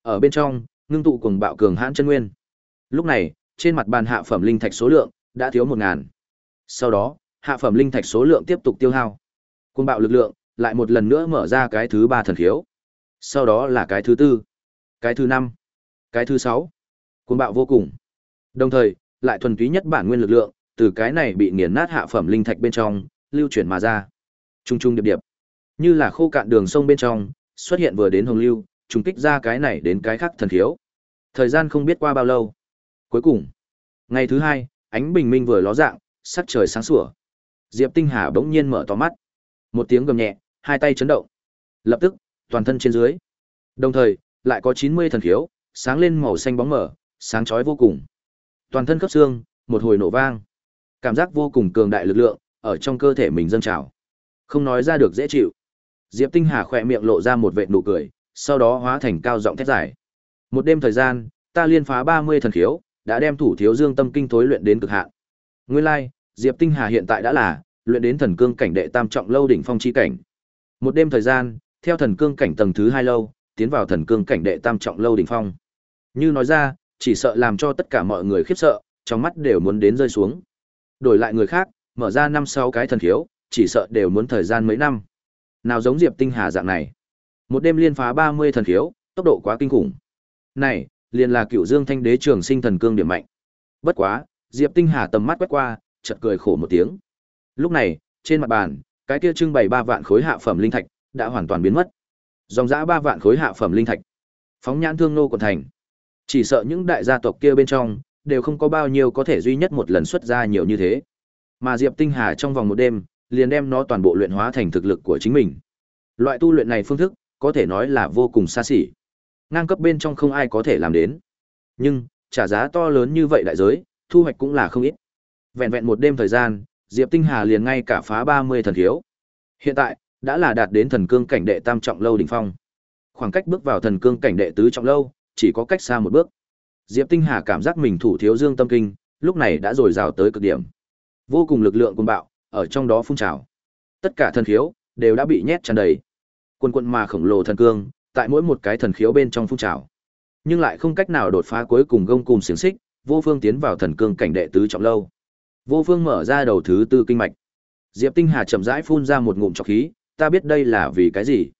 Ở bên trong, ngưng tụ cuồng bạo cường hãn chân nguyên. Lúc này, trên mặt bàn hạ phẩm linh thạch số lượng đã thiếu một ngàn. Sau đó, hạ phẩm linh thạch số lượng tiếp tục tiêu hao. Cuồng bạo lực lượng lại một lần nữa mở ra cái thứ ba thần khiếu. Sau đó là cái thứ tư, cái thứ năm, cái thứ sáu. Cuồng bạo vô cùng. Đồng thời, lại thuần túy nhất bản nguyên lực lượng, từ cái này bị nghiền nát hạ phẩm linh thạch bên trong, lưu chuyển mà ra. Trung trung điệp điệp, như là khô cạn đường sông bên trong, xuất hiện vừa đến hồng lưu, trùng kích ra cái này đến cái khác thần thiếu, Thời gian không biết qua bao lâu. Cuối cùng, ngày thứ hai, ánh bình minh vừa ló dạng, sắc trời sáng sủa. Diệp Tinh Hà bỗng nhiên mở to mắt. Một tiếng gầm nhẹ, hai tay chấn động. Lập tức, toàn thân trên dưới. Đồng thời, lại có 90 thần khiếu, sáng lên màu xanh bóng mở, sáng chói vô cùng. Toàn thân cấp xương, một hồi nổ vang. Cảm giác vô cùng cường đại lực lượng, ở trong cơ thể mình dâng trào. Không nói ra được dễ chịu. Diệp Tinh Hà khỏe miệng lộ ra một vệt nụ cười, sau đó hóa thành cao giọng thét giải. Một đêm thời gian, ta liên phá 30 thần khiếu, đã đem thủ thiếu dương tâm kinh tối luyện đến cực hạn. Nguyên lai, like, Diệp Tinh Hà hiện tại đã là luyện đến thần cương cảnh đệ tam trọng lâu đỉnh phong chi cảnh. Một đêm thời gian, theo thần cương cảnh tầng thứ hai lâu, tiến vào thần cương cảnh đệ tam trọng lâu đỉnh phong. Như nói ra, chỉ sợ làm cho tất cả mọi người khiếp sợ, trong mắt đều muốn đến rơi xuống. Đổi lại người khác, mở ra năm sáu cái thần khiếu, chỉ sợ đều muốn thời gian mấy năm. Nào giống Diệp Tinh Hà dạng này. Một đêm liên phá 30 thần khiếu, tốc độ quá kinh khủng. Này, liền là Cựu Dương Thanh Đế Trường Sinh Thần Cương điểm mạnh. Bất quá, Diệp Tinh Hà tầm mắt quét qua, chợt cười khổ một tiếng. Lúc này, trên mặt bàn, cái kia trưng bày ba vạn khối hạ phẩm linh thạch đã hoàn toàn biến mất. Dòng dã ba vạn khối hạ phẩm linh thạch. Phóng nhãn thương nô quận thành. Chỉ sợ những đại gia tộc kia bên trong đều không có bao nhiêu có thể duy nhất một lần xuất ra nhiều như thế. Mà Diệp Tinh Hà trong vòng một đêm, liền đem nó toàn bộ luyện hóa thành thực lực của chính mình. Loại tu luyện này phương thức, có thể nói là vô cùng xa xỉ. Ngang cấp bên trong không ai có thể làm đến. Nhưng, trả giá to lớn như vậy đại giới, thu hoạch cũng là không ít. Vẹn vẹn một đêm thời gian, Diệp Tinh Hà liền ngay cả phá 30 thần thiếu Hiện tại, đã là đạt đến thần cương cảnh đệ tam trọng lâu đỉnh phong. Khoảng cách bước vào thần cương cảnh đệ tứ trọng lâu, chỉ có cách xa một bước. Diệp Tinh Hà cảm giác mình thủ thiếu dương tâm kinh, lúc này đã rồi rào tới cực điểm. Vô cùng lực lượng cuồng bạo, ở trong đó phun trào. Tất cả thần khiếu đều đã bị nhét tràn đầy. Quân quân mà khổng lồ thần cương, tại mỗi một cái thần khiếu bên trong phun trào. Nhưng lại không cách nào đột phá cuối cùng gông cùng xiển xích, vô phương tiến vào thần cương cảnh đệ tứ trọng lâu. Vô phương mở ra đầu thứ tư kinh mạch. Diệp Tinh Hà chậm rãi phun ra một ngụm trọc khí, ta biết đây là vì cái gì.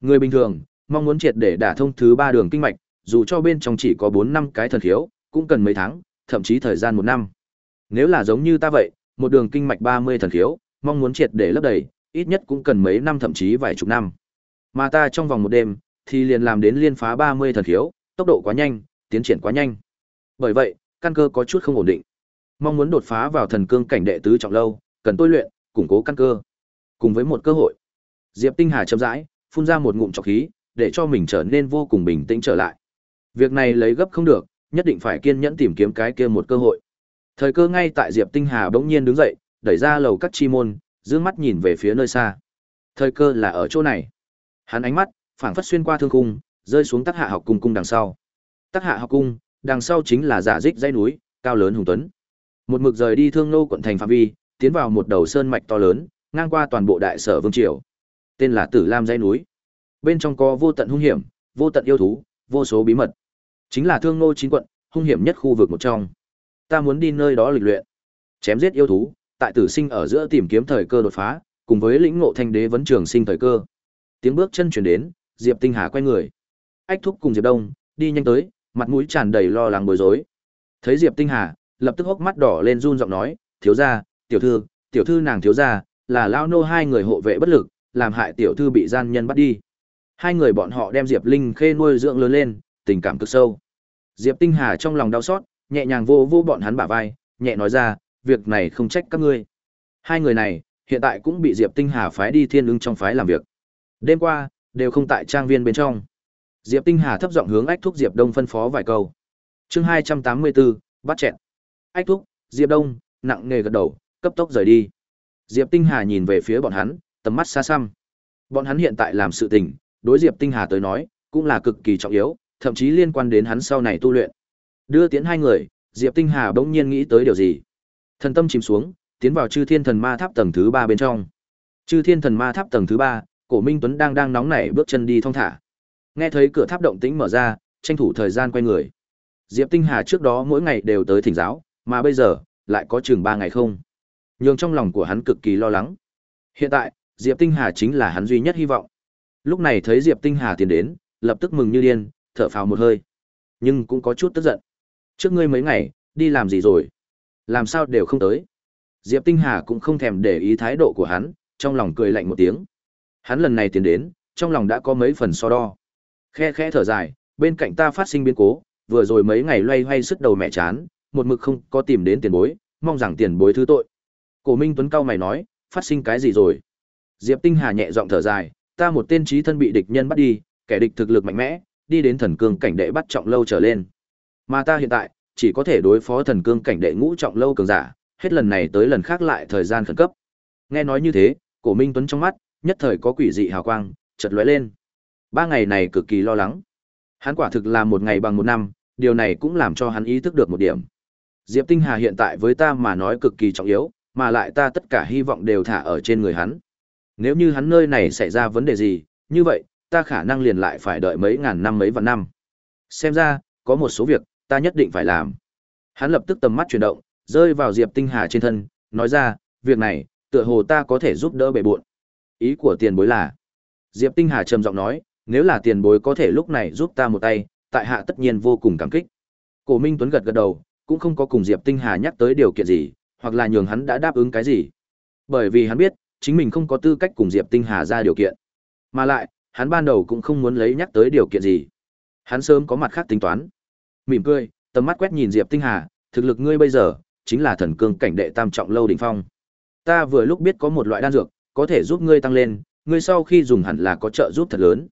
Người bình thường, mong muốn triệt để đả thông thứ ba đường kinh mạch, dù cho bên trong chỉ có 4 năm cái thần khiếu, cũng cần mấy tháng, thậm chí thời gian một năm. Nếu là giống như ta vậy, một đường kinh mạch 30 thần khiếu, mong muốn triệt để lấp đầy, ít nhất cũng cần mấy năm thậm chí vài chục năm. Mà ta trong vòng một đêm, thì liền làm đến liên phá 30 thần khiếu, tốc độ quá nhanh, tiến triển quá nhanh. Bởi vậy, căn cơ có chút không ổn định. Mong muốn đột phá vào thần cương cảnh đệ tứ trọng lâu, cần tôi luyện, củng cố căn cơ. Cùng với một cơ hội. Diệp Tinh Hà chậm rãi phun ra một ngụm trọc khí, để cho mình trở nên vô cùng bình tĩnh trở lại. Việc này lấy gấp không được, nhất định phải kiên nhẫn tìm kiếm cái kia một cơ hội. Thời cơ ngay tại Diệp Tinh Hà bỗng nhiên đứng dậy, đẩy ra lầu các chi môn, dương mắt nhìn về phía nơi xa. Thời cơ là ở chỗ này. Hắn ánh mắt phảng phất xuyên qua thương cung, rơi xuống Tắc Hạ học cung cung đằng sau. Tắc Hạ học cung, đằng sau chính là giả dích dãy núi, cao lớn hùng tuấn. Một mực rời đi Thương Nô quận thành phạm vi, tiến vào một đầu sơn mạch to lớn, ngang qua toàn bộ đại sở vương triều. Tên là Tử Lam dãy núi. Bên trong có vô tận hung hiểm, vô tận yêu thú, vô số bí mật. Chính là Thương Nô chín quận, hung hiểm nhất khu vực một trong. Ta muốn đi nơi đó lịch luyện, chém giết yêu thú, tại tử sinh ở giữa tìm kiếm thời cơ đột phá, cùng với lĩnh ngộ thanh đế vấn trường sinh thời cơ. Tiếng bước chân chuyển đến, Diệp Tinh Hà quay người. Ách thúc cùng Diệp Đông, đi nhanh tới, mặt mũi tràn đầy lo lắng bối rối. Thấy Diệp Tinh Hà, lập tức hốc mắt đỏ lên run giọng nói, thiếu gia, tiểu thư, tiểu thư nàng thiếu gia, là lao nô hai người hộ vệ bất lực, làm hại tiểu thư bị gian nhân bắt đi. Hai người bọn họ đem Diệp Linh Khê nuôi dưỡng lớn lên, tình cảm cực sâu. Diệp Tinh Hà trong lòng đau xót, nhẹ nhàng vô vô bọn hắn bả vai, nhẹ nói ra, việc này không trách các ngươi. Hai người này, hiện tại cũng bị Diệp Tinh Hà phái đi thiên ứng trong phái làm việc. Đêm qua, đều không tại trang viên bên trong. Diệp Tinh Hà thấp giọng hướng Ách Thúc Diệp Đông phân phó vài câu. Chương 284, bắt chẹn. Ách Thúc, Diệp Đông, nặng nề gật đầu, cấp tốc rời đi. Diệp Tinh Hà nhìn về phía bọn hắn, tầm mắt xa xăm. Bọn hắn hiện tại làm sự tình, đối Diệp Tinh Hà tới nói, cũng là cực kỳ trọng yếu, thậm chí liên quan đến hắn sau này tu luyện. Đưa tiến hai người, Diệp Tinh Hà bỗng nhiên nghĩ tới điều gì. Thần tâm chìm xuống, tiến vào Chư Thiên Thần Ma Tháp tầng thứ ba bên trong. Chư Thiên Thần Ma Tháp tầng thứ ba, Cổ Minh Tuấn đang đang nóng nảy bước chân đi thong thả. Nghe thấy cửa tháp động tĩnh mở ra, tranh thủ thời gian quay người. Diệp Tinh Hà trước đó mỗi ngày đều tới thỉnh giáo, mà bây giờ lại có chừng ba ngày không. Nhưng trong lòng của hắn cực kỳ lo lắng. Hiện tại, Diệp Tinh Hà chính là hắn duy nhất hy vọng. Lúc này thấy Diệp Tinh Hà tiến đến, lập tức mừng như điên, thở phào một hơi. Nhưng cũng có chút tức giận. Trước ngươi mấy ngày, đi làm gì rồi? Làm sao đều không tới? Diệp Tinh Hà cũng không thèm để ý thái độ của hắn, trong lòng cười lạnh một tiếng. Hắn lần này tiến đến, trong lòng đã có mấy phần so đo. Khe khẽ thở dài, bên cạnh ta phát sinh biến cố, vừa rồi mấy ngày loay hoay sức đầu mẹ chán, một mực không có tìm đến tiền bối, mong rằng tiền bối thứ tội. Cổ Minh Tuấn cao mày nói, phát sinh cái gì rồi? Diệp Tinh Hà nhẹ giọng thở dài, ta một tên trí thân bị địch nhân bắt đi, kẻ địch thực lực mạnh mẽ, đi đến thần cương cảnh đệ bắt trọng lâu trở lên. Mà ta hiện tại, chỉ có thể đối phó thần cương cảnh đệ ngũ trọng lâu cường giả, hết lần này tới lần khác lại thời gian khẩn cấp. Nghe nói như thế, Cổ Minh Tuấn trong mắt, nhất thời có quỷ dị hào quang, chợt lóe lên. Ba ngày này cực kỳ lo lắng. Hắn quả thực là một ngày bằng một năm, điều này cũng làm cho hắn ý thức được một điểm. Diệp Tinh Hà hiện tại với ta mà nói cực kỳ trọng yếu, mà lại ta tất cả hy vọng đều thả ở trên người hắn. Nếu như hắn nơi này xảy ra vấn đề gì, như vậy, ta khả năng liền lại phải đợi mấy ngàn năm mấy vạn năm. Xem ra, có một số việc, ta nhất định phải làm. Hắn lập tức tầm mắt chuyển động, rơi vào Diệp Tinh Hà trên thân, nói ra, việc này, tựa hồ ta có thể giúp đỡ bệ buộn. Ý của tiền bối là, Diệp Tinh Hà trầm giọng nói, nếu là tiền bối có thể lúc này giúp ta một tay, tại hạ tất nhiên vô cùng cảm kích. Cổ Minh Tuấn gật gật đầu, cũng không có cùng Diệp Tinh Hà nhắc tới điều kiện gì, hoặc là nhường hắn đã đáp ứng cái gì. Bởi vì hắn biết, chính mình không có tư cách cùng Diệp Tinh Hà ra điều kiện. Mà lại, hắn ban đầu cũng không muốn lấy nhắc tới điều kiện gì. Hắn sớm có mặt khác tính toán. Mỉm cười, tầm mắt quét nhìn Diệp Tinh Hà, thực lực ngươi bây giờ chính là thần cương cảnh đệ tam trọng lâu đỉnh phong. Ta vừa lúc biết có một loại đan dược, có thể giúp ngươi tăng lên, ngươi sau khi dùng hẳn là có trợ giúp thật lớn.